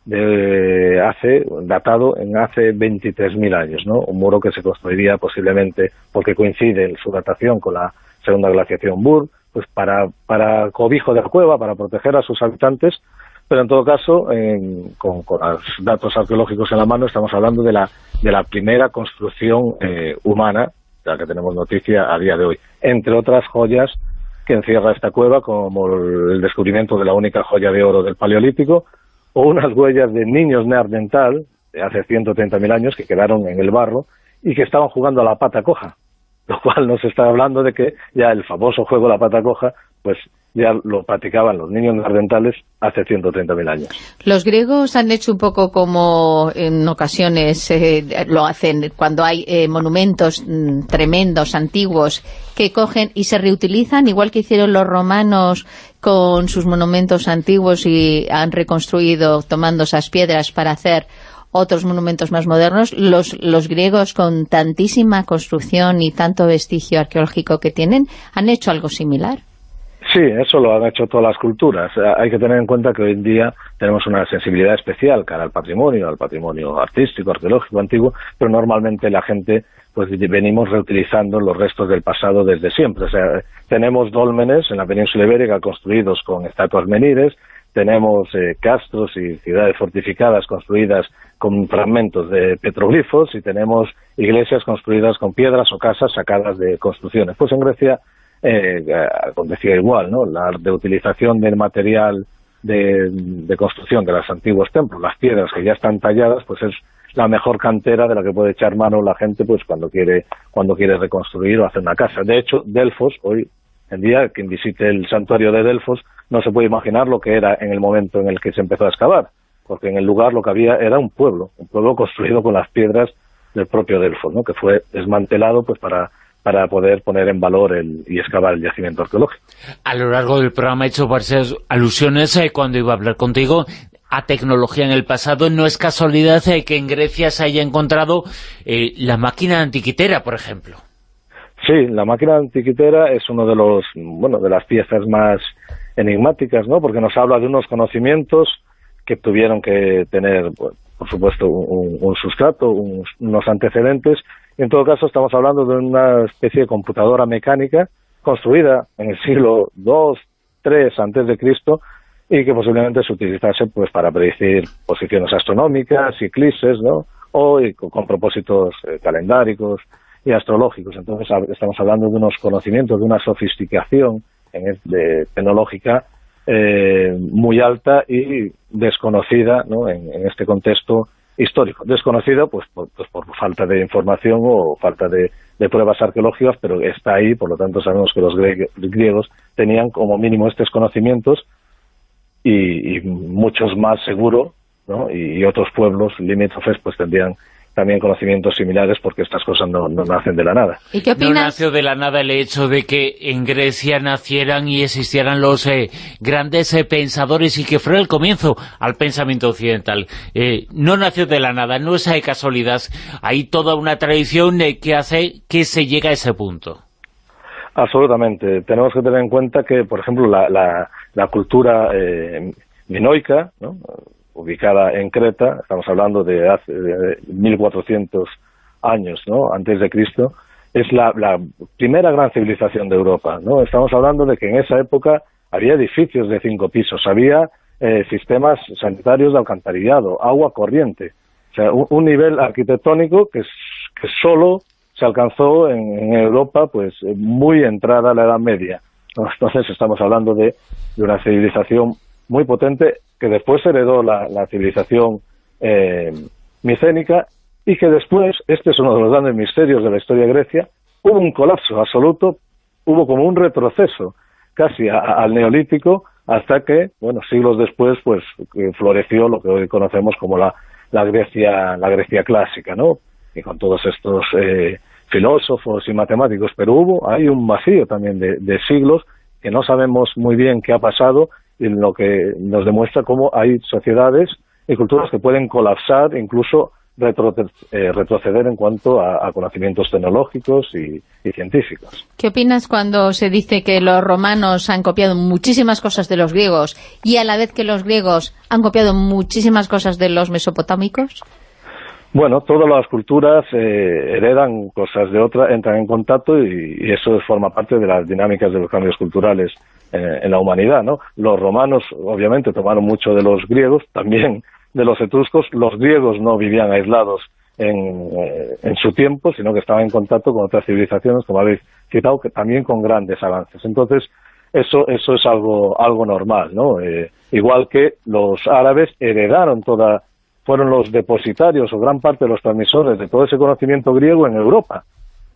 de hace datado en hace 23.000 años, ¿no? Un muro que se construiría posiblemente porque coincide su datación con la segunda glaciación Burr, pues para, para cobijo de la cueva, para proteger a sus habitantes, pero en todo caso, en, con, los datos arqueológicos en la mano, estamos hablando de la, de la primera construcción eh, humana, de la que tenemos noticia a día de hoy, entre otras joyas que encierra esta cueva, como el descubrimiento de la única joya de oro del Paleolítico, o unas huellas de niños neandertal de hace 130.000 años que quedaron en el barro y que estaban jugando a la pata coja, lo cual nos está hablando de que ya el famoso juego de la pata coja, pues ya lo practicaban los niños neandertales hace 130.000 años. Los griegos han hecho un poco como en ocasiones eh, lo hacen cuando hay eh, monumentos mm, tremendos, antiguos, que cogen y se reutilizan, igual que hicieron los romanos con sus monumentos antiguos y han reconstruido tomando esas piedras para hacer otros monumentos más modernos, los, los griegos con tantísima construcción y tanto vestigio arqueológico que tienen, ¿han hecho algo similar? Sí, eso lo han hecho todas las culturas. Hay que tener en cuenta que hoy en día tenemos una sensibilidad especial cara al patrimonio, al patrimonio artístico, arqueológico, antiguo, pero normalmente la gente pues venimos reutilizando los restos del pasado desde siempre. O sea, tenemos dólmenes en la península ibérica construidos con estatuas menires, tenemos eh, castros y ciudades fortificadas construidas con fragmentos de petroglifos y tenemos iglesias construidas con piedras o casas sacadas de construcciones. Pues en Grecia eh, acontecía igual, ¿no? La reutilización del material de, de, construcción de los antiguos templos, las piedras que ya están talladas, pues es la mejor cantera de la que puede echar mano la gente pues cuando quiere cuando quiere reconstruir o hacer una casa. De hecho, Delfos, hoy en día, quien visite el santuario de Delfos, no se puede imaginar lo que era en el momento en el que se empezó a excavar. porque en el lugar lo que había era un pueblo, un pueblo construido con las piedras del propio Delfos, ¿no? que fue desmantelado pues para para poder poner en valor el, y excavar el yacimiento arqueológico. A lo largo del programa he hecho varias alusiones eh, cuando iba a hablar contigo a tecnología en el pasado. No es casualidad eh, que en Grecia se haya encontrado eh, la máquina antiquitera, por ejemplo. Sí, la máquina antiquitera es uno de los bueno de las piezas más enigmáticas, ¿no? Porque nos habla de unos conocimientos que tuvieron que tener, por supuesto, un, sustrato, unos antecedentes. En todo caso, estamos hablando de una especie de computadora mecánica construida en el siglo II, III antes de Cristo y que posiblemente se utilizase pues para predecir posiciones astronómicas, eclipses, ¿no? o con, propósitos eh, calendáricos y astrológicos. Entonces estamos hablando de unos conocimientos, de una sofisticación de, tecnológica eh, muy alta y desconocida ¿no? en, este contexto histórico. Desconocida pues por, pues por falta de información o falta de, pruebas arqueológicas, pero está ahí, por lo tanto sabemos que los griegos tenían como mínimo estos conocimientos y, y muchos más seguro, y, otros pueblos limítrofes pues tendrían también conocimientos similares porque estas cosas no, nacen de la nada. ¿Y qué opinas? No nació de la nada el hecho de que en Grecia nacieran y existieran los eh, grandes eh, pensadores y que fuera el comienzo al pensamiento occidental. Eh, no nació de la nada, no es hay casualidad. Hay toda una tradición que hace que se llegue a ese punto. Absolutamente. Tenemos que tener en cuenta que, por ejemplo, la, la cultura minoica, ¿no? Ubicada en Creta, estamos hablando de hace 1400 años, ¿no? antes de Cristo, es la, primera gran civilización de Europa, ¿no? Estamos hablando de que en esa época había edificios de cinco pisos, había eh, sistemas sanitarios de alcantarillado, agua corriente, o sea, un, nivel arquitectónico que, que solo se alcanzó en, Europa, pues muy entrada a la Edad Media. Entonces estamos hablando de, de una civilización muy potente que después heredó la, civilización eh, micénica y que después, este es uno de los grandes misterios de la historia de Grecia, hubo un colapso absoluto, hubo como un retroceso casi al neolítico hasta que, bueno, siglos después, pues floreció lo que hoy conocemos como la, la Grecia la Grecia clásica, ¿no? Y con todos estos eh, filósofos y matemáticos, pero hubo, hay un vacío también de, de siglos que no sabemos muy bien qué ha pasado en lo que nos demuestra cómo hay sociedades y culturas que pueden colapsar, incluso eh, retroceder en cuanto a, conocimientos tecnológicos y, científicos. ¿Qué opinas cuando se dice que los romanos han copiado muchísimas cosas de los griegos y a la vez que los griegos han copiado muchísimas cosas de los mesopotámicos? Bueno, todas las culturas eh, heredan cosas de otras, entran en contacto y, eso forma parte de las dinámicas de los cambios culturales en, la humanidad, ¿no? Los romanos, obviamente, tomaron mucho de los griegos, también de los etruscos. Los griegos no vivían aislados en, eh, en su tiempo, sino que estaban en contacto con otras civilizaciones, como habéis citado, que también con grandes avances. Entonces, eso, eso es algo, algo normal, ¿no? Eh, igual que los árabes heredaron toda, fueron los depositarios o gran parte de los transmisores de todo ese conocimiento griego en Europa.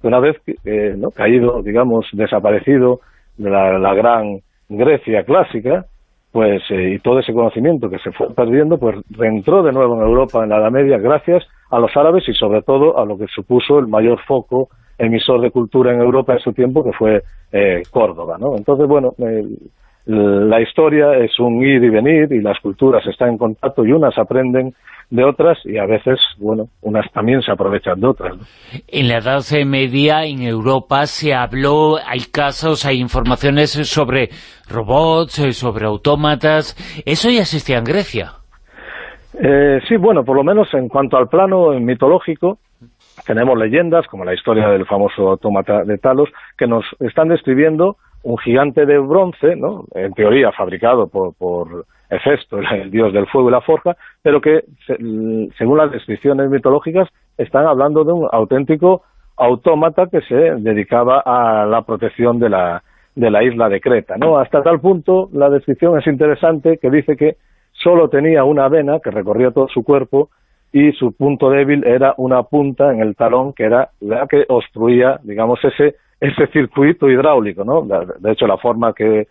Una vez eh, ¿no? caído, digamos, desaparecido de la, gran Grecia clásica, pues eh, y todo ese conocimiento que se fue perdiendo, pues reentró de nuevo en Europa en la Edad Media gracias a los árabes y sobre todo a lo que supuso el mayor foco emisor de cultura en Europa en su tiempo, que fue eh, Córdoba, ¿no? Entonces, bueno, la historia es un ir y venir y las culturas están en contacto y unas aprenden de otras y a veces, bueno, unas también se aprovechan de otras. En la Edad Media en Europa se habló, hay casos, hay informaciones sobre robots, sobre autómatas, ¿eso ya existía en Grecia? Eh, sí, bueno, por lo menos en cuanto al plano mitológico, tenemos leyendas, como la historia del famoso autómata de Talos, que nos están describiendo un gigante de bronce, ¿no? en teoría fabricado por, por Hefesto, el dios del fuego y la forja, pero que, según las descripciones mitológicas, están hablando de un auténtico autómata que se dedicaba a la protección de la, de la isla de Creta. ¿no? Hasta tal punto, la descripción es interesante, que dice que solo tenía una vena que recorría todo su cuerpo y su punto débil era una punta en el talón que era la que obstruía, digamos, ese, ese circuito hidráulico, ¿no? De hecho, la forma que,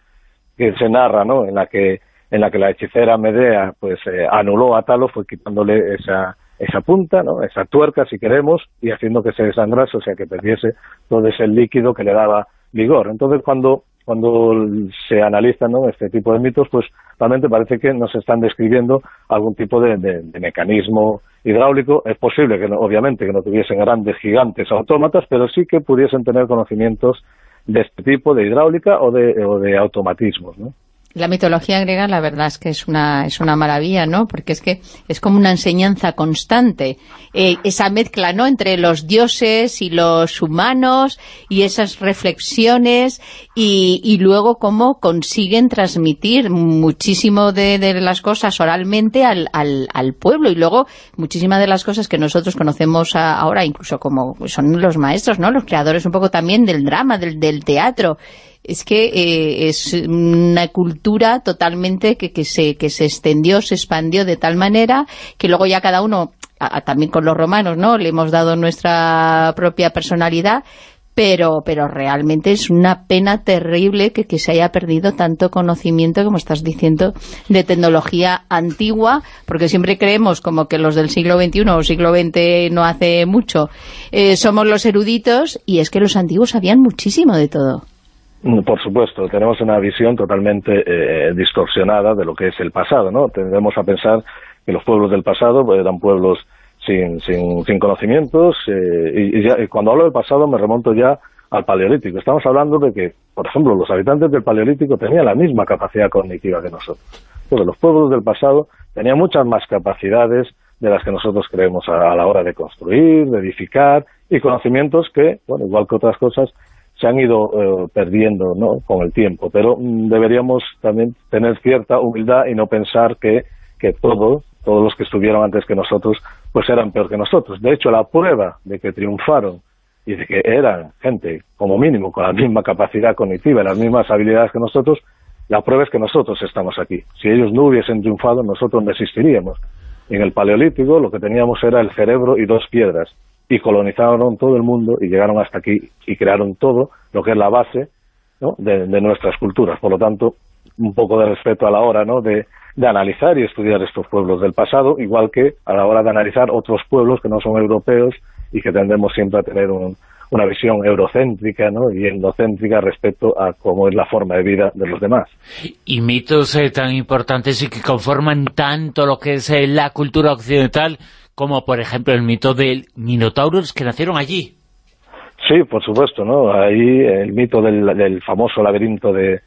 que se narra, ¿no? En la que en la que la hechicera Medea pues eh, anuló a Talos, fue quitándole esa, esa punta, ¿no? esa tuerca, si queremos, y haciendo que se desangrase, o sea, que perdiese todo ese líquido que le daba vigor. Entonces, cuando cuando se analizan ¿no? este tipo de mitos, pues realmente parece que nos están describiendo algún tipo de, mecanismo hidráulico. Es posible que, obviamente, que no tuviesen grandes gigantes autómatas, pero sí que pudiesen tener conocimientos de este tipo de hidráulica o de, o de automatismos, ¿no? La mitología griega, la verdad es que es una, es una maravilla, ¿no? Porque es que es como una enseñanza constante. Eh, esa mezcla, ¿no?, entre los dioses y los humanos y esas reflexiones y, y luego cómo consiguen transmitir muchísimo de, de las cosas oralmente al, al, al, pueblo y luego muchísimas de las cosas que nosotros conocemos ahora, incluso como son los maestros, ¿no?, los creadores un poco también del drama, del, del teatro es que eh, es una cultura totalmente que, que, se, que se extendió, se expandió de tal manera que luego ya cada uno, también con los romanos, ¿no? Le hemos dado nuestra propia personalidad, pero, pero realmente es una pena terrible que, que, se haya perdido tanto conocimiento, como estás diciendo, de tecnología antigua, porque siempre creemos como que los del siglo XXI o siglo XX no hace mucho, eh, somos los eruditos, y es que los antiguos sabían muchísimo de todo. Mm, por supuesto, tenemos una visión totalmente eh, distorsionada de lo que es el pasado, ¿no? Tendemos a pensar que los pueblos del pasado pues, eran pueblos sin, sin, sin conocimientos, eh, y, cuando hablo del pasado me remonto ya al Paleolítico. Estamos hablando de que, por ejemplo, los habitantes del Paleolítico tenían la misma capacidad cognitiva que nosotros. Pero los pueblos del pasado tenían muchas más capacidades de las que nosotros creemos a la hora de construir, de edificar, y conocimientos que, bueno, igual que otras cosas, se han ido eh, perdiendo ¿no? con el tiempo, pero mm, deberíamos también tener cierta humildad y no pensar que, que todos, todos los que estuvieron antes que nosotros, pues eran peor que nosotros. De hecho, la prueba de que triunfaron y de que eran gente, como mínimo, con la misma capacidad cognitiva y las mismas habilidades que nosotros, la prueba es que nosotros estamos aquí. Si ellos no hubiesen triunfado, nosotros no existiríamos. En el Paleolítico lo que teníamos era el cerebro y dos piedras y colonizaron todo el mundo y llegaron hasta aquí y crearon todo lo que es la base de, nuestras culturas. Por lo tanto, un poco de respeto a la hora ¿no? de, analizar y estudiar estos pueblos del pasado, igual que a la hora de analizar otros pueblos que no son europeos y que tendemos siempre a tener una visión eurocéntrica ¿no? y endocéntrica respecto a cómo es la forma de vida de los demás. Y mitos eh, tan importantes y que conforman tanto lo que es eh, la cultura occidental como por ejemplo el mito del Minotauros que nacieron allí. Sí, por supuesto, ¿no? Ahí el mito del, famoso laberinto de,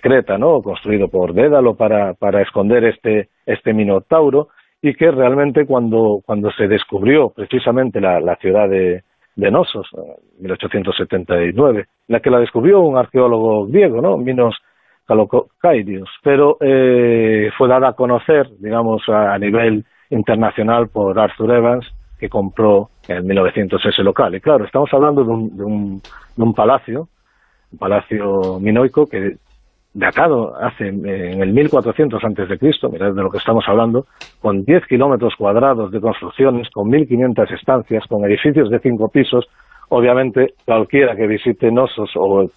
Creta, ¿no? Construido por Dédalo para, para esconder este, este Minotauro y que realmente cuando, cuando se descubrió precisamente la, ciudad de, de Nosos, en 1879, la que la descubrió un arqueólogo griego, ¿no? Minos Kalokaidios, pero eh, fue dada a conocer, digamos, a nivel internacional por Arthur Evans, que compró en 1900 ese local. Y claro, estamos hablando de un, de un, palacio, un palacio minoico que datado hace en el 1400 antes de Cristo, mirad de lo que estamos hablando, con 10 kilómetros cuadrados de construcciones, con 1.500 estancias, con edificios de cinco pisos, obviamente cualquiera que visite Nosos o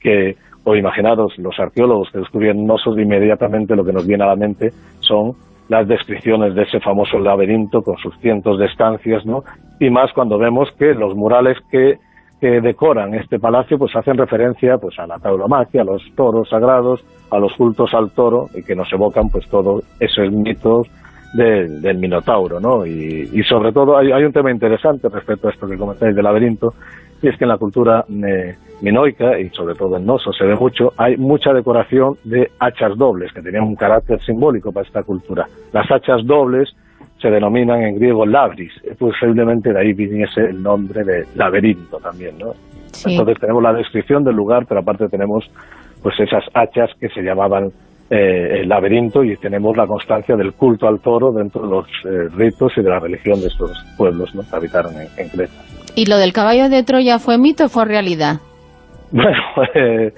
que o imaginaros los arqueólogos que descubren Nosos, inmediatamente lo que nos viene a la mente son las descripciones de ese famoso laberinto con sus cientos de estancias, ¿no? Y más cuando vemos que los murales que, decoran este palacio pues hacen referencia pues a la tauromaquia, a los toros sagrados, a los cultos al toro y que nos evocan pues todos esos mitos del Minotauro, ¿no? Y, sobre todo hay, hay, un tema interesante respecto a esto que comentáis del laberinto, y es que en la cultura eh, minoica, y sobre todo en Noso se ve mucho, hay mucha decoración de hachas dobles, que tenían un carácter simbólico para esta cultura. Las hachas dobles se denominan en griego labris, posiblemente de ahí viniese el nombre de laberinto también, ¿no? Entonces tenemos la descripción del lugar, pero aparte tenemos pues esas hachas que se llamaban eh, el laberinto y tenemos la constancia del culto al toro dentro de los eh, ritos y de la religión de estos pueblos ¿no? que habitaron en Creta. ¿Y lo del caballo de Troya fue mito o fue realidad? Bueno, eh,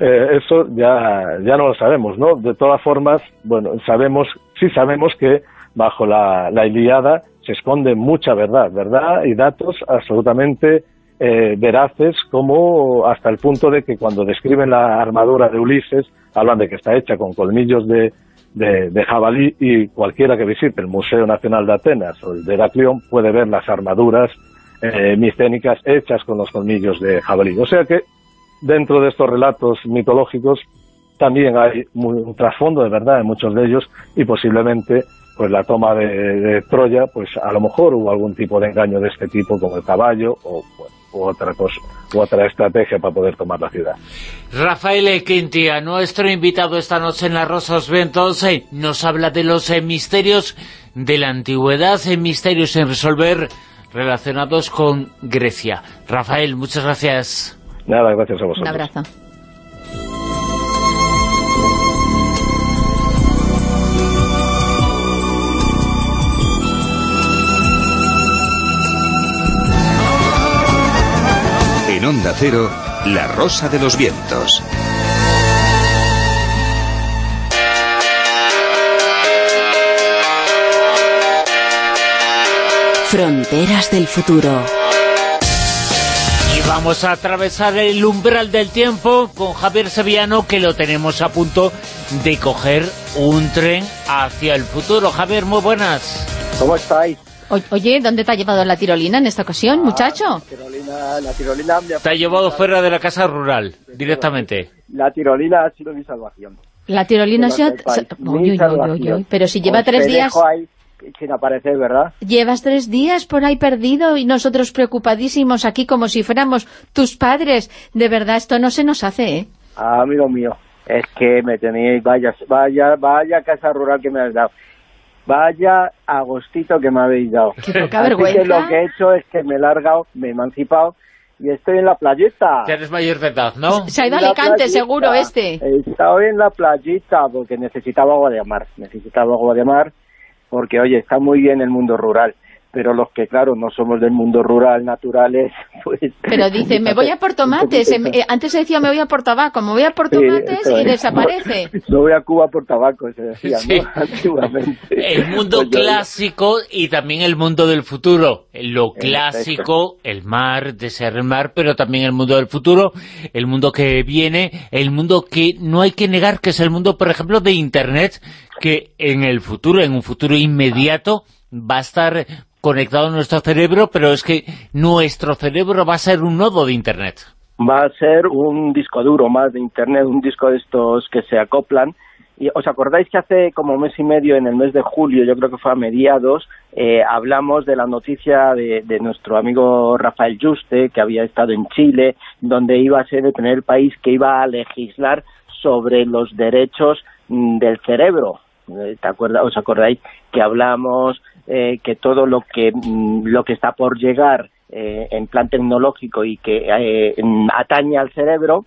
eh, eso ya, ya no lo sabemos, ¿no? De todas formas, bueno, sabemos, sí sabemos que bajo la, la Iliada se esconde mucha verdad, verdad y datos absolutamente eh, veraces, como hasta el punto de que cuando describen la armadura de Ulises, hablan de que está hecha con colmillos de, de, jabalí y cualquiera que visite el Museo Nacional de Atenas o el de Heraclión puede ver las armaduras eh, micénicas hechas con los colmillos de jabalí. O sea que dentro de estos relatos mitológicos también hay un trasfondo de verdad en muchos de ellos y posiblemente pues la toma de, Troya, pues a lo mejor hubo algún tipo de engaño de este tipo como el caballo o otra cosa, u otra estrategia para poder tomar la ciudad. Rafael Quintia, nuestro invitado esta noche en La Rosas Ventos, eh, nos habla de los eh, misterios de la antigüedad, eh, misterios en resolver relacionados con Grecia. Rafael, muchas gracias. Nada, gracias a vosotros. Un abrazo. En Onda Cero, La Rosa de los Vientos. Fronteras del futuro. Vamos a atravesar el umbral del tiempo con Javier Sevillano, que lo tenemos a punto de coger un tren hacia el futuro. Javier, muy buenas. ¿Cómo estáis? oye, ¿dónde te ha llevado la tirolina en esta ocasión, ah, muchacho? La tirolina, la tirolina Te ha llevado fuera de la casa rural, directamente. La tirolina ha sido mi salvación. La tirolina ha sido... Pero si lleva tres días... sin aparecer, ¿verdad? Llevas tres días por ahí perdido y nosotros preocupadísimos aquí como si fuéramos tus padres. De verdad, esto no se nos hace, ¿eh? Ah, amigo mío, es que me teníais... Vaya, vaya, vaya casa rural que me has dado. Vaya agostito que me habéis dado. Qué poca vergüenza. que lo que he hecho es que me he largado, me he emancipado y estoy en la playita. Ya eres mayor de edad, ¿no? Se ha ido a Alicante, seguro, este. He estado en la playita porque necesitaba agua de mar. Necesitaba agua de mar porque, oye, está muy bien el mundo rural pero los que, claro, no somos del mundo rural, naturales, pues... Pero dice, me voy a por tomates, em, eh, antes se decía me voy a por tabaco, me voy a por tomates y desaparece. No, voy a Cuba por tabaco, se decía, ¿no? Antiguamente. El mundo pues clásico y también el mundo del futuro. Lo clásico, el mar, desear el mar, pero también el mundo del futuro, el mundo que viene, el mundo que no hay que negar, que es el mundo, por ejemplo, de Internet, que en el futuro, en un futuro inmediato, va a estar conectado a nuestro cerebro, pero es que nuestro cerebro va a ser un nodo de Internet. Va a ser un disco duro más de Internet, un disco de estos que se acoplan. Y ¿Os acordáis que hace como mes y medio, en el mes de julio, yo creo que fue a mediados, eh, hablamos de la noticia de, nuestro amigo Rafael Juste, que había estado en Chile, donde iba a ser el primer país que iba a legislar sobre los derechos mm, del cerebro. Eh, ¿Te acuerdas, ¿Os acordáis que hablamos eh, que todo lo que, mm, lo que está por llegar eh, en plan tecnológico y que eh, atañe al cerebro,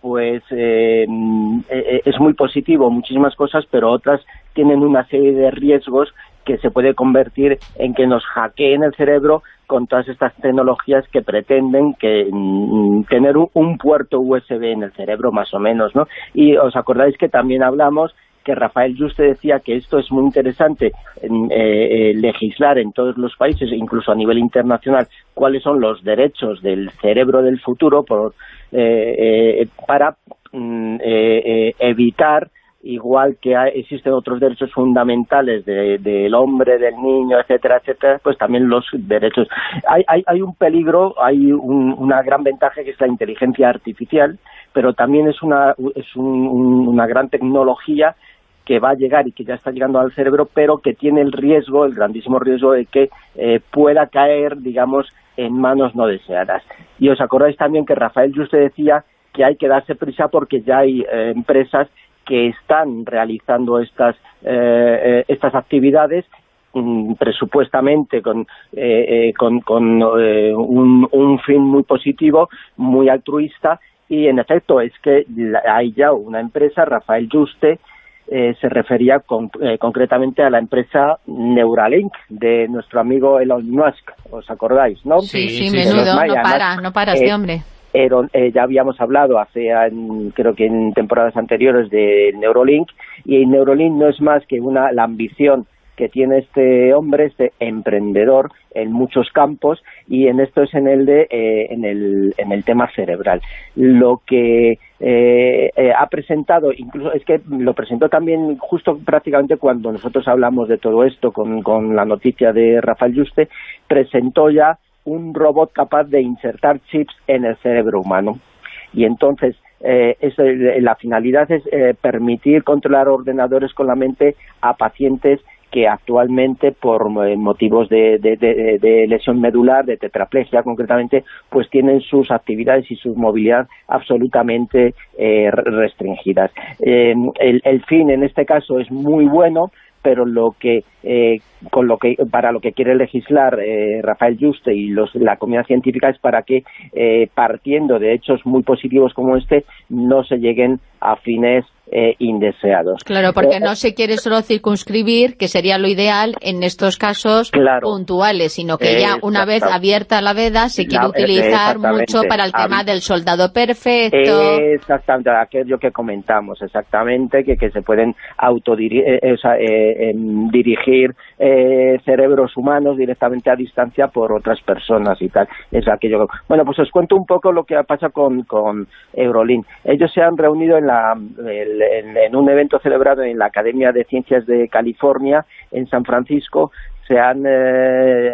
pues mm, es muy positivo, muchísimas cosas, pero otras tienen una serie de riesgos que se puede convertir en que nos hackeen el cerebro con todas estas tecnologías que pretenden que mm, tener un, un, puerto USB en el cerebro más o menos, ¿no? Y os acordáis que también hablamos que Rafael Juste decía que esto es muy interesante eh, eh, legislar en todos los países, incluso a nivel internacional, cuáles son los derechos del cerebro del futuro por, eh, para mm, evitar igual que existen otros derechos fundamentales del hombre, del niño, etcétera, etcétera, pues también los derechos. Hay, hay, hay un peligro, hay una gran ventaja que es la inteligencia artificial, pero también es una, es una gran tecnología que va a llegar y que ya está llegando al cerebro, pero que tiene el riesgo, el grandísimo riesgo de que eh, pueda caer, digamos, en manos no deseadas. Y os acordáis también que Rafael Juste decía que hay que darse prisa porque ya hay eh, empresas que están realizando estas, eh, estas actividades mm, presupuestamente con, con, un, un, fin muy positivo, muy altruista, y en efecto es que hay ya una empresa, Rafael Juste, eh, se refería eh, concretamente a la empresa Neuralink de nuestro amigo Elon Musk, ¿os acordáis, no? Sí, sí, menudo, no para, no para este hombre. ya habíamos hablado hace, creo que en temporadas anteriores de Neuralink, y Neuralink no es más que una la ambición que tiene este hombre, este emprendedor en muchos campos y en esto es en el de eh, en, el, en el tema cerebral. Lo que eh, eh, ha presentado, incluso es que lo presentó también justo prácticamente cuando nosotros hablamos de todo esto con, con la noticia de Rafael Juste, presentó ya un robot capaz de insertar chips en el cerebro humano. Y entonces eh, la finalidad es permitir controlar ordenadores con la mente a pacientes que actualmente por motivos de, lesión medular, de tetraplegia concretamente, pues tienen sus actividades y su movilidad absolutamente restringidas. el, fin en este caso es muy bueno, pero lo que con lo que para lo que quiere legislar Rafael Juste y la comunidad científica es para que partiendo de hechos muy positivos como este no se lleguen a fines eh, indeseados. Claro, porque eh, no se quiere solo circunscribir, que sería lo ideal en estos casos puntuales, sino que ya una vez abierta la veda se quiere utilizar mucho para el tema del soldado perfecto. Exactamente, aquello que comentamos, exactamente, que, que se pueden autodirigir, eh, em, dirigir cerebros humanos directamente a distancia por otras personas y tal. Es aquello Bueno, pues os cuento un poco lo que pasa con, con Eurolin. Ellos se han reunido en la en, un evento celebrado en la Academia de Ciencias de California, en San Francisco, se han, eh,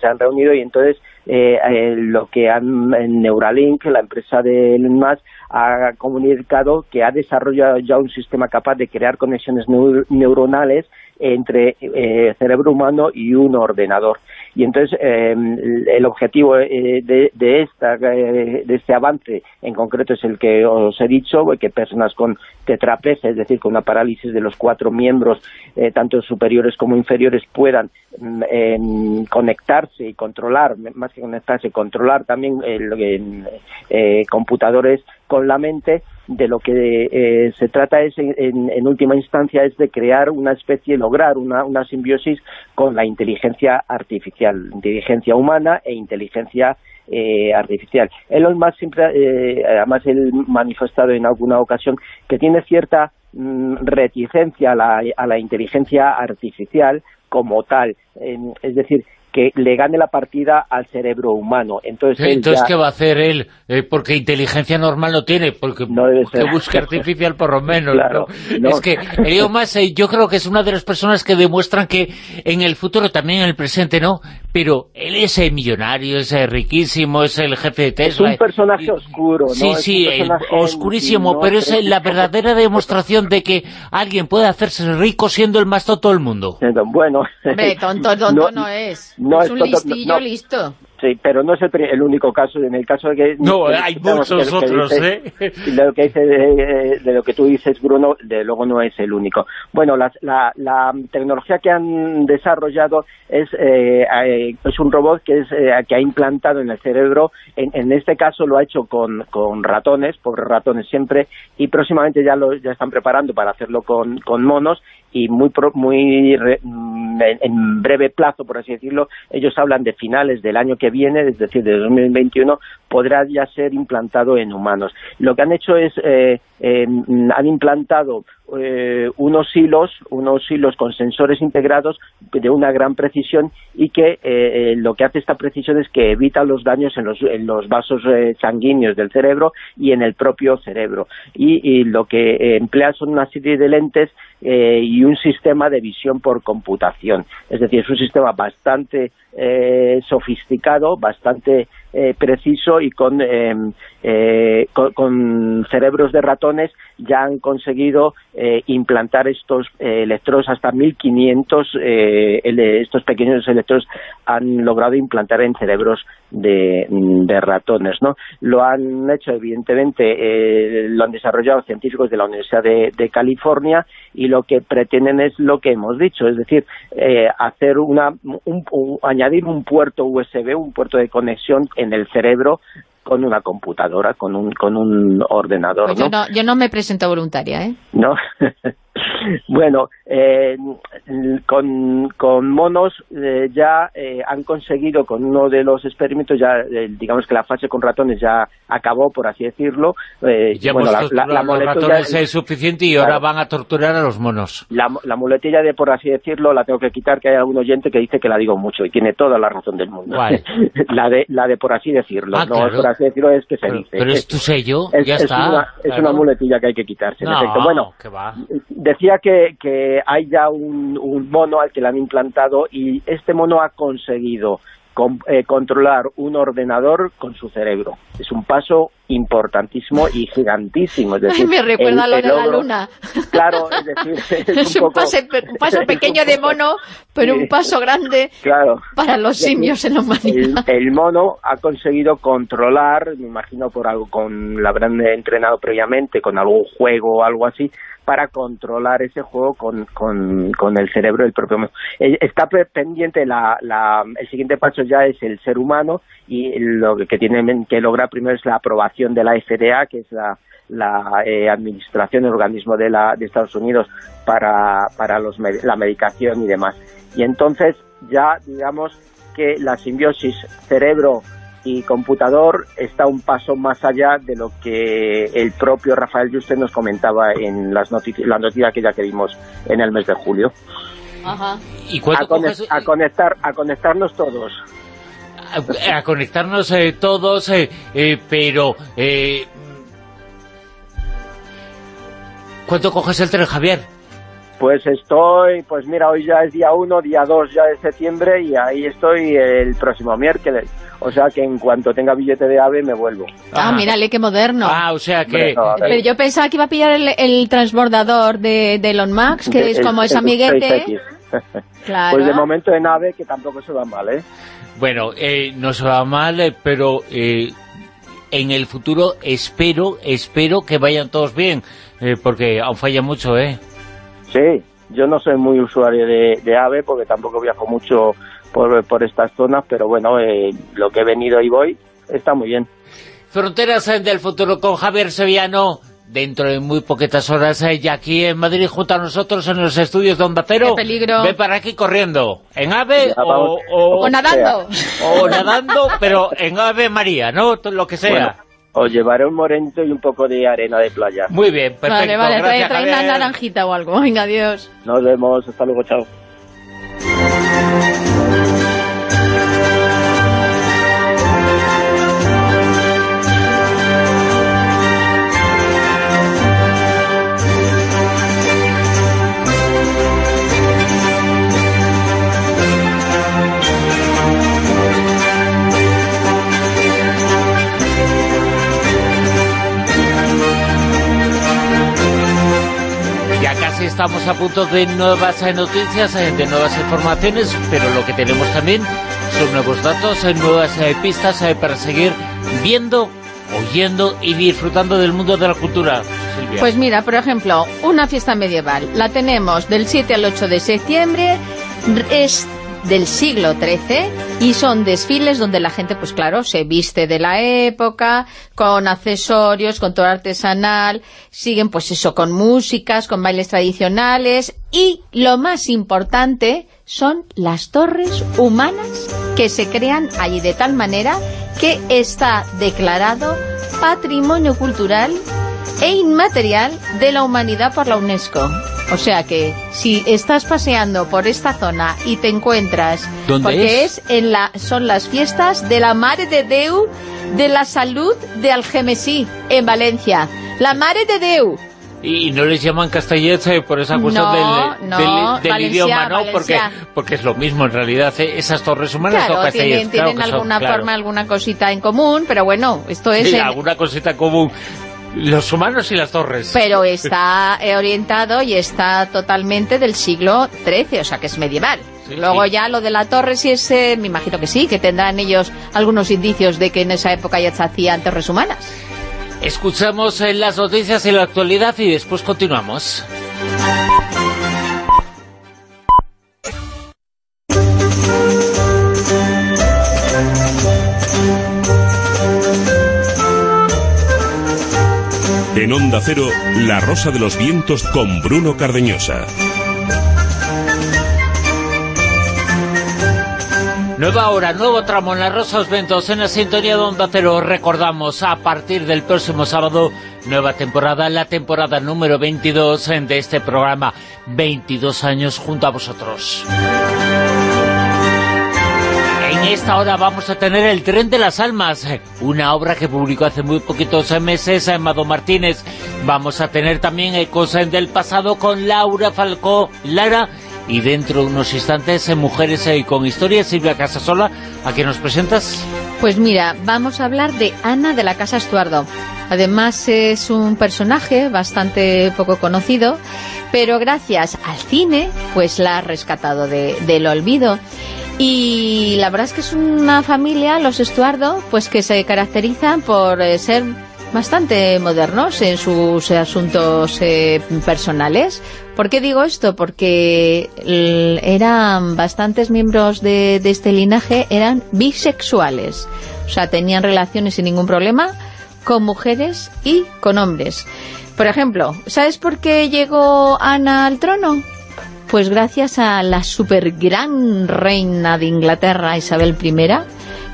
se han reunido y entonces eh, eh, lo que han en Neuralink, la empresa de Elon Musk, ha comunicado que ha desarrollado ya un sistema capaz de crear conexiones neuronales entre cerebro humano y un ordenador y entonces eh, el objetivo eh, de, esta, eh, de este avance en concreto es el que os he dicho, que personas con tetraplegia, es decir, con una parálisis de los cuatro miembros, tanto superiores como inferiores, puedan mm, conectarse y controlar, más que conectarse, controlar también computadores con la mente de lo que eh, se trata es, en, última instancia, es de crear una especie, lograr una, simbiosis con la inteligencia artificial, inteligencia humana e inteligencia eh, artificial. Elon Musk siempre, eh, además él manifestado en alguna ocasión que tiene cierta mm, reticencia a la, a la inteligencia artificial como tal, es decir, que le gane la partida al cerebro humano. Entonces, Entonces ¿qué va a hacer él? Eh, porque inteligencia normal no tiene, porque, no busca artificial por lo menos. Es que más, eh, yo creo que es una de las personas que demuestran que en el futuro, también en el presente, ¿no? Pero él es el millonario, es riquísimo, es el jefe de Tesla. Es un personaje oscuro, ¿no? Sí, sí, oscurísimo, pero es la verdadera demostración de que alguien puede hacerse rico siendo el más tonto del mundo. Bueno... tonto, tonto no es no es un listillo listo. Sí, pero no es el, único caso. En el caso de que... No, hay muchos otros, ¿eh? De lo, que de, lo que tú dices, Bruno, de luego no es el único. Bueno, la, la, tecnología que han desarrollado es, eh, eh, es un robot que es eh, que ha implantado en el cerebro, en, este caso lo ha hecho con, con ratones, pobres ratones siempre, y próximamente ya lo ya están preparando para hacerlo con, con monos, y muy muy mm, en breve plazo, por así decirlo, ellos hablan de finales del año que viene, es decir, de 2021, podrá ya ser implantado en humanos. Lo que han hecho es, eh, eh, han implantado eh, unos hilos, unos hilos con sensores integrados de una gran precisión y que lo que hace esta precisión es que evita los daños en los, en los vasos sanguíneos del cerebro y en el propio cerebro. Y, lo que emplea son una serie de lentes y un sistema de visión por computación. Es decir, es un sistema bastante sofisticado, bastante eh, preciso y em, eh, con, con, cerebros de ratones ya han conseguido eh, implantar estos electrodos. Hasta 1500 estos pequeños electrodos han logrado implantar en cerebros de, ratones ¿no? lo han hecho evidentemente lo han desarrollado científicos de la Universidad de, California y lo que pretenden es lo que hemos dicho es decir hacer una añadir un puerto USB un puerto de conexión en el cerebro con una computadora, con un, con un ordenador. Pues yo, ¿no? yo no me presento voluntaria, ¿eh? No. bueno, eh, con, con, monos eh, ya eh, han conseguido, con uno de los experimentos, ya digamos que la fase con ratones ya acabó, por así decirlo. ya bueno, la, la, los ratones es suficiente y ahora van a torturar a los monos. La, muletilla de, por así decirlo, la tengo que quitar, que hay algún oyente que dice que la digo mucho y tiene toda la razón del mundo. la de la de por así decirlo, ah, no por así decirlo es que se dice. Pero es tu sello, ya es está. Una, es una muletilla que hay que quitarse, en efecto. Bueno, decía que, que hay ya un, un, mono al que le han implantado y este mono ha conseguido eh, controlar un ordenador con su cerebro. Es un paso importantísimo y gigantísimo. Es decir, me recuerda lo de la luna. Claro, es decir, es, un, paso pequeño de mono, pero un paso grande para los simios en la humanidad. El, mono ha conseguido controlar, me imagino por algo, con la habrán entrenado previamente, con algún juego o algo así, para controlar ese juego con, con, el cerebro del propio eh, Está pendiente, la, la, el siguiente paso ya es el ser humano y lo que tienen que lograr primero es la aprobación de la FDA, que es la, la eh, administración, el organismo de, la, de Estados Unidos para, para los, la medicación y demás. Y entonces ya digamos que la simbiosis cerebro y computador está un paso más allá de lo que el propio Rafael Juste nos comentaba en las noticias, la noticia aquella que vimos en el mes de julio. Ajá. ¿Y a, conectar, a conectarnos todos. A, conectarnos eh, todos, eh, eh, pero... ¿Cuánto coges el tren, Javier? Pues estoy, pues mira, hoy ya es día 1, día 2 ya de septiembre y ahí estoy el próximo miércoles. O sea que en cuanto tenga billete de AVE me vuelvo. Ah, mírale, qué moderno. Ah, o sea que... Pero yo pensaba que iba a pillar el, transbordador de, Elon Musk, que es como ese amiguete. claro. Pues de momento en AVE, que tampoco se va mal, ¿eh? Bueno, eh, no se va mal, eh, pero eh, en el futuro espero, espero que vayan todos bien, eh, porque aún falla mucho, ¿eh? Sí, yo no soy muy usuario de, de AVE porque tampoco viajo mucho por, por estas zonas, pero bueno, eh, lo que he venido y voy está muy bien. Fronteras del futuro con Javier Sevillano, dentro de muy poquitas horas, eh, ya aquí en Madrid junto a nosotros en los estudios de Onda Cero. ¡Qué peligro! Ve para aquí corriendo, en AVE o, o, nadando. O nadando, pero en AVE María, ¿no? Lo que sea. Os llevaré un morento y un poco de arena de playa. Muy bien, perfecto. Vale, vale, trae, trae una naranjita o algo. Venga, adiós. Nos vemos, hasta luego, chao. Estamos a punto de nuevas eh, noticias, eh, de nuevas informaciones, pero lo que tenemos también son nuevos datos, eh, nuevas pistas para seguir viendo, oyendo y disfrutando del mundo de la cultura. Pues mira, por ejemplo, una fiesta medieval, la tenemos del 7 al 8 de septiembre, es del siglo XIII y son desfiles donde la gente, pues claro, se viste de la época, con accesorios, con todo artesanal, siguen pues eso, con músicas, con bailes tradicionales y lo más importante son las torres humanas que se crean allí de tal manera que está declarado Patrimonio Cultural e Inmaterial de la Humanidad por la UNESCO. O sea que si estás paseando por esta zona y te encuentras... porque es? en la son las fiestas de la Mare de Deu de la Salud de Algemesí, en Valencia. La Mare de Deu. Y no les llaman castellets eh, por esa cuestión del, idioma, ¿no? Porque, porque es lo mismo en realidad, eh, esas torres humanas claro, Tienen, tienen alguna forma, alguna cosita en común, pero bueno, esto es... Sí, alguna cosita en común. Los humanos y las torres. Pero está eh, orientado y está totalmente del siglo XIII, o sea que es medieval. Luego ya lo de la torre, si es, me imagino que sí, que tendrán ellos algunos indicios de que en esa época ya se hacían torres humanas. Escuchamos en las noticias y la actualidad y después continuamos. En Onda Cero, La Rosa de los Vientos con Bruno Cardeñosa. Nueva hora, nuevo tramo en la Rosa de los Vientos, en la sintonía de Onda Cero. Recordamos, a partir del próximo sábado, nueva temporada, la temporada número 22 de este programa. 22 años junto a vosotros. Esta hora vamos a tener El Tren de las Almas, una obra que publicó hace muy poquitos meses Amado Martínez. Vamos a tener también Ecos del Pasado con Laura Falcó Lara y dentro de unos instantes Mujeres y con Historia, Silvia Casasola, ¿a quién nos presentas? Pues mira, vamos a hablar de Ana de la Casa Estuardo. Además es un personaje bastante poco conocido, pero gracias al cine, pues la ha rescatado de, del olvido. Y la verdad es que es una familia, los Estuardo, pues que se caracterizan por eh, ser bastante modernos en sus asuntos eh, personales. ¿Por qué digo esto? Porque eran bastantes miembros de, de este linaje, eran bisexuales. O sea, tenían relaciones sin ningún problema con mujeres y con hombres. Por ejemplo, ¿sabes por qué llegó Ana al trono? Pues gracias a la super gran reina de Inglaterra, Isabel I,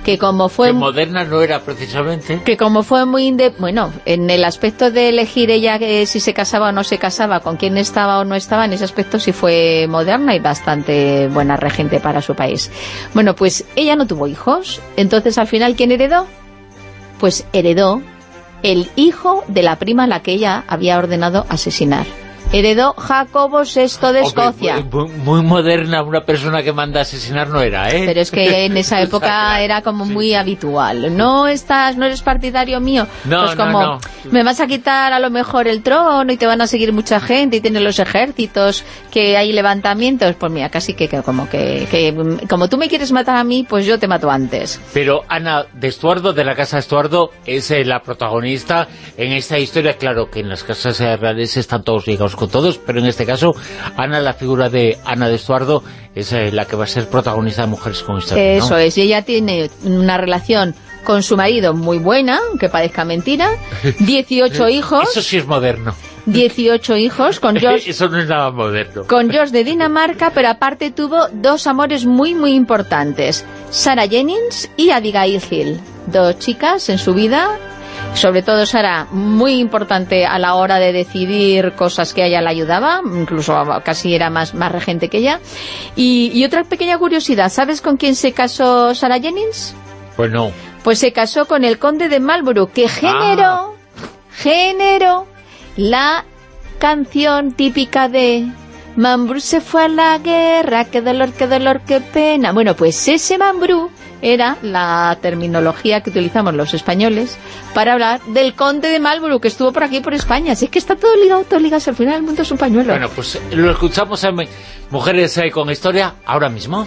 que como fue... Que moderna no era precisamente. Que como fue muy... Bueno, en el aspecto de elegir ella eh, si se casaba o no se casaba, con quién estaba o no estaba, en ese aspecto sí fue moderna y bastante buena regente para su país. Bueno, pues ella no tuvo hijos, entonces al final, ¿quién heredó? Pues heredó el hijo de la prima a la que ella había ordenado asesinar heredó Jacobo VI de Escocia. Muy, moderna, una persona que manda a asesinar no era, ¿eh? Pero es que en esa época era como muy habitual. No estás, no eres partidario mío. No, pues como, no, me vas a quitar a lo mejor el trono y te van a seguir mucha gente y tienes los ejércitos, que hay levantamientos. Pues mira, casi que, como que, que, como tú me quieres matar a mí, pues yo te mato antes. Pero Ana de Estuardo, de la Casa Estuardo, es eh, la protagonista en esta historia. Claro que en las casas reales están todos ligados con todos, pero en este caso, Ana, la figura de Ana de Estuardo, es eh, la que va a ser protagonista de Mujeres con Historia, Eso es, y ella tiene una relación con su marido muy buena, aunque parezca mentira, 18 hijos... Eso sí es moderno. 18 hijos con George... Eso no es nada moderno. Con George de Dinamarca, pero aparte tuvo dos amores muy, muy importantes. Sarah Jennings y Abigail Hill. Dos chicas en su vida sobre todo Sara, muy importante a la hora de decidir cosas que a ella le ayudaba, incluso casi era más, más regente que ella. Y, otra pequeña curiosidad, ¿sabes con quién se casó Sara Jennings? Pues no. Pues se casó con el conde de Marlborough, que generó, ah. generó la canción típica de Mambrú se fue a la guerra, qué dolor, qué dolor, qué pena. Bueno, pues ese Mambrú era la terminología que utilizamos los españoles para hablar del conde de Marlborough, que estuvo por aquí, por España. Así es que está todo ligado, todo ligado. Al final el mundo es un pañuelo. Bueno, pues lo escuchamos en Mujeres con Historia ahora mismo.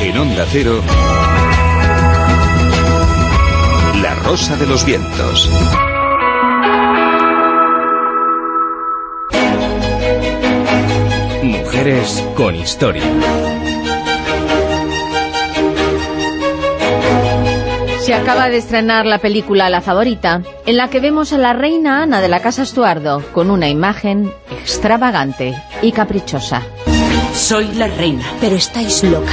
En Onda Cero... Rosa de los Vientos. Mujeres con historia. Se acaba de estrenar la película La Favorita, en la que vemos a la reina Ana de la Casa Estuardo con una imagen extravagante y caprichosa. Soy la reina, pero estáis loca.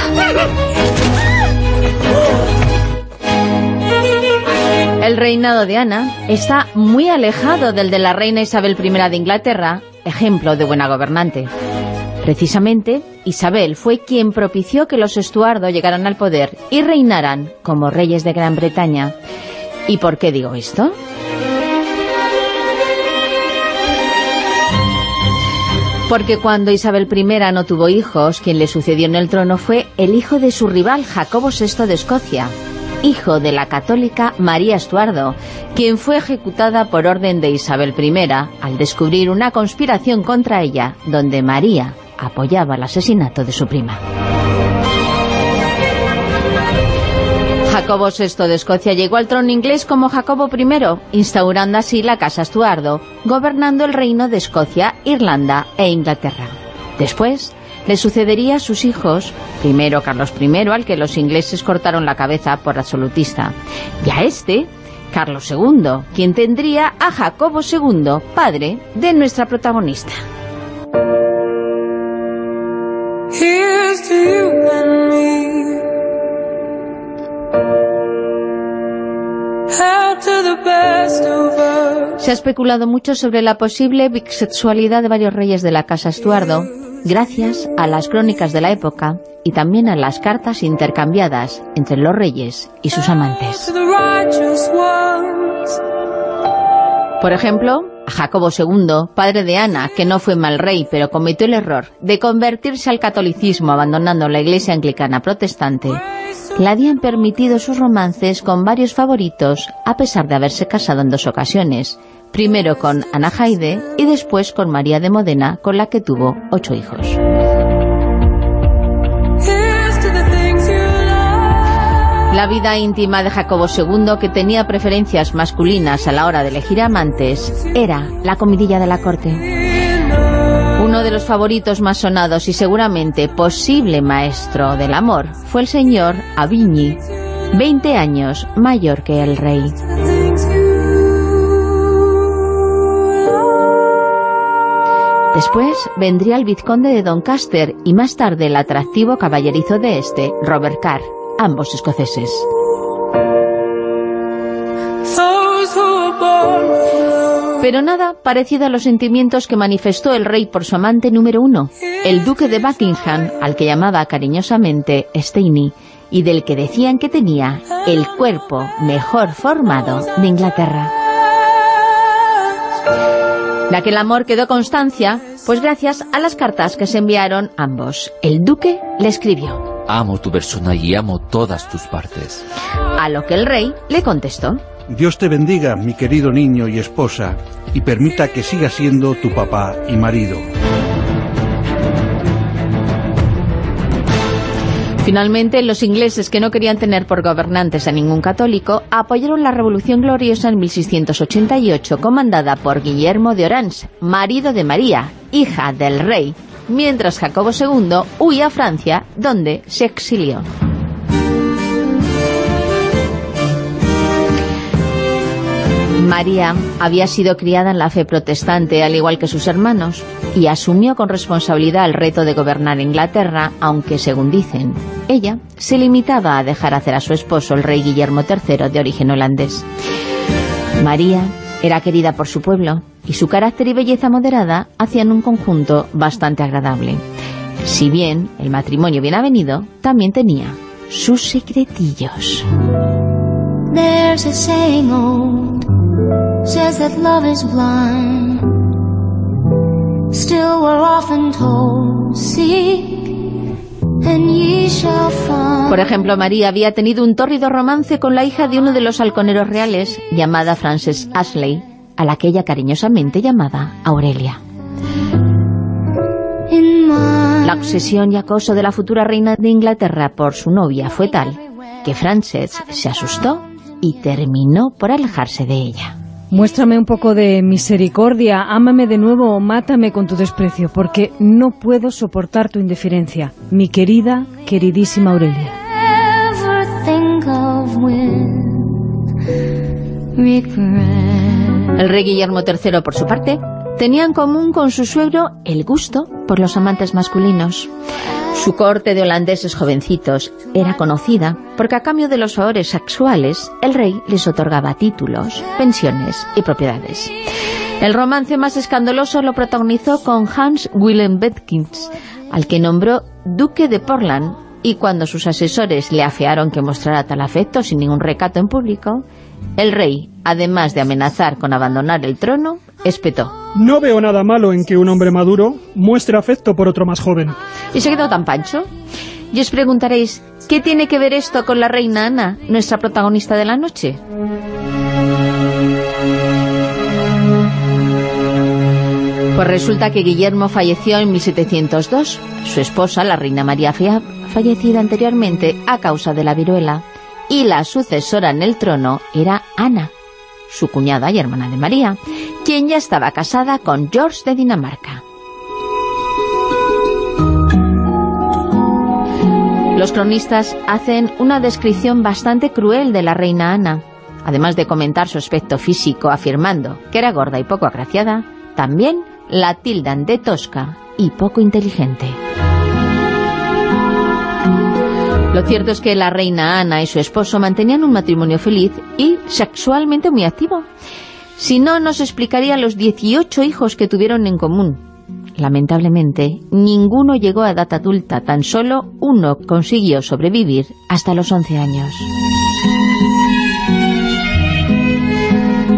El reinado de Ana está muy alejado del de la reina Isabel I de Inglaterra, ejemplo de buena gobernante. Precisamente, Isabel fue quien propició que los Estuardo llegaran al poder y reinaran como reyes de Gran Bretaña. ¿Y por qué digo esto? Porque cuando Isabel I no tuvo hijos, quien le sucedió en el trono fue el hijo de su rival Jacobo VI de Escocia, hijo de la católica María Estuardo, quien fue ejecutada por orden de Isabel I al descubrir una conspiración contra ella, donde María apoyaba el asesinato de su prima. Jacobo VI de Escocia llegó al trono inglés como Jacobo I, instaurando así la Casa Estuardo, gobernando el reino de Escocia, Irlanda e Inglaterra. Después, Le sucedería a sus hijos, primero Carlos I, al que los ingleses cortaron la cabeza por absolutista, y a este, Carlos II, quien tendría a Jacobo II, padre de nuestra protagonista. Se ha especulado mucho sobre la posible bisexualidad de varios reyes de la Casa Estuardo, gracias a las crónicas de la época y también a las cartas intercambiadas entre los reyes y sus amantes. Por ejemplo, Jacobo II, padre de Ana, que no fue mal rey, pero cometió el error de convertirse al catolicismo abandonando la iglesia anglicana protestante, le habían permitido sus romances con varios favoritos, a pesar de haberse casado en dos ocasiones, primero con Ana Jaide y después con María de Modena, con la que tuvo ocho hijos. La vida íntima de Jacobo II, que tenía preferencias masculinas a la hora de elegir amantes, era la comidilla de la corte. Uno de los favoritos más sonados y seguramente posible maestro del amor fue el señor Avigny, 20 años mayor que el rey. Después vendría el vizconde de Doncaster y más tarde el atractivo caballerizo de este, Robert Carr, ambos escoceses. Pero nada parecido a los sentimientos que manifestó el rey por su amante número uno, el duque de Buckingham, al que llamaba cariñosamente Steyny, y del que decían que tenía el cuerpo mejor formado de Inglaterra. De aquel amor quedó constancia, pues gracias a las cartas que se enviaron ambos. El duque le escribió. Amo tu persona y amo todas tus partes. A lo que el rey le contestó. Dios te bendiga, mi querido niño y esposa, y permita que siga siendo tu papá y marido. Finalmente, los ingleses, que no querían tener por gobernantes a ningún católico, apoyaron la Revolución Gloriosa en 1688, comandada por Guillermo de Orange, marido de María, hija del rey, mientras Jacobo II huía a Francia, donde se exilió. María había sido criada en la fe protestante, al igual que sus hermanos, y asumió con responsabilidad el reto de gobernar Inglaterra, aunque, según dicen, ella se limitaba a dejar hacer a su esposo, el rey Guillermo III, de origen holandés. María era querida por su pueblo, y su carácter y belleza moderada hacían un conjunto bastante agradable. Si bien el matrimonio bien avenido también tenía sus secretillos. Por ejemplo, María había tenido un tórrido romance con la hija de uno de los halconeros reales, llamada Frances Ashley, a la que ella cariñosamente llamaba Aurelia. La obsesión y acoso de la futura reina de Inglaterra por su novia fue tal que Frances se asustó y terminó por alejarse de ella. Muéstrame un poco de misericordia, ámame de nuevo o mátame con tu desprecio, porque no puedo soportar tu indiferencia, mi querida, queridísima Aurelia. El rey Guillermo III, por su parte, tenía en común con su suegro el gusto por los amantes masculinos. Su corte de holandeses jovencitos era conocida porque a cambio de los favores sexuales el rey les otorgaba títulos, pensiones y propiedades. El romance más escandaloso lo protagonizó con Hans Willem Betkins, al que nombró duque de Portland, y cuando sus asesores le afearon que mostrara tal afecto sin ningún recato en público, el rey, además de amenazar con abandonar el trono, espetó. No veo nada malo en que un hombre maduro muestre afecto por otro más joven. ¿Y se quedó tan pancho? Y os preguntaréis, ¿qué tiene que ver esto con la reina Ana, nuestra protagonista de la noche? Pues resulta que Guillermo falleció en 1702. Su esposa, la reina María Fea, fallecida anteriormente a causa de la viruela. Y la sucesora en el trono era Ana, su cuñada y hermana de María, quien ya estaba casada con George de Dinamarca. Los cronistas hacen una descripción bastante cruel de la reina Ana. Además de comentar su aspecto físico afirmando que era gorda y poco agraciada, también la tildan de tosca y poco inteligente. Lo cierto es que la reina Ana y su esposo mantenían un matrimonio feliz y sexualmente muy activo. Si no, nos explicaría los 18 hijos que tuvieron en común. Lamentablemente, ninguno llegó a edad adulta, tan solo uno consiguió sobrevivir hasta los 11 años.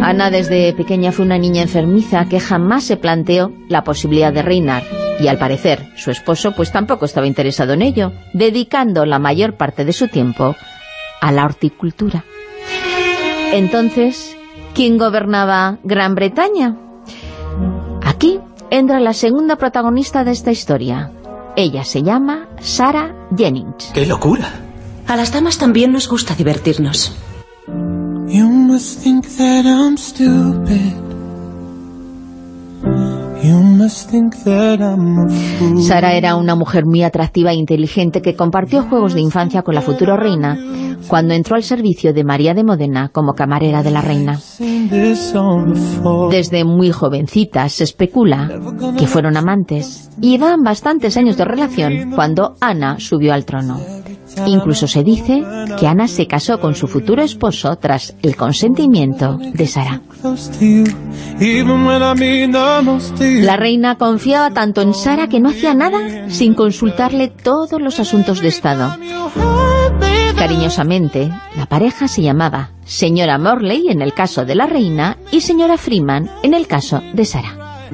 Ana desde pequeña fue una niña enfermiza que jamás se planteó la posibilidad de reinar y al parecer su esposo pues tampoco estaba interesado en ello, dedicando la mayor parte de su tiempo a la horticultura. Entonces, ¿quién gobernaba Gran Bretaña? Aquí entra la segunda protagonista de esta historia. Ella se llama Sarah Jennings. ¡Qué locura! A las damas también nos gusta divertirnos. You must think that I'm stupid. Sara era una mujer muy atractiva e inteligente que compartió juegos de infancia con la futura reina cuando entró al servicio de María de Modena como camarera de la reina. Desde muy jovencitas se especula que fueron amantes y llevaban bastantes años de relación cuando Ana subió al trono. Incluso se dice que Ana se casó con su futuro esposo tras el consentimiento de Sara. La reina confiaba tanto en Sara que no hacía nada sin consultarle todos los asuntos de Estado. Cariñosamente, la pareja se llamaba señora Morley en el caso de la reina y señora Freeman en el caso de Sara.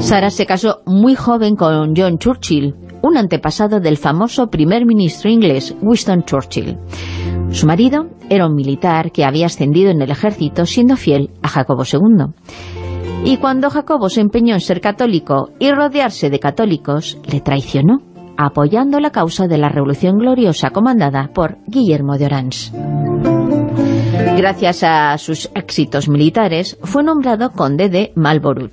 Sara se casó muy joven con John Churchill, un antepasado del famoso primer ministro inglés Winston Churchill. Su marido era un militar que había ascendido en el ejército siendo fiel a Jacobo II. Y cuando Jacobo se empeñó en ser católico y rodearse de católicos, le traicionó, apoyando la causa de la Revolución Gloriosa comandada por Guillermo de Orange. Gracias a sus éxitos militares, fue nombrado conde de Marlborough.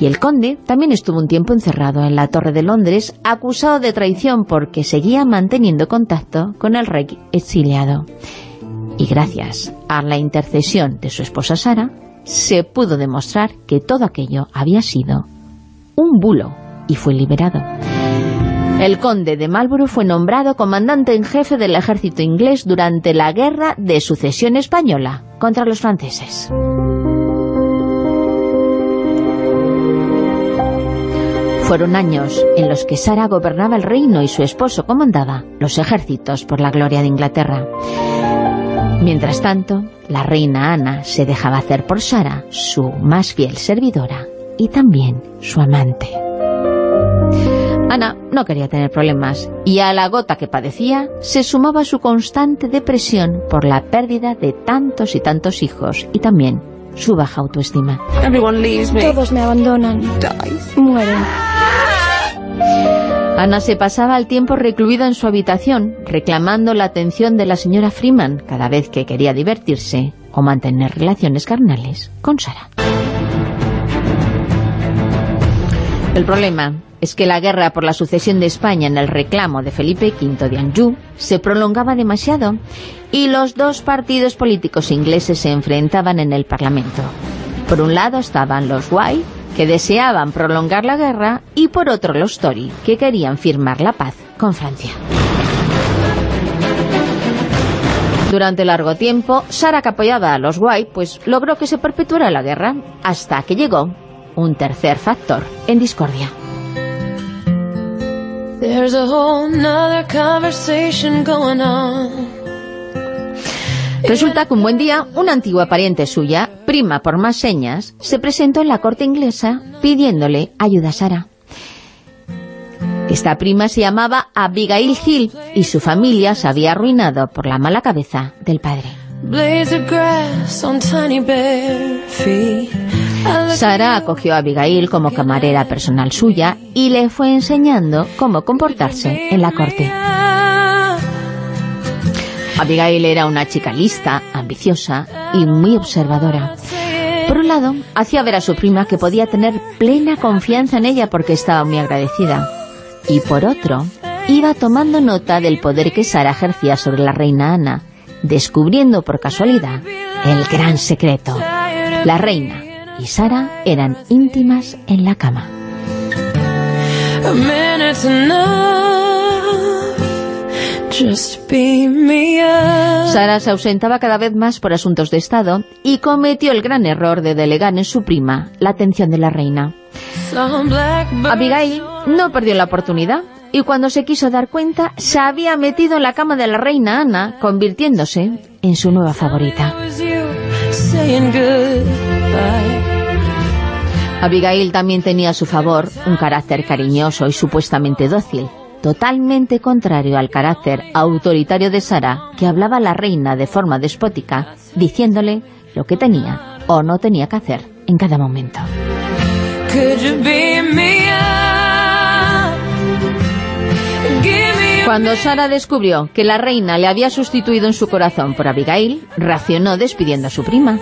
Y el conde también estuvo un tiempo encerrado en la Torre de Londres, acusado de traición porque seguía manteniendo contacto con el rey exiliado. Y gracias a la intercesión de su esposa Sara, se pudo demostrar que todo aquello había sido un bulo y fue liberado. El conde de Marlborough fue nombrado comandante en jefe del ejército inglés durante la Guerra de Sucesión Española contra los franceses. Fueron años en los que Sara gobernaba el reino y su esposo comandaba los ejércitos por la gloria de Inglaterra. Mientras tanto, la reina Ana se dejaba hacer por Sara, su más fiel servidora y también su amante. Ana no quería tener problemas y a la gota que padecía se sumaba su constante depresión por la pérdida de tantos y tantos hijos y también su baja autoestima. Todos me abandonan. Mueren. Ana se pasaba el tiempo recluida en su habitación, reclamando la atención de la señora Freeman cada vez que quería divertirse o mantener relaciones carnales con Sara. El problema es que la guerra por la sucesión de España en el reclamo de Felipe V de Anjou se prolongaba demasiado y los dos partidos políticos ingleses se enfrentaban en el Parlamento. Por un lado estaban los White, que deseaban prolongar la guerra, y por otro los Tory, que querían firmar la paz con Francia. Durante largo tiempo, Sara, que apoyaba a los White, pues logró que se perpetuara la guerra, hasta que llegó un tercer factor en discordia. There's a whole conversation going on. Resulta que un buen día, una antigua pariente suya, prima por más señas, se presentó en la corte inglesa pidiéndole ayuda a Sara. Esta prima se llamaba Abigail Hill y su familia se había arruinado por la mala cabeza del padre. Sara acogió a Abigail como camarera personal suya y le fue enseñando cómo comportarse en la corte. Abigail era una chica lista, ambiciosa y muy observadora. Por un lado, hacía ver a su prima que podía tener plena confianza en ella porque estaba muy agradecida. Y por otro, iba tomando nota del poder que Sara ejercía sobre la reina Ana, descubriendo por casualidad el gran secreto. La reina y Sara eran íntimas en la cama. Sara se ausentaba cada vez más por asuntos de Estado y cometió el gran error de delegar en su prima la atención de la reina. Abigail no perdió la oportunidad y cuando se quiso dar cuenta se había metido en la cama de la reina Ana, convirtiéndose en su nueva favorita. Abigail también tenía a su favor un carácter cariñoso y supuestamente dócil, totalmente contrario al carácter autoritario de Sara, que hablaba a la reina de forma despótica, diciéndole lo que tenía o no tenía que hacer en cada momento. Cuando Sara descubrió que la reina le había sustituido en su corazón por Abigail, racionó despidiendo a su prima.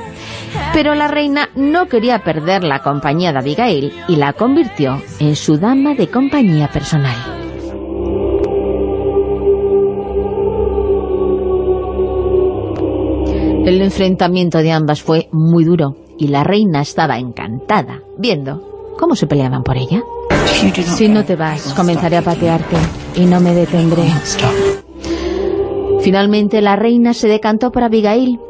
Pero la reina no quería perder la compañía de Abigail y la convirtió en su dama de compañía personal. El enfrentamiento de ambas fue muy duro y la reina estaba encantada viendo cómo se peleaban por ella. Si no te vas, comenzaré a patearte y no me detendré. Finalmente la reina se decantó por Abigail.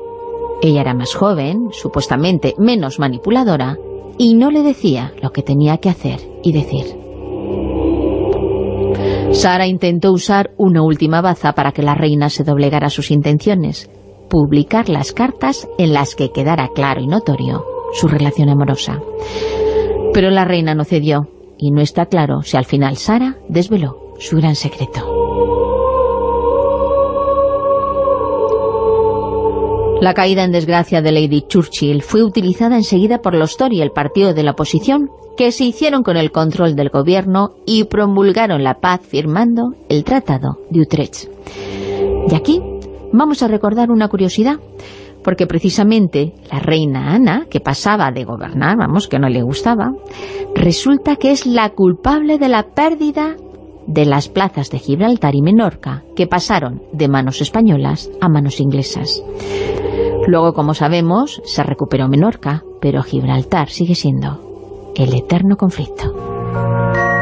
Ella era más joven, supuestamente menos manipuladora, y no le decía lo que tenía que hacer y decir. Sara intentó usar una última baza para que la reina se doblegara sus intenciones, publicar las cartas en las que quedara claro y notorio su relación amorosa. Pero la reina no cedió y no está claro si al final Sara desveló su gran secreto. La caída en desgracia de Lady Churchill fue utilizada enseguida por los Tory, el partido de la oposición, que se hicieron con el control del gobierno y promulgaron la paz firmando el Tratado de Utrecht. Y aquí vamos a recordar una curiosidad porque precisamente la reina Ana, que pasaba de gobernar, vamos, que no le gustaba, resulta que es la culpable de la pérdida de las plazas de Gibraltar y Menorca, que pasaron de manos españolas a manos inglesas. Luego, como sabemos, se recuperó Menorca, pero Gibraltar sigue siendo el eterno conflicto.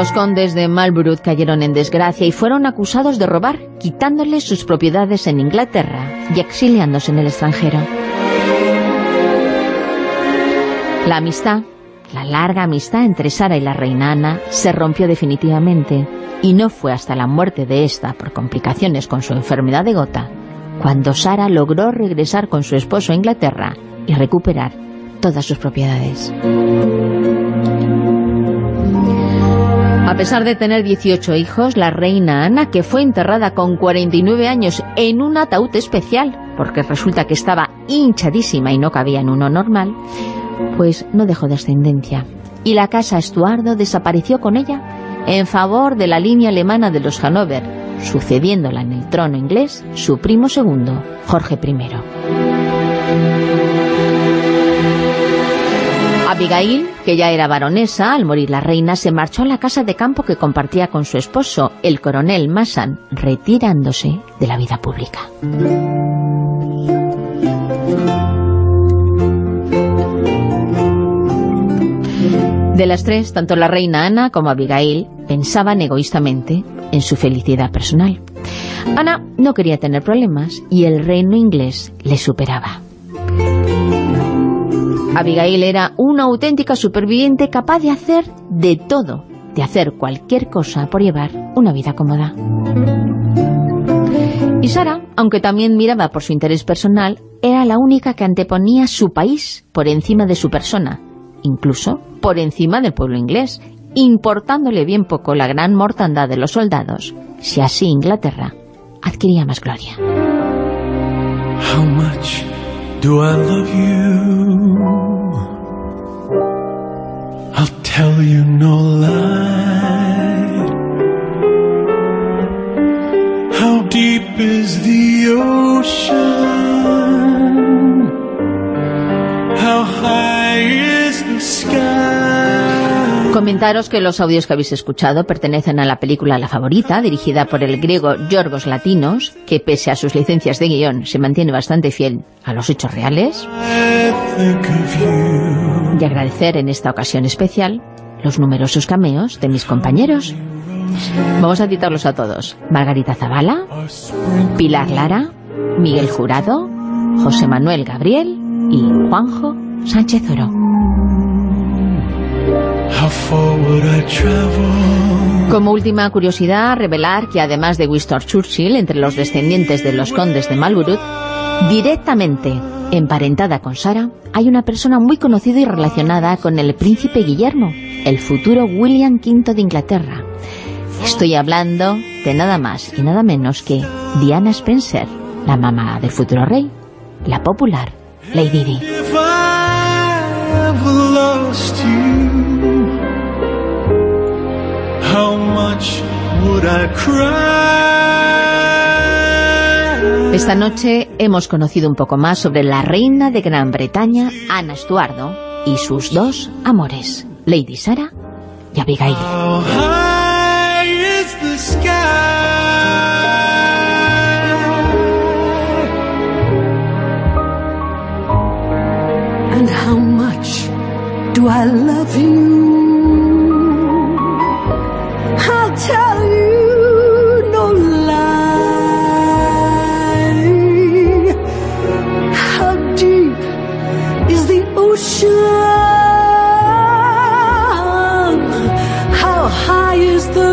Los condes de Marlborough cayeron en desgracia y fueron acusados de robar, quitándoles sus propiedades en Inglaterra y exiliándose en el extranjero. La amistad, la larga amistad entre Sara y la reina Ana, se rompió definitivamente y no fue hasta la muerte de esta por complicaciones con su enfermedad de gota cuando Sara logró regresar con su esposo a Inglaterra y recuperar todas sus propiedades. A pesar de tener 18 hijos, la reina Ana, que fue enterrada con 49 años en un ataúd especial, porque resulta que estaba hinchadísima y no cabía en uno normal, pues no dejó descendencia. Y la casa Estuardo desapareció con ella en favor de la línea alemana de los Hanover, sucediéndola en el trono inglés su primo segundo, Jorge I. Abigail, que ya era baronesa, al morir la reina, se marchó a la casa de campo que compartía con su esposo, el coronel Massan, retirándose de la vida pública. De las tres, tanto la reina Ana como Abigail pensaban egoístamente en su felicidad personal. Ana no quería tener problemas y el reino inglés le superaba. Abigail era una auténtica superviviente capaz de hacer de todo, de hacer cualquier cosa por llevar una vida cómoda. Y Sara, aunque también miraba por su interés personal, era la única que anteponía su país por encima de su persona, incluso por encima del pueblo inglés, importándole bien poco la gran mortandad de los soldados, si así Inglaterra adquiría más gloria. Do I love you? I'll tell you no lie. How deep is the ocean? How high is the sky? Comentaros que los audios que habéis escuchado pertenecen a la película La Favorita, dirigida por el griego Yorgos Latinos, que pese a sus licencias de guion se mantiene bastante fiel a los hechos reales. Y agradecer en esta ocasión especial los numerosos cameos de mis compañeros. Vamos a citarlos a todos. Margarita Zavala, Pilar Lara, Miguel Jurado, José Manuel Gabriel y Juanjo Sánchez Oro. Como última curiosidad, revelar que además de Winston Churchill, entre los descendientes de los condes de Marlborough, directamente emparentada con Sara, hay una persona muy conocida y relacionada con el príncipe Guillermo, el futuro William V de Inglaterra. Estoy hablando de nada más y nada menos que Diana Spencer, la mamá del futuro rey, la popular Lady Di. Esta noche hemos conocido un poco más sobre la reina de Gran Bretaña, Ana Estuardo, y sus dos amores, Lady Sara y Abigail. And how much do I love you?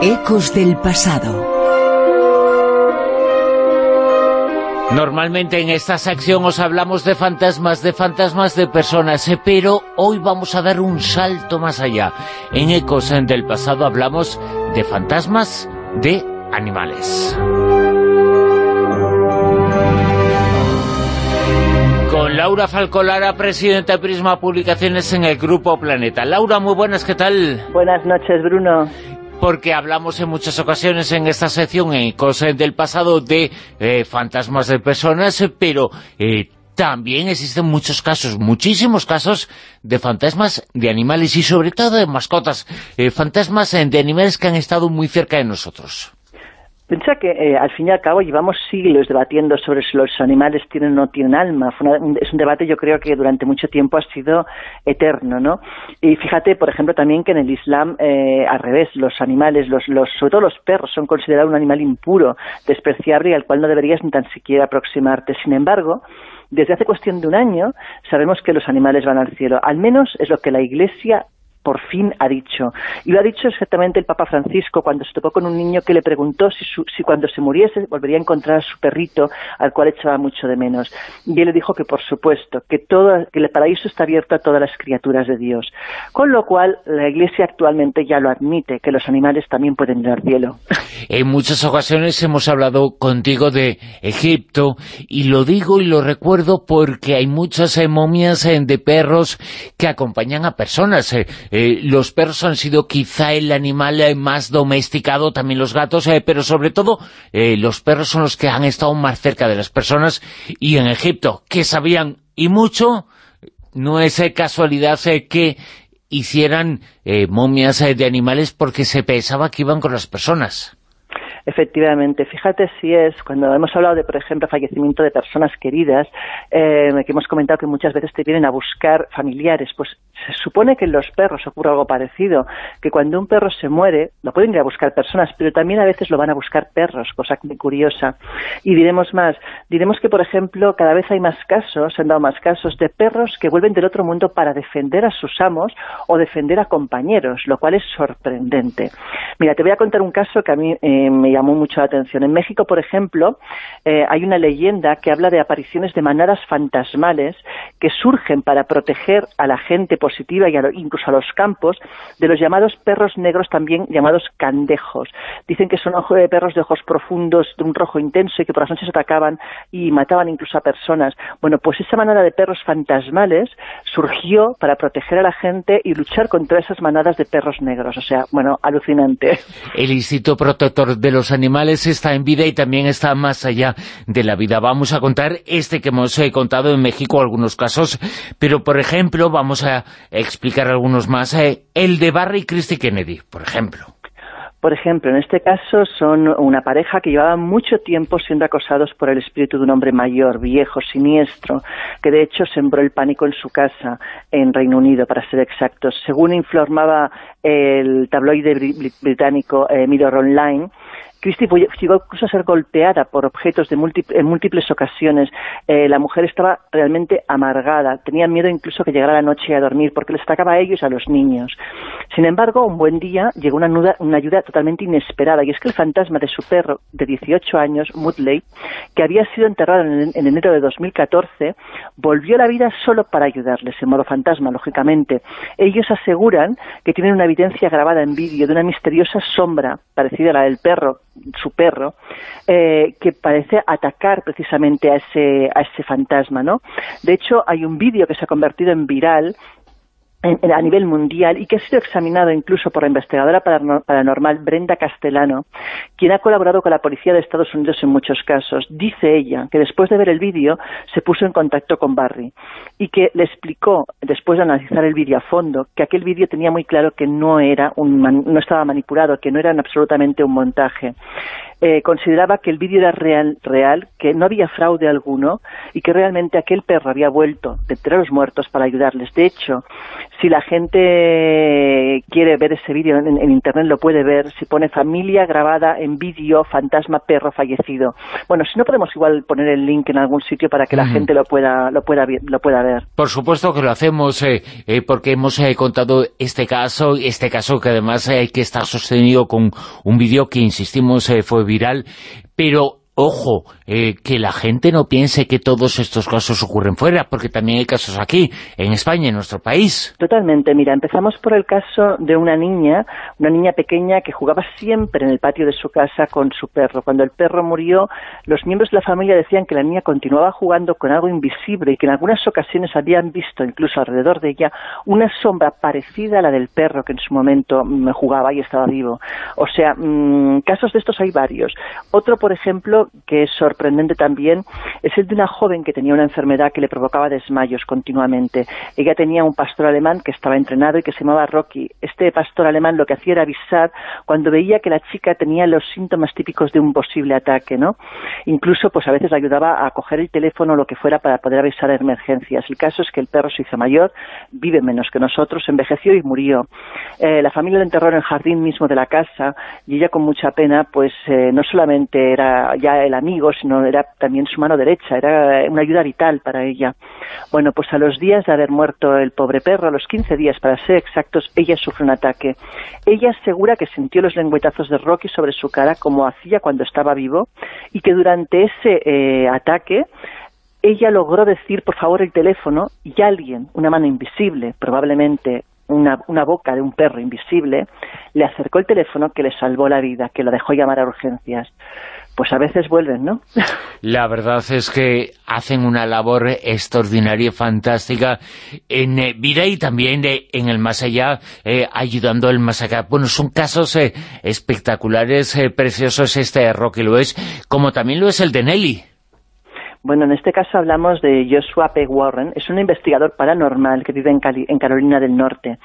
Ecos del pasado. Normalmente en esta sección os hablamos de fantasmas, de fantasmas de personas, eh, pero hoy vamos a dar un salto más allá. En Ecos del pasado hablamos de fantasmas de animales. Con Laura Falcolara, presidenta de Prisma Publicaciones en el Grupo Planeta. Laura, muy buenas, ¿qué tal? Buenas noches, Bruno. Porque hablamos en muchas ocasiones en esta sección, en cosas del pasado, de eh, fantasmas de personas, pero eh, también existen muchos casos, muchísimos casos de fantasmas de animales y sobre todo de mascotas, eh, fantasmas de animales que han estado muy cerca de nosotros. Piensa que eh, al fin y al cabo llevamos siglos debatiendo sobre si los animales tienen o no tienen alma. Fue una- un- es un debate yo creo que durante mucho tiempo ha sido eterno, ¿no? Y fíjate, por ejemplo, también que en el Islam, eh, al revés, los animales, los, los, sobre todo los perros, son considerados un animal impuro, despreciable y al cual no deberías ni tan siquiera aproximarte. Sin embargo, desde hace cuestión de un año sabemos que los animales van al cielo. Al menos es lo que la Iglesia por fin ha dicho. Y lo ha dicho exactamente el Papa Francisco cuando se topó con un niño que le preguntó si, su- si cuando se muriese volvería a encontrar a su perrito, al cual echaba mucho de menos. Y él le dijo que por supuesto, que, todo, que el paraíso está abierto a todas las criaturas de Dios. Con lo cual, la Iglesia actualmente ya lo admite, que los animales también pueden ir al cielo. En muchas ocasiones hemos hablado contigo de Egipto y lo digo y lo recuerdo porque hay muchas eh, momias eh, de perros que acompañan a personas. Eh. Los perros han sido quizá el animal eh, más domesticado, también los gatos, eh, pero sobre todo los perros son los que han estado más cerca de las personas y en Egipto, que sabían y mucho, no es casualidad que hicieran momias de animales porque se pensaba que iban con las personas. Efectivamente, fíjate si es, cuando hemos hablado de, por ejemplo, fallecimiento de personas queridas, eh, que hemos comentado que muchas veces te vienen a buscar familiares, pues se supone que en los perros ocurre algo parecido, que cuando un perro se muere, lo pueden ir a buscar personas, pero también a veces lo van a buscar perros, cosa muy curiosa. Y diremos más, diremos que, por ejemplo, cada vez hay más casos, se han dado más casos de perros que vuelven del otro mundo para defender a sus amos o defender a compañeros, lo cual es sorprendente. Mira, te voy a contar un caso que a mí eh, me llamó mucho la atención. En México, por ejemplo, eh, hay una leyenda que habla de apariciones de manadas fantasmales que surgen para proteger a la gente y incluso a los campos de los llamados perros negros, también llamados candejos. Dicen que son de perros de ojos profundos, de un rojo intenso y que por las noches atacaban y mataban incluso a personas. Bueno, pues esa manada de perros fantasmales surgió para proteger a la gente y luchar contra esas manadas de perros negros. O sea, bueno, alucinante. El Instituto Protector de los Animales está en vida y también está más allá de la vida. Vamos a contar este que hemos eh, contado en México, algunos casos, pero por ejemplo, vamos a explicar algunos más. Eh, el de Barry Christie Kennedy, por ejemplo. Por ejemplo, en este caso son una pareja que llevaba mucho tiempo siendo acosados por el espíritu de un hombre mayor, viejo, siniestro, que de hecho sembró el pánico en su casa, en Reino Unido, para ser exactos. Según informaba el tabloide británico eh, Mirror Online, Christie llegó incluso a ser golpeada por objetos de en múltiples ocasiones. Eh, la mujer estaba realmente amargada, tenía miedo incluso que llegara la noche a dormir porque les atacaba a ellos y a los niños. Sin embargo, un buen día llegó una, ayuda totalmente inesperada y es que el fantasma de su perro de 18 años, Mudley, que había sido enterrado en, en enero de 2014, volvió a la vida solo para ayudarles, en modo fantasma, lógicamente. Ellos aseguran que tienen una evidencia grabada en vídeo de una misteriosa sombra parecida a la del perro su perro, eh, que parece atacar precisamente a ese, a ese fantasma, ¿no? De hecho, hay un vídeo que se ha convertido en viral a nivel mundial y que ha sido examinado incluso por la investigadora paranormal Brenda Castellano, quien ha colaborado con la policía de Estados Unidos en muchos casos. Dice ella que después de ver el vídeo se puso en contacto con Barry y que le explicó, después de analizar el vídeo a fondo, que aquel vídeo tenía muy claro que no, era un, no estaba manipulado, que no era absolutamente un montaje. Eh, consideraba que el vídeo era real, real, que no había fraude alguno y que realmente aquel perro había vuelto de entre los muertos para ayudarles. De hecho, si la gente quiere ver ese vídeo en, internet lo puede ver, si pone familia grabada en vídeo, fantasma perro fallecido. Bueno, si no podemos igual poner el link en algún sitio para que la gente lo pueda, lo, pueda, lo pueda ver. Por supuesto que lo hacemos eh, eh, porque hemos contado este caso, este caso que además hay que estar sostenido con un vídeo que insistimos fue viral, pero ojo, eh, que la gente no piense que todos estos casos ocurren fuera, porque también hay casos aquí, en España, en nuestro país. Totalmente, mira, empezamos por el caso de una niña, una niña pequeña que jugaba siempre en el patio de su casa con su perro. Cuando el perro murió, los miembros de la familia decían que la niña continuaba jugando con algo invisible y que en algunas ocasiones habían visto, incluso alrededor de ella, una sombra parecida a la del perro que en su momento mm, jugaba y estaba vivo. O sea, mm, casos de estos hay varios. Otro, por ejemplo, que es también es el de una joven que tenía una enfermedad que le provocaba desmayos continuamente. Ella tenía un pastor alemán que estaba entrenado y que se llamaba Rocky. Este pastor alemán lo que hacía era avisar cuando veía que la chica tenía los síntomas típicos de un posible ataque, ¿no? Incluso, pues a veces le ayudaba a coger el teléfono o lo que fuera para poder avisar de emergencias. El caso es que el perro se hizo mayor, vive menos que nosotros, envejeció y murió. Eh, la familia lo enterró en el jardín mismo de la casa y ella con mucha pena, pues eh, no solamente era ya el amigo, sino era también su mano derecha, era una ayuda vital para ella. Bueno, pues a los días de haber muerto el pobre perro, a los 15 días para ser exactos, ella sufre un ataque. Ella asegura que sintió los lengüetazos de Rocky sobre su cara como hacía cuando estaba vivo y que durante ese eh, ataque ella logró decir, por favor, el teléfono y alguien, una mano invisible, probablemente una, una, boca de un perro invisible, le acercó el teléfono que le salvó la vida, que lo dejó llamar a urgencias pues a veces vuelven, ¿no? La verdad es que hacen una labor extraordinaria y fantástica en eh, vida y también en el más allá, eh, ayudando al más allá. Bueno, son casos eh, espectaculares, preciosos este Rocky lo es, como también lo es el de Nelly. Bueno, en este caso hablamos de Joshua P. Warren, es un investigador paranormal que vive en, en Carolina del Norte.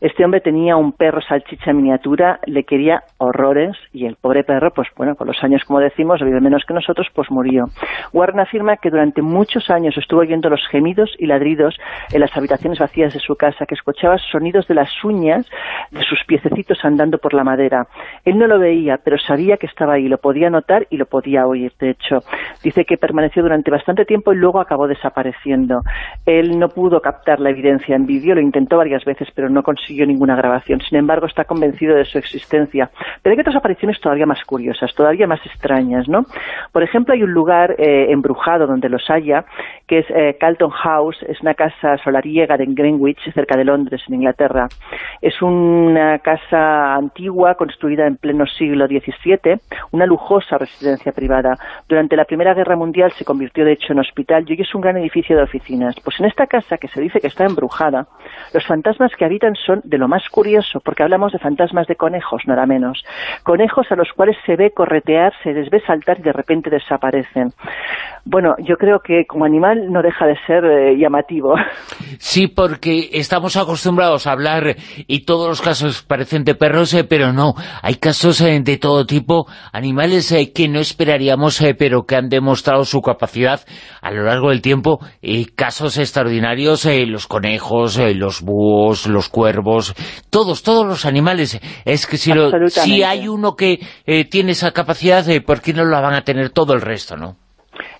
Este hombre tenía un perro salchicha miniatura, le quería horrores y el pobre perro, pues bueno, con los años, como decimos, vive menos que nosotros, pues murió. Warren afirma que durante muchos años estuvo oyendo los gemidos y ladridos en las habitaciones vacías de su casa, que escuchaba sonidos de las uñas de sus piececitos andando por la madera. Él no lo veía, pero sabía que estaba ahí, lo podía notar y lo podía oír. De hecho, dice que permaneció durante bastante tiempo y luego acabó desapareciendo. Él no pudo captar la evidencia en vídeo, lo intentó varias veces, pero no consiguió ninguna grabación. Sin embargo, está convencido de su existencia. Pero hay otras apariciones todavía más curiosas, todavía más extrañas, ¿no? Por ejemplo, hay un lugar eh, embrujado donde los haya, que es eh, Carlton House, es una casa solariega en Greenwich, cerca de Londres, en Inglaterra. Es una casa antigua, construida en pleno siglo XVII, una lujosa residencia privada. Durante la Primera Guerra Mundial se convirtió de hecho en hospital y hoy es un gran edificio de oficinas. Pues en esta casa, que se dice que está embrujada, los fantasmas que habitan son de lo más curioso, porque hablamos de fantasmas de conejos, nada menos. Conejos a los cuales se ve corretear, se les ve saltar y de repente desaparecen. Bueno, yo creo que como animal no deja de ser eh, llamativo. Sí, porque estamos acostumbrados a hablar y todos los casos parecen de perros, eh, pero no. Hay casos eh, de todo tipo, animales que no esperaríamos, pero que han demostrado su capacidad a lo largo del tiempo. y casos extraordinarios, los conejos, los búhos, los cuervos, todos, todos los animales. Es que si, si hay uno que tiene esa capacidad, ¿por qué no la van a tener todo el resto, no?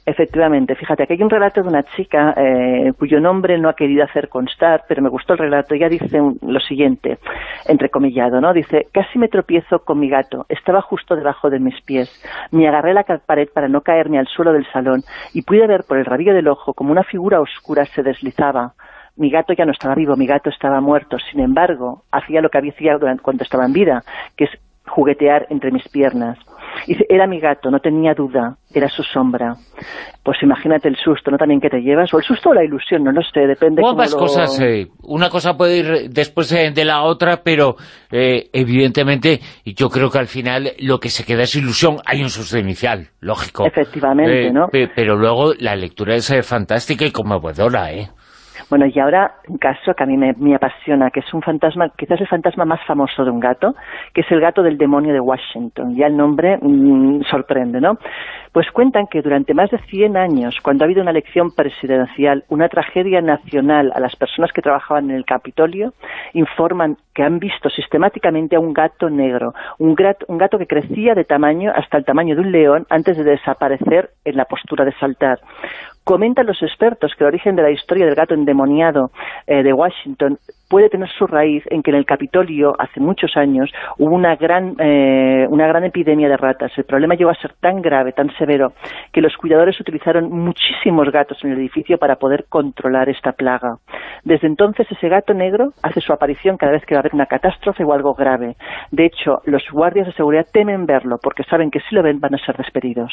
Efectivamente, fíjate, aquí hay un relato de una chica eh, cuyo nombre no ha querido hacer constar, pero me gustó el relato. Ella dice lo siguiente, entrecomillado, ¿no? Dice, casi me tropiezo con mi gato, estaba justo debajo de mis pies. Me agarré la pared para no caerme al suelo del salón y pude ver por el rabillo del ojo como una figura oscura se deslizaba. Mi gato ya no estaba vivo, mi gato estaba muerto. Sin embargo, hacía lo que había hacía cuando estaba en vida, que es juguetear entre mis piernas. Y era mi gato, no tenía duda, era su sombra. Pues imagínate el susto, ¿no? También que te llevas, o el susto o la ilusión, no lo sé, depende cómo lo... cosas, eh, una cosa puede ir después de, la otra, pero eh, evidentemente yo creo que al final lo que se queda es ilusión, hay un susto inicial, lógico. Efectivamente, eh, ¿no? Pero luego la lectura es fantástica y conmovedora, ¿eh? Bueno, y ahora un caso que a mí me, apasiona, que es un fantasma, quizás el fantasma más famoso de un gato, que es el gato del demonio de Washington. Ya el nombre mm, sorprende, ¿no? Pues cuentan que durante más de 100 años, cuando ha habido una elección presidencial, una tragedia nacional a las personas que trabajaban en el Capitolio, informan que han visto sistemáticamente a un gato negro, un gato, un gato que crecía de tamaño hasta el tamaño de un león antes de desaparecer en la postura de saltar. Comentan los expertos que el origen de la historia del gato endemoniado eh, de Washington puede tener su raíz en que en el Capitolio, hace muchos años, hubo una gran, eh, una gran epidemia de ratas. El problema llegó a ser tan grave, tan severo, que los cuidadores utilizaron muchísimos gatos en el edificio para poder controlar esta plaga. Desde entonces, ese gato negro hace su aparición cada vez que va a haber una catástrofe o algo grave. De hecho, los guardias de seguridad temen verlo, porque saben que si lo ven van a ser despedidos.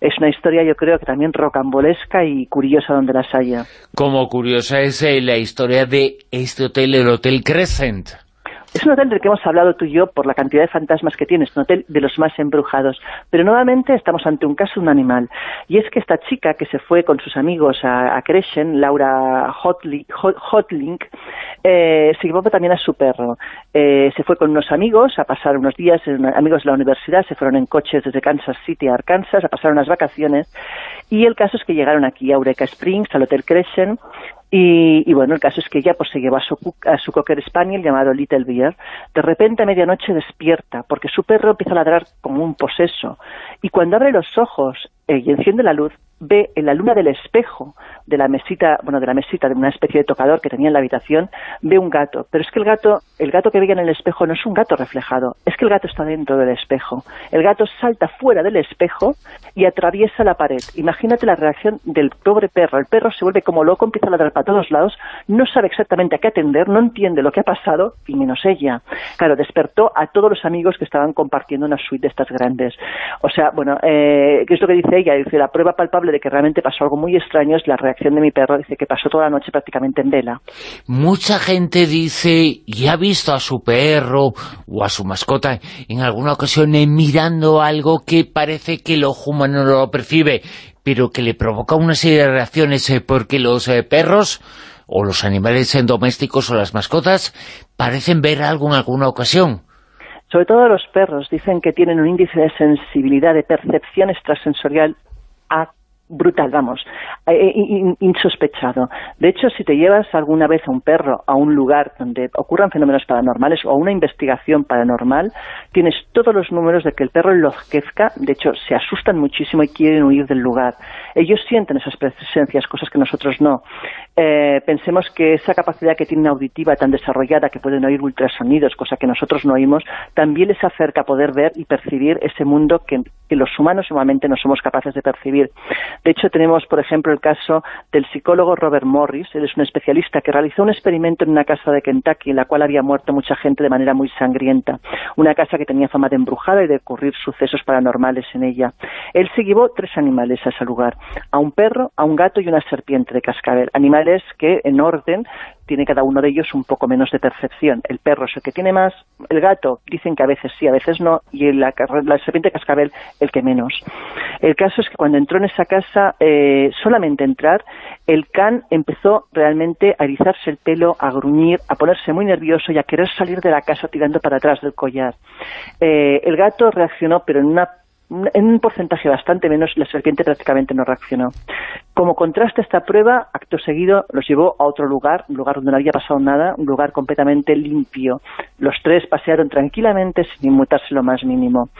Es una historia, yo creo, que también rocambolesca y curiosa donde las haya. Como curiosa es eh, la historia de este hotel el Hotel Crescent. Es un hotel del que hemos hablado tú y yo por la cantidad de fantasmas que tiene, es un hotel de los más embrujados. Pero nuevamente estamos ante un caso de un animal. Y es que esta chica que se fue con sus amigos a, a Crescent, Laura Hotlink, eh, se llevó también a su perro. Eh, se fue con unos amigos a pasar unos días, amigos de la universidad, se fueron en coches desde Kansas City a Arkansas a pasar unas vacaciones. Y el caso es que llegaron aquí a Eureka Springs, al Hotel Crescent, y, bueno, el caso es que ella pues se lleva a su, a su cocker spaniel llamado Little Bear. De repente a medianoche despierta porque su perro empieza a ladrar como un poseso. Y cuando abre los ojos eh, y enciende la luz, ve en la luna del espejo de la mesita, bueno, de la mesita de una especie de tocador que tenía en la habitación, ve un gato, pero es que el gato, el gato que veía en el espejo no es un gato reflejado, es que el gato está dentro del espejo. El gato salta fuera del espejo y atraviesa la pared. Imagínate la reacción del pobre perro. El perro se vuelve como loco, empieza a ladrar para todos lados, no sabe exactamente a qué atender, no entiende lo que ha pasado, y menos ella. Claro, despertó a todos los amigos que estaban compartiendo una suite de estas grandes. O sea, bueno, eh, ¿qué es lo que dice ella? Dice, la prueba palpable de que realmente pasó algo muy extraño es la reacción de mi perro, dice que pasó toda la noche prácticamente en vela. Mucha gente dice, y ha visto a su perro o a su mascota en alguna ocasión eh, mirando algo que parece que el ojo humano no lo percibe, pero que le provoca una serie de reacciones eh, porque los eh, perros o los animales domésticos o las mascotas parecen ver algo en alguna ocasión. Sobre todo los perros dicen que tienen un índice de sensibilidad, de percepción extrasensorial a brutal, vamos, eh, eh, insospechado. De hecho, si te llevas alguna vez a un perro a un lugar donde ocurran fenómenos paranormales o a una investigación paranormal, tienes todos los números de que el perro enloquezca, de hecho, se asustan muchísimo y quieren huir del lugar. Ellos sienten esas presencias, cosas que nosotros no. Eh, pensemos que esa capacidad que tienen auditiva tan desarrollada, que pueden oír ultrasonidos, cosa que nosotros no oímos, también les acerca a poder ver y percibir ese mundo que, los humanos normalmente no somos capaces de percibir. De hecho, tenemos, por ejemplo, el caso del psicólogo Robert Morris, él es un especialista que realizó un experimento en una casa de Kentucky en la cual había muerto mucha gente de manera muy sangrienta. Una casa que tenía fama de embrujada y de ocurrir sucesos paranormales en ella. Él se llevó tres animales a ese lugar, a un perro, a un gato y una serpiente de cascabel. Animales que, en orden, tiene cada uno de ellos un poco menos de percepción. El perro es el que tiene más, el gato dicen que a veces sí, a veces no, y la, la serpiente cascabel el que menos. El caso es que cuando entró en esa casa, eh, solamente entrar, el can empezó realmente a erizarse el pelo, a gruñir, a ponerse muy nervioso y a querer salir de la casa tirando para atrás del collar. Eh, el gato reaccionó, pero en una en un porcentaje bastante menos, la serpiente prácticamente no reaccionó. Como contraste a esta prueba, acto seguido los llevó a otro lugar, un lugar donde no había pasado nada, un lugar completamente limpio. Los tres pasearon tranquilamente sin inmutarse lo más mínimo.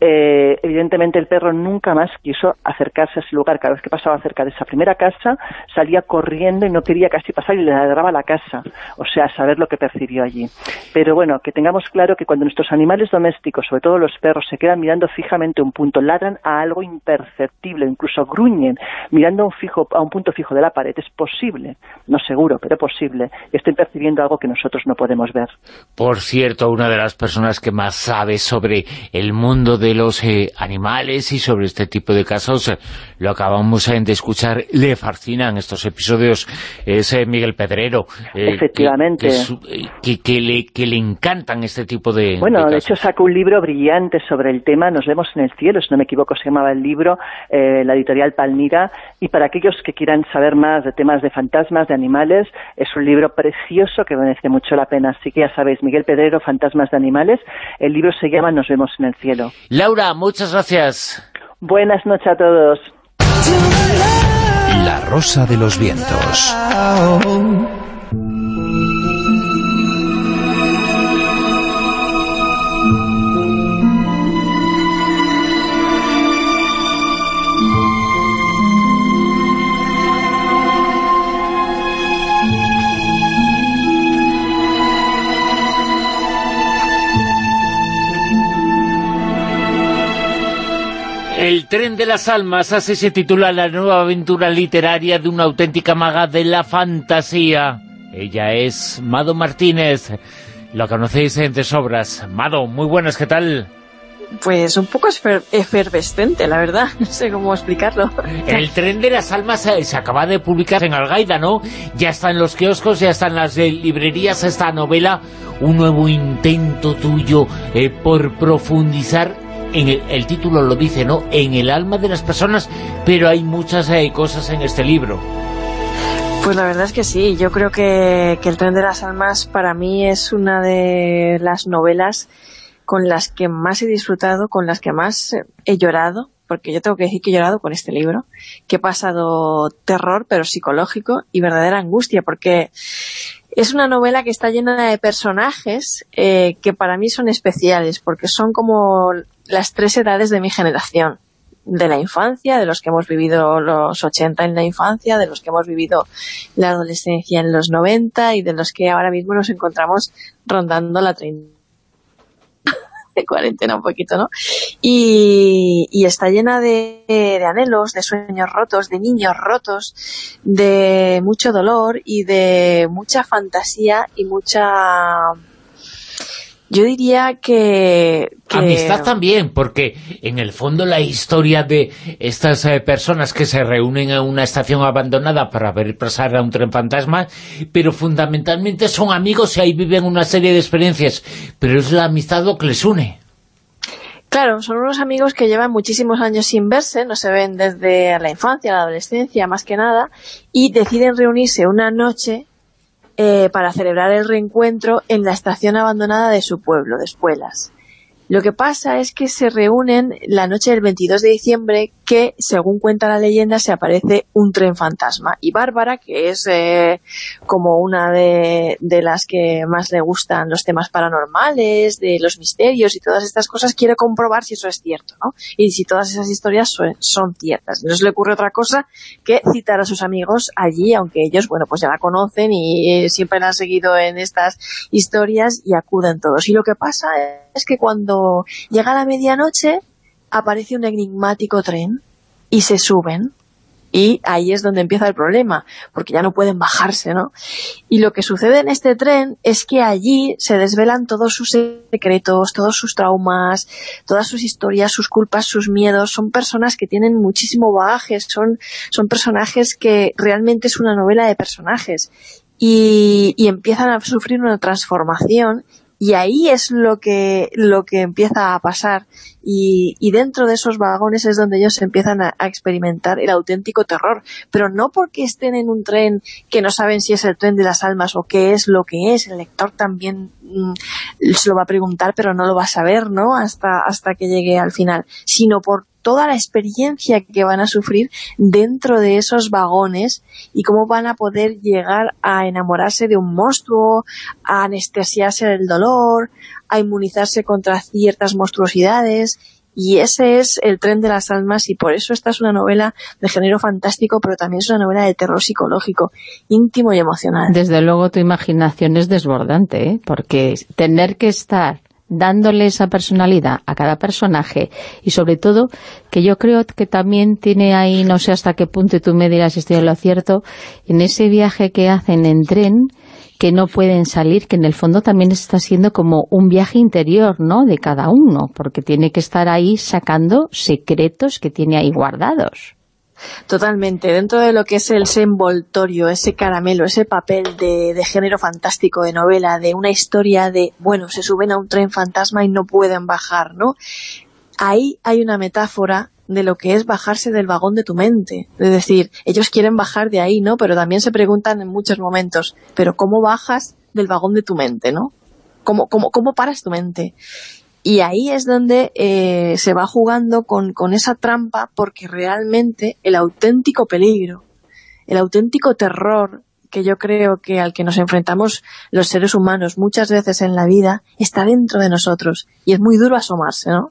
Eh, evidentemente el perro nunca más quiso acercarse a ese lugar. Cada vez que pasaba cerca de esa primera casa, salía corriendo y no quería casi pasar y le ladraba la casa. O sea, saber lo que percibió allí. Pero bueno, que tengamos claro que cuando nuestros animales domésticos, sobre todo los perros, se quedan mirando fijamente un punto, ladran a algo imperceptible, incluso gruñen, mirando un, fijo, a un punto fijo de la pared, es posible, no seguro, pero posible, estén percibiendo algo que nosotros no podemos ver. Por cierto, una de las personas que más sabe sobre el mundo de los eh, animales y sobre este tipo de casos, eh, lo acabamos eh, de escuchar, le fascinan estos episodios, es Miguel Pedrero. Efectivamente. Que, que, le, que le encantan este tipo de Bueno, de, de hecho sacó un libro brillante sobre el tema, Nos vemos en el cielo, si no me equivoco se llamaba el libro, la editorial Palmira, y para aquellos que quieran saber más de temas de fantasmas, de animales, es un libro precioso que merece mucho la pena. Así que ya sabéis, Miguel Pedrero, Fantasmas de Animales, el libro se llama Nos vemos en el cielo. Laura, muchas gracias. Buenas noches a todos. La Rosa de los Vientos. El tren de las almas, así se titula la nueva aventura literaria de una auténtica maga de la fantasía. Ella es Mado Martínez. Lo conocéis entre sobras. Mado, muy buenas, ¿qué tal? Pues un poco efervescente, la verdad. No sé cómo explicarlo. El tren de las almas se, acaba de publicar en Algaida, ¿no? Ya está en los kioscos, ya está en las librerías esta novela. Un nuevo intento tuyo eh, por profundizar el, título lo dice, ¿no? En el alma de las personas, pero hay muchas eh, cosas en este libro. Pues la verdad es que sí, yo creo que, que El tren de las almas para mí es una de las novelas con las que más he disfrutado, con las que más he llorado, porque yo tengo que decir que he llorado con este libro, que he pasado terror, pero psicológico, y verdadera angustia, porque es una novela que está llena de personajes eh, que para mí son especiales, porque son como las tres edades de mi generación de la infancia, de los que hemos vivido los 80 en la infancia, de los que hemos vivido la adolescencia en los 90 y de los que ahora mismo nos encontramos rondando la 30 de cuarentena un poquito, ¿no? Y, está llena de, de, anhelos, de sueños rotos, de niños rotos, de mucho dolor y de mucha fantasía y mucha yo diría que, Amistad también, porque en el fondo la historia de estas eh, personas que se reúnen en una estación abandonada para ver pasar a un tren fantasma, pero fundamentalmente son amigos y ahí viven una serie de experiencias, pero es la amistad lo que les une. Claro, son unos amigos que llevan muchísimos años sin verse, no se ven desde la infancia, la adolescencia, más que nada, y deciden reunirse una noche eh, para celebrar el reencuentro en la estación abandonada de su pueblo, de Espuelas. Lo que pasa es que se reúnen la noche del 22 de diciembre que, según cuenta la leyenda, se aparece un tren fantasma. Y Bárbara, que es eh, como una de, de, las que más le gustan los temas paranormales, de los misterios y todas estas cosas, quiere comprobar si eso es cierto, ¿no? Y si todas esas historias son, son ciertas. No se le ocurre otra cosa que citar a sus amigos allí, aunque ellos, bueno, pues ya la conocen y eh, siempre la han seguido en estas historias y acuden todos. Y lo que pasa es que cuando llega la medianoche aparece un enigmático tren y se suben y ahí es donde empieza el problema, porque ya no pueden bajarse, ¿no? Y lo que sucede en este tren es que allí se desvelan todos sus secretos, todos sus traumas, todas sus historias, sus culpas, sus miedos. Son personas que tienen muchísimo bagaje, son, son personajes que realmente es una novela de personajes. Y, y empiezan a sufrir una transformación y ahí es lo que, lo que empieza a pasar. Y, y dentro de esos vagones es donde ellos empiezan a, a, experimentar el auténtico terror, pero no porque estén en un tren que no saben si es el tren de las almas o qué es lo que es, el lector también se lo va a preguntar pero no lo va a saber ¿no? hasta, hasta que llegue al final, sino por toda la experiencia que van a sufrir dentro de esos vagones y cómo van a poder llegar a enamorarse de un monstruo, a anestesiarse del dolor, a inmunizarse contra ciertas monstruosidades y ese es el tren de las almas y por eso esta es una novela de género fantástico pero también es una novela de terror psicológico íntimo y emocional. Desde luego tu imaginación es desbordante ¿eh? porque tener que estar dándole esa personalidad a cada personaje y sobre todo que yo creo que también tiene ahí, no sé hasta qué punto tú me dirás si estoy en lo cierto, en ese viaje que hacen en tren que no pueden salir, que en el fondo también está siendo como un viaje interior, ¿no?, de cada uno, porque tiene que estar ahí sacando secretos que tiene ahí guardados. Totalmente, dentro de lo que es el envoltorio, ese caramelo, ese papel de, de, género fantástico, de novela, de una historia de, bueno, se suben a un tren fantasma y no pueden bajar, ¿no? Ahí hay una metáfora de lo que es bajarse del vagón de tu mente. Es decir, ellos quieren bajar de ahí, ¿no? Pero también se preguntan en muchos momentos, ¿pero cómo bajas del vagón de tu mente, no? ¿Cómo, cómo, cómo paras tu mente? Y ahí es donde eh, se va jugando con, con esa trampa porque realmente el auténtico peligro, el auténtico terror que yo creo que al que nos enfrentamos los seres humanos muchas veces en la vida está dentro de nosotros y es muy duro asomarse, ¿no?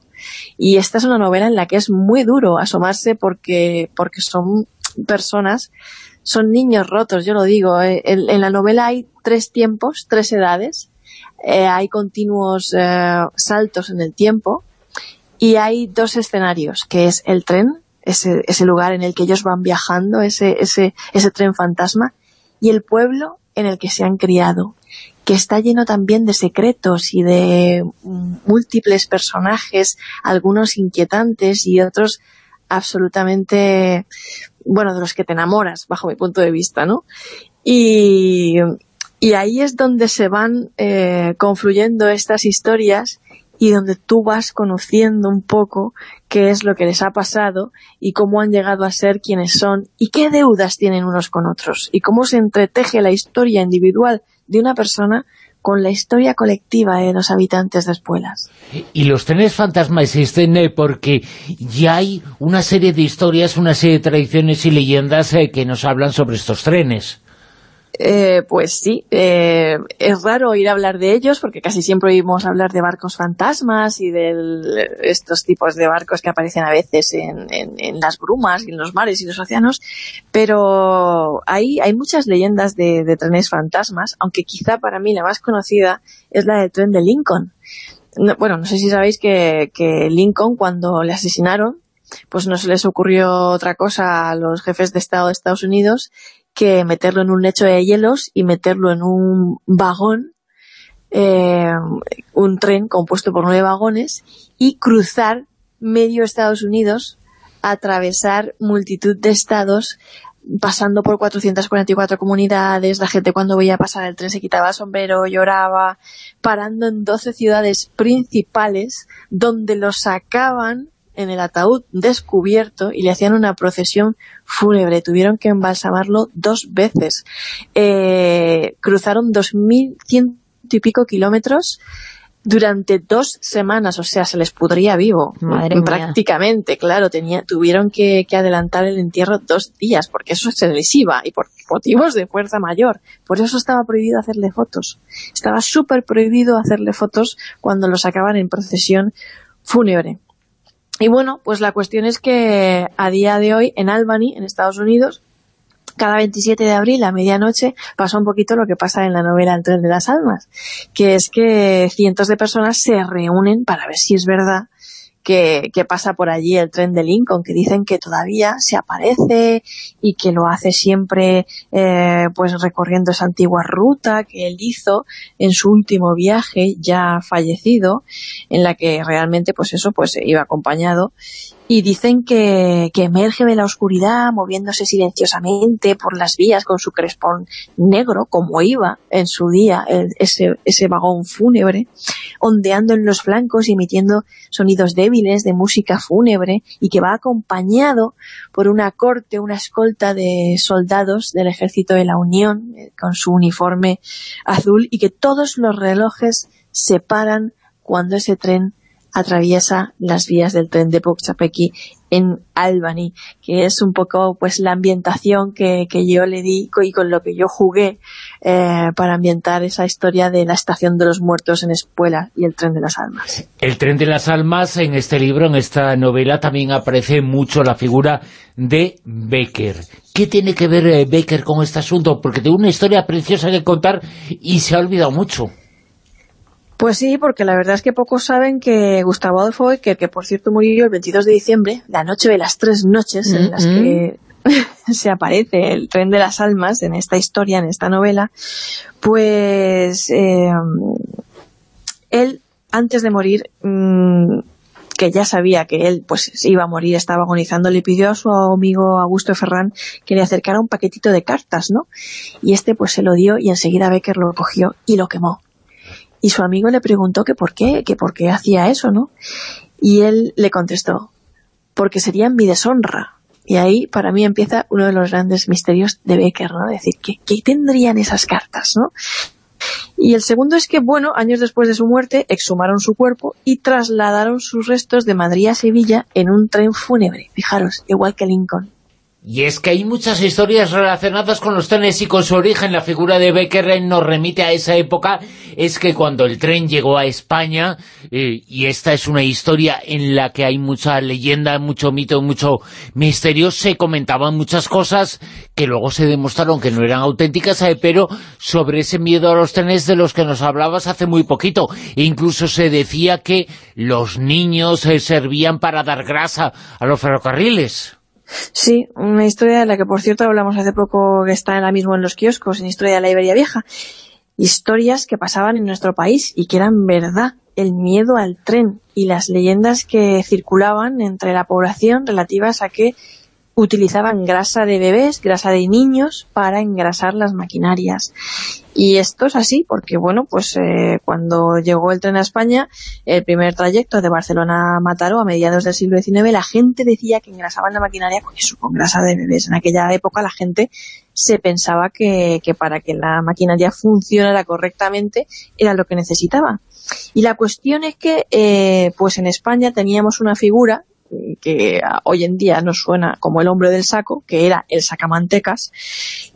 Y esta es una novela en la que es muy duro asomarse porque, porque son personas, son niños rotos, yo lo digo. En, en la novela hay tres tiempos, tres edades, eh, hay continuos eh, saltos en el tiempo y hay dos escenarios, que es el tren, ese, ese lugar en el que ellos van viajando, ese, ese, ese tren fantasma, y el pueblo en el que se han criado, que está lleno también de secretos y de múltiples personajes, algunos inquietantes y otros absolutamente, bueno, de los que te enamoras, bajo mi punto de vista, ¿no? Y, y ahí es donde se van eh, confluyendo estas historias y donde tú vas conociendo un poco qué es lo que les ha pasado y cómo han llegado a ser quienes son y qué deudas tienen unos con otros y cómo se entreteje la historia individual de una persona con la historia colectiva de los habitantes de Espuelas. Y los trenes fantasma existen eh, porque ya hay una serie de historias, una serie de tradiciones y leyendas eh, que nos hablan sobre estos trenes. Eh, pues sí, eh, es raro oír hablar de ellos porque casi siempre oímos hablar de barcos fantasmas y de estos tipos de barcos que aparecen a veces en, en, en, las brumas y en los mares y los océanos, pero hay, hay muchas leyendas de, trenes fantasmas, aunque quizá para mí la más conocida es la del tren de Lincoln. No, bueno, no sé si sabéis que Lincoln cuando le asesinaron pues no se les ocurrió otra cosa a los jefes de Estado de Estados Unidos que meterlo en un lecho de hielos y meterlo en un vagón, eh, un tren compuesto por nueve vagones, y cruzar medio Estados Unidos, atravesar multitud de estados, pasando por 444 comunidades, la gente cuando veía pasar el tren se quitaba el sombrero, lloraba, parando en 12 ciudades principales, donde lo sacaban en el ataúd descubierto y le hacían una procesión fúnebre. Tuvieron que embalsamarlo dos veces. Eh, cruzaron 2.100 y pico kilómetros durante dos semanas, o sea, se les pudría vivo, Madre prácticamente, claro, tenía, tuvieron que, adelantar el entierro dos días, porque eso se les iba, y por motivos de fuerza mayor, por eso estaba prohibido hacerle fotos, estaba súper prohibido hacerle fotos cuando lo sacaban en procesión fúnebre. Y bueno, pues la cuestión es que a día de hoy en Albany, en Estados Unidos, cada 27 de abril a medianoche pasa un poquito lo que pasa en la novela El tren de las almas, que es que cientos de personas se reúnen para ver si es verdad que, pasa por allí el tren de Lincoln, que dicen que todavía se aparece y que lo hace siempre eh, pues recorriendo esa antigua ruta que él hizo en su último viaje ya fallecido, en la que realmente pues eso pues iba acompañado y dicen que, que, emerge de la oscuridad moviéndose silenciosamente por las vías con su crespón negro, como iba en su día ese, ese vagón fúnebre, ondeando en los flancos y emitiendo sonidos débiles de música fúnebre y que va acompañado por una corte, una escolta de soldados del ejército de la Unión eh, con su uniforme azul y que todos los relojes se paran cuando ese tren atraviesa las vías del tren de Puxapeki en Albany, que es un poco pues la ambientación que, yo le di y con lo que yo jugué eh, para ambientar esa historia de la estación de los muertos en Espuela y el tren de las almas. El tren de las almas en este libro, en esta novela, también aparece mucho la figura de Becker. ¿Qué tiene que ver eh, Becker con este asunto? Porque tiene una historia preciosa que contar y se ha olvidado mucho. Pues sí, porque la verdad es que pocos saben que Gustavo Adolfo que por cierto murió el 22 de diciembre, la noche de las tres noches en las que se aparece el tren de las almas en esta historia, en esta novela, pues eh, él, antes de morir, mm, que ya sabía que él pues iba a morir, estaba agonizando, le pidió a su amigo Augusto Ferrán que le acercara un paquetito de cartas, ¿no? Y este pues se lo dio y enseguida Becker lo cogió y lo quemó y su amigo le preguntó que por qué, que por qué hacía eso, ¿no? Y él le contestó, porque sería mi deshonra. Y ahí, para mí, empieza uno de los grandes misterios de Becker, ¿no? decir, ¿qué, ¿qué tendrían esas cartas, no? Y el segundo es que, bueno, años después de su muerte, exhumaron su cuerpo y trasladaron sus restos de Madrid a Sevilla en un tren fúnebre. Fijaros, igual que Lincoln. Y es que hay muchas historias relacionadas con los trenes y con su origen. La figura de Becker nos remite a esa época. Es que cuando el tren llegó a España, eh, y esta es una historia en la que hay mucha leyenda, mucho mito, mucho misterio, se comentaban muchas cosas que luego se demostraron que no eran auténticas, eh, pero sobre ese miedo a los trenes de los que nos hablabas hace muy poquito. E incluso se decía que los niños eh, servían para dar grasa a los ferrocarriles. Sí, una historia de la que, por cierto, hablamos hace poco, que está ahora mismo en los kioscos, en Historia de la Iberia Vieja. Historias que pasaban en nuestro país y que eran verdad. El miedo al tren y las leyendas que circulaban entre la población relativas a que utilizaban grasa de bebés, grasa de niños, para engrasar las maquinarias. Y esto es así, porque bueno, pues eh, cuando llegó el tren a España, el primer trayecto de Barcelona a Mataró a mediados del siglo XIX, la gente decía que engrasaban la maquinaria con eso, con grasa de bebés. En aquella época la gente se pensaba que, que para que la maquinaria funcionara correctamente era lo que necesitaba. Y la cuestión es que, eh, pues en España teníamos una figura que hoy en día nos suena como el hombre del saco, que era el sacamantecas,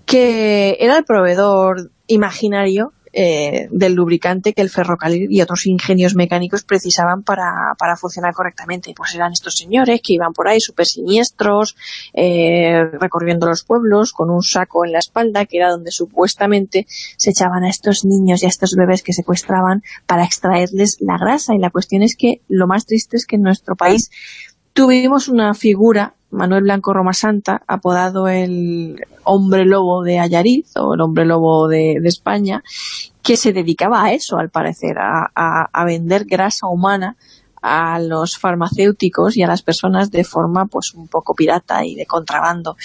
que era el proveedor imaginario eh, del lubricante que el ferrocarril y otros ingenios mecánicos precisaban para, para funcionar correctamente. Pues eran estos señores que iban por ahí súper siniestros, eh, recorriendo los pueblos con un saco en la espalda, que era donde supuestamente se echaban a estos niños y a estos bebés que secuestraban para extraerles la grasa. Y la cuestión es que lo más triste es que en nuestro país tuvimos una figura, Manuel Blanco Roma Santa, apodado el hombre lobo de Ayariz, o el hombre lobo de, España, que se dedicaba a eso, al parecer, a, vender grasa humana a los farmacéuticos y a las personas de forma pues un poco pirata y de contrabando.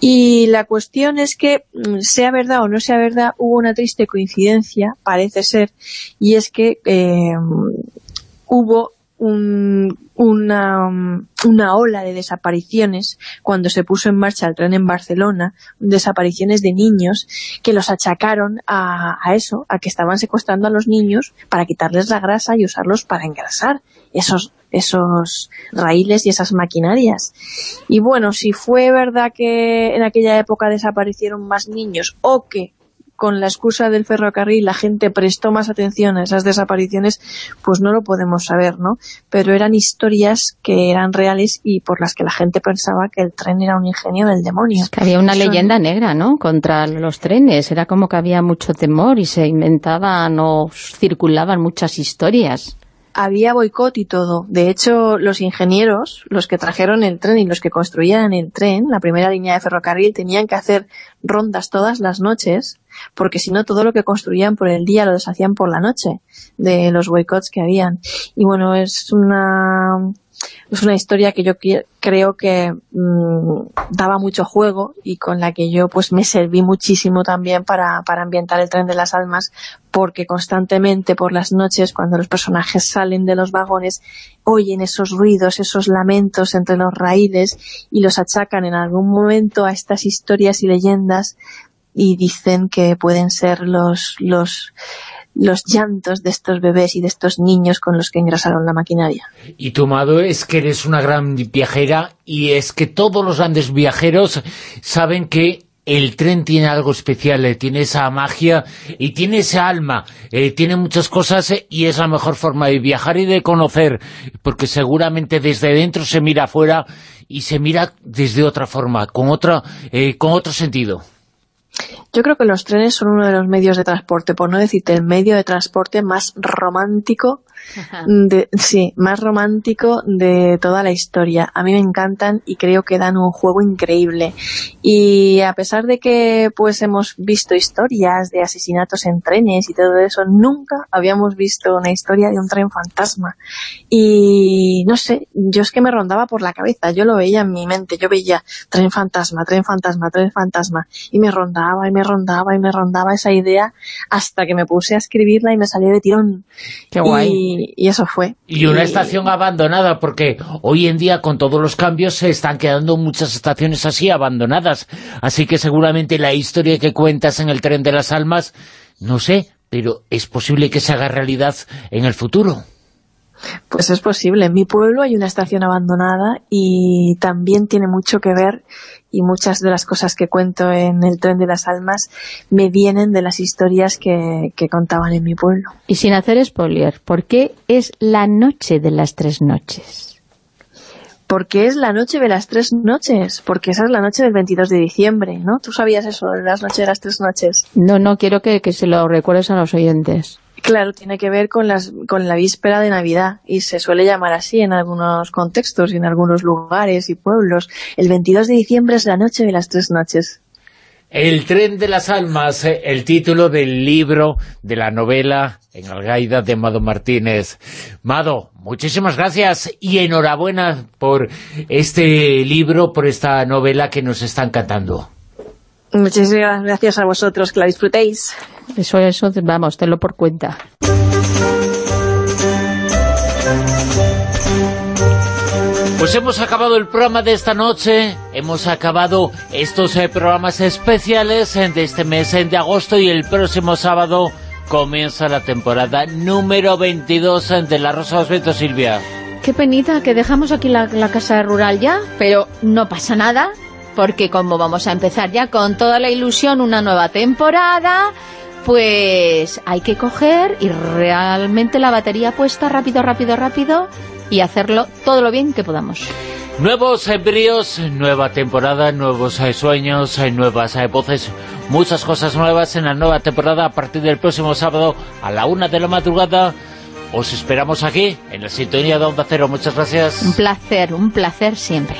Y la cuestión es que, mm, sea verdad o no sea verdad, hubo una triste coincidencia, parece ser, y es que eh, hubo una, una ola de desapariciones cuando se puso en marcha el tren en Barcelona, desapariciones de niños que los achacaron a, a eso, a que estaban secuestrando a los niños para quitarles la grasa y usarlos para engrasar esos esos raíles y esas maquinarias. Y bueno, si fue verdad que en aquella época desaparecieron más niños o que con la excusa del ferrocarril la gente prestó más atención a esas desapariciones, pues no lo podemos saber, ¿no? Pero eran historias que eran reales y por las que la gente pensaba que el tren era un ingenio del demonio. que había una leyenda negra, ¿no?, contra los trenes. Era como que había mucho temor y se inventaban o circulaban muchas historias había boicot y todo. De hecho, los ingenieros, los que trajeron el tren y los que construían el tren, la primera línea de ferrocarril, tenían que hacer rondas todas las noches, porque si no todo lo que construían por el día lo deshacían por la noche, de los boicots que habían. Y bueno, es una es una historia que yo creo que mm, daba mucho juego y con la que yo pues me serví muchísimo también para, para ambientar el tren de las almas porque constantemente por las noches cuando los personajes salen de los vagones oyen esos ruidos, esos lamentos entre los raíles y los achacan en algún momento a estas historias y leyendas y dicen que pueden ser los, los los llantos de estos bebés y de estos niños con los que engrasaron la maquinaria. Y tu Mado es que eres una gran viajera y es que todos los grandes viajeros saben que el tren tiene algo especial, eh, tiene esa magia y tiene esa alma, eh, tiene muchas cosas eh, y es la mejor forma de viajar y de conocer, porque seguramente desde dentro se mira afuera y se mira desde otra forma, con, otra, con otro sentido. Yo creo que los trenes son uno de los medios de transporte, por no decirte el medio de transporte más romántico de, sí, más romántico de toda la historia. A mí me encantan y creo que dan un juego increíble. Y a pesar de que pues hemos visto historias de asesinatos en trenes y todo eso, nunca habíamos visto una historia de un tren fantasma. Y no sé, yo es que me rondaba por la cabeza, yo lo veía en mi mente, yo veía tren fantasma, tren fantasma, tren fantasma, y me rondaba y me rondaba y me rondaba esa idea hasta que me puse a escribirla y me salió de tirón. Qué guay y, eso fue. Y una estación abandonada, porque hoy en día con todos los cambios se están quedando muchas estaciones así abandonadas. Así que seguramente la historia que cuentas en el Tren de las Almas, no sé, pero es posible que se haga realidad en el futuro. Pues es posible. En mi pueblo hay una estación abandonada y también tiene mucho que ver y muchas de las cosas que cuento en el Tren de las Almas me vienen de las historias que, que contaban en mi pueblo. Y sin hacer spoiler, ¿por qué es la noche de las tres noches? Porque es la noche de las tres noches, porque esa es la noche del 22 de diciembre, ¿no? ¿Tú sabías eso, de las noches de las tres noches? No, no, quiero que, que se lo recuerdes a los oyentes. Claro, tiene que ver con, las, con la víspera de Navidad y se suele llamar así en algunos contextos y en algunos lugares y pueblos. El 22 de diciembre es la noche de las tres noches. El tren de las almas, eh, el título del libro, de la novela en Algaida de Mado Martínez. Mado, muchísimas gracias y enhorabuena por este libro, por esta novela que nos están cantando. Muchísimas gracias a vosotros, que la disfrutéis. Eso, eso, vamos, tenlo por cuenta. Pues hemos acabado el programa de esta noche, hemos acabado estos eh, programas especiales eh, de este mes eh, de agosto y el próximo sábado comienza la temporada número 22 de La Rosa de los Vientos, Silvia. Qué penita que dejamos aquí la casa rural ya, pero no pasa nada, porque como vamos a empezar ya con toda la ilusión una nueva temporada, pues hay que coger y realmente la batería puesta rápido, rápido, rápido y hacerlo todo lo bien que podamos. Nuevos bríos, nueva temporada, nuevos eh, sueños, eh, nuevas eh, voces, muchas cosas nuevas en la nueva temporada a partir del próximo sábado a la una de la madrugada. Os esperamos aquí, en la sintonía de Onda Cero. Muchas gracias. Un placer, un placer siempre.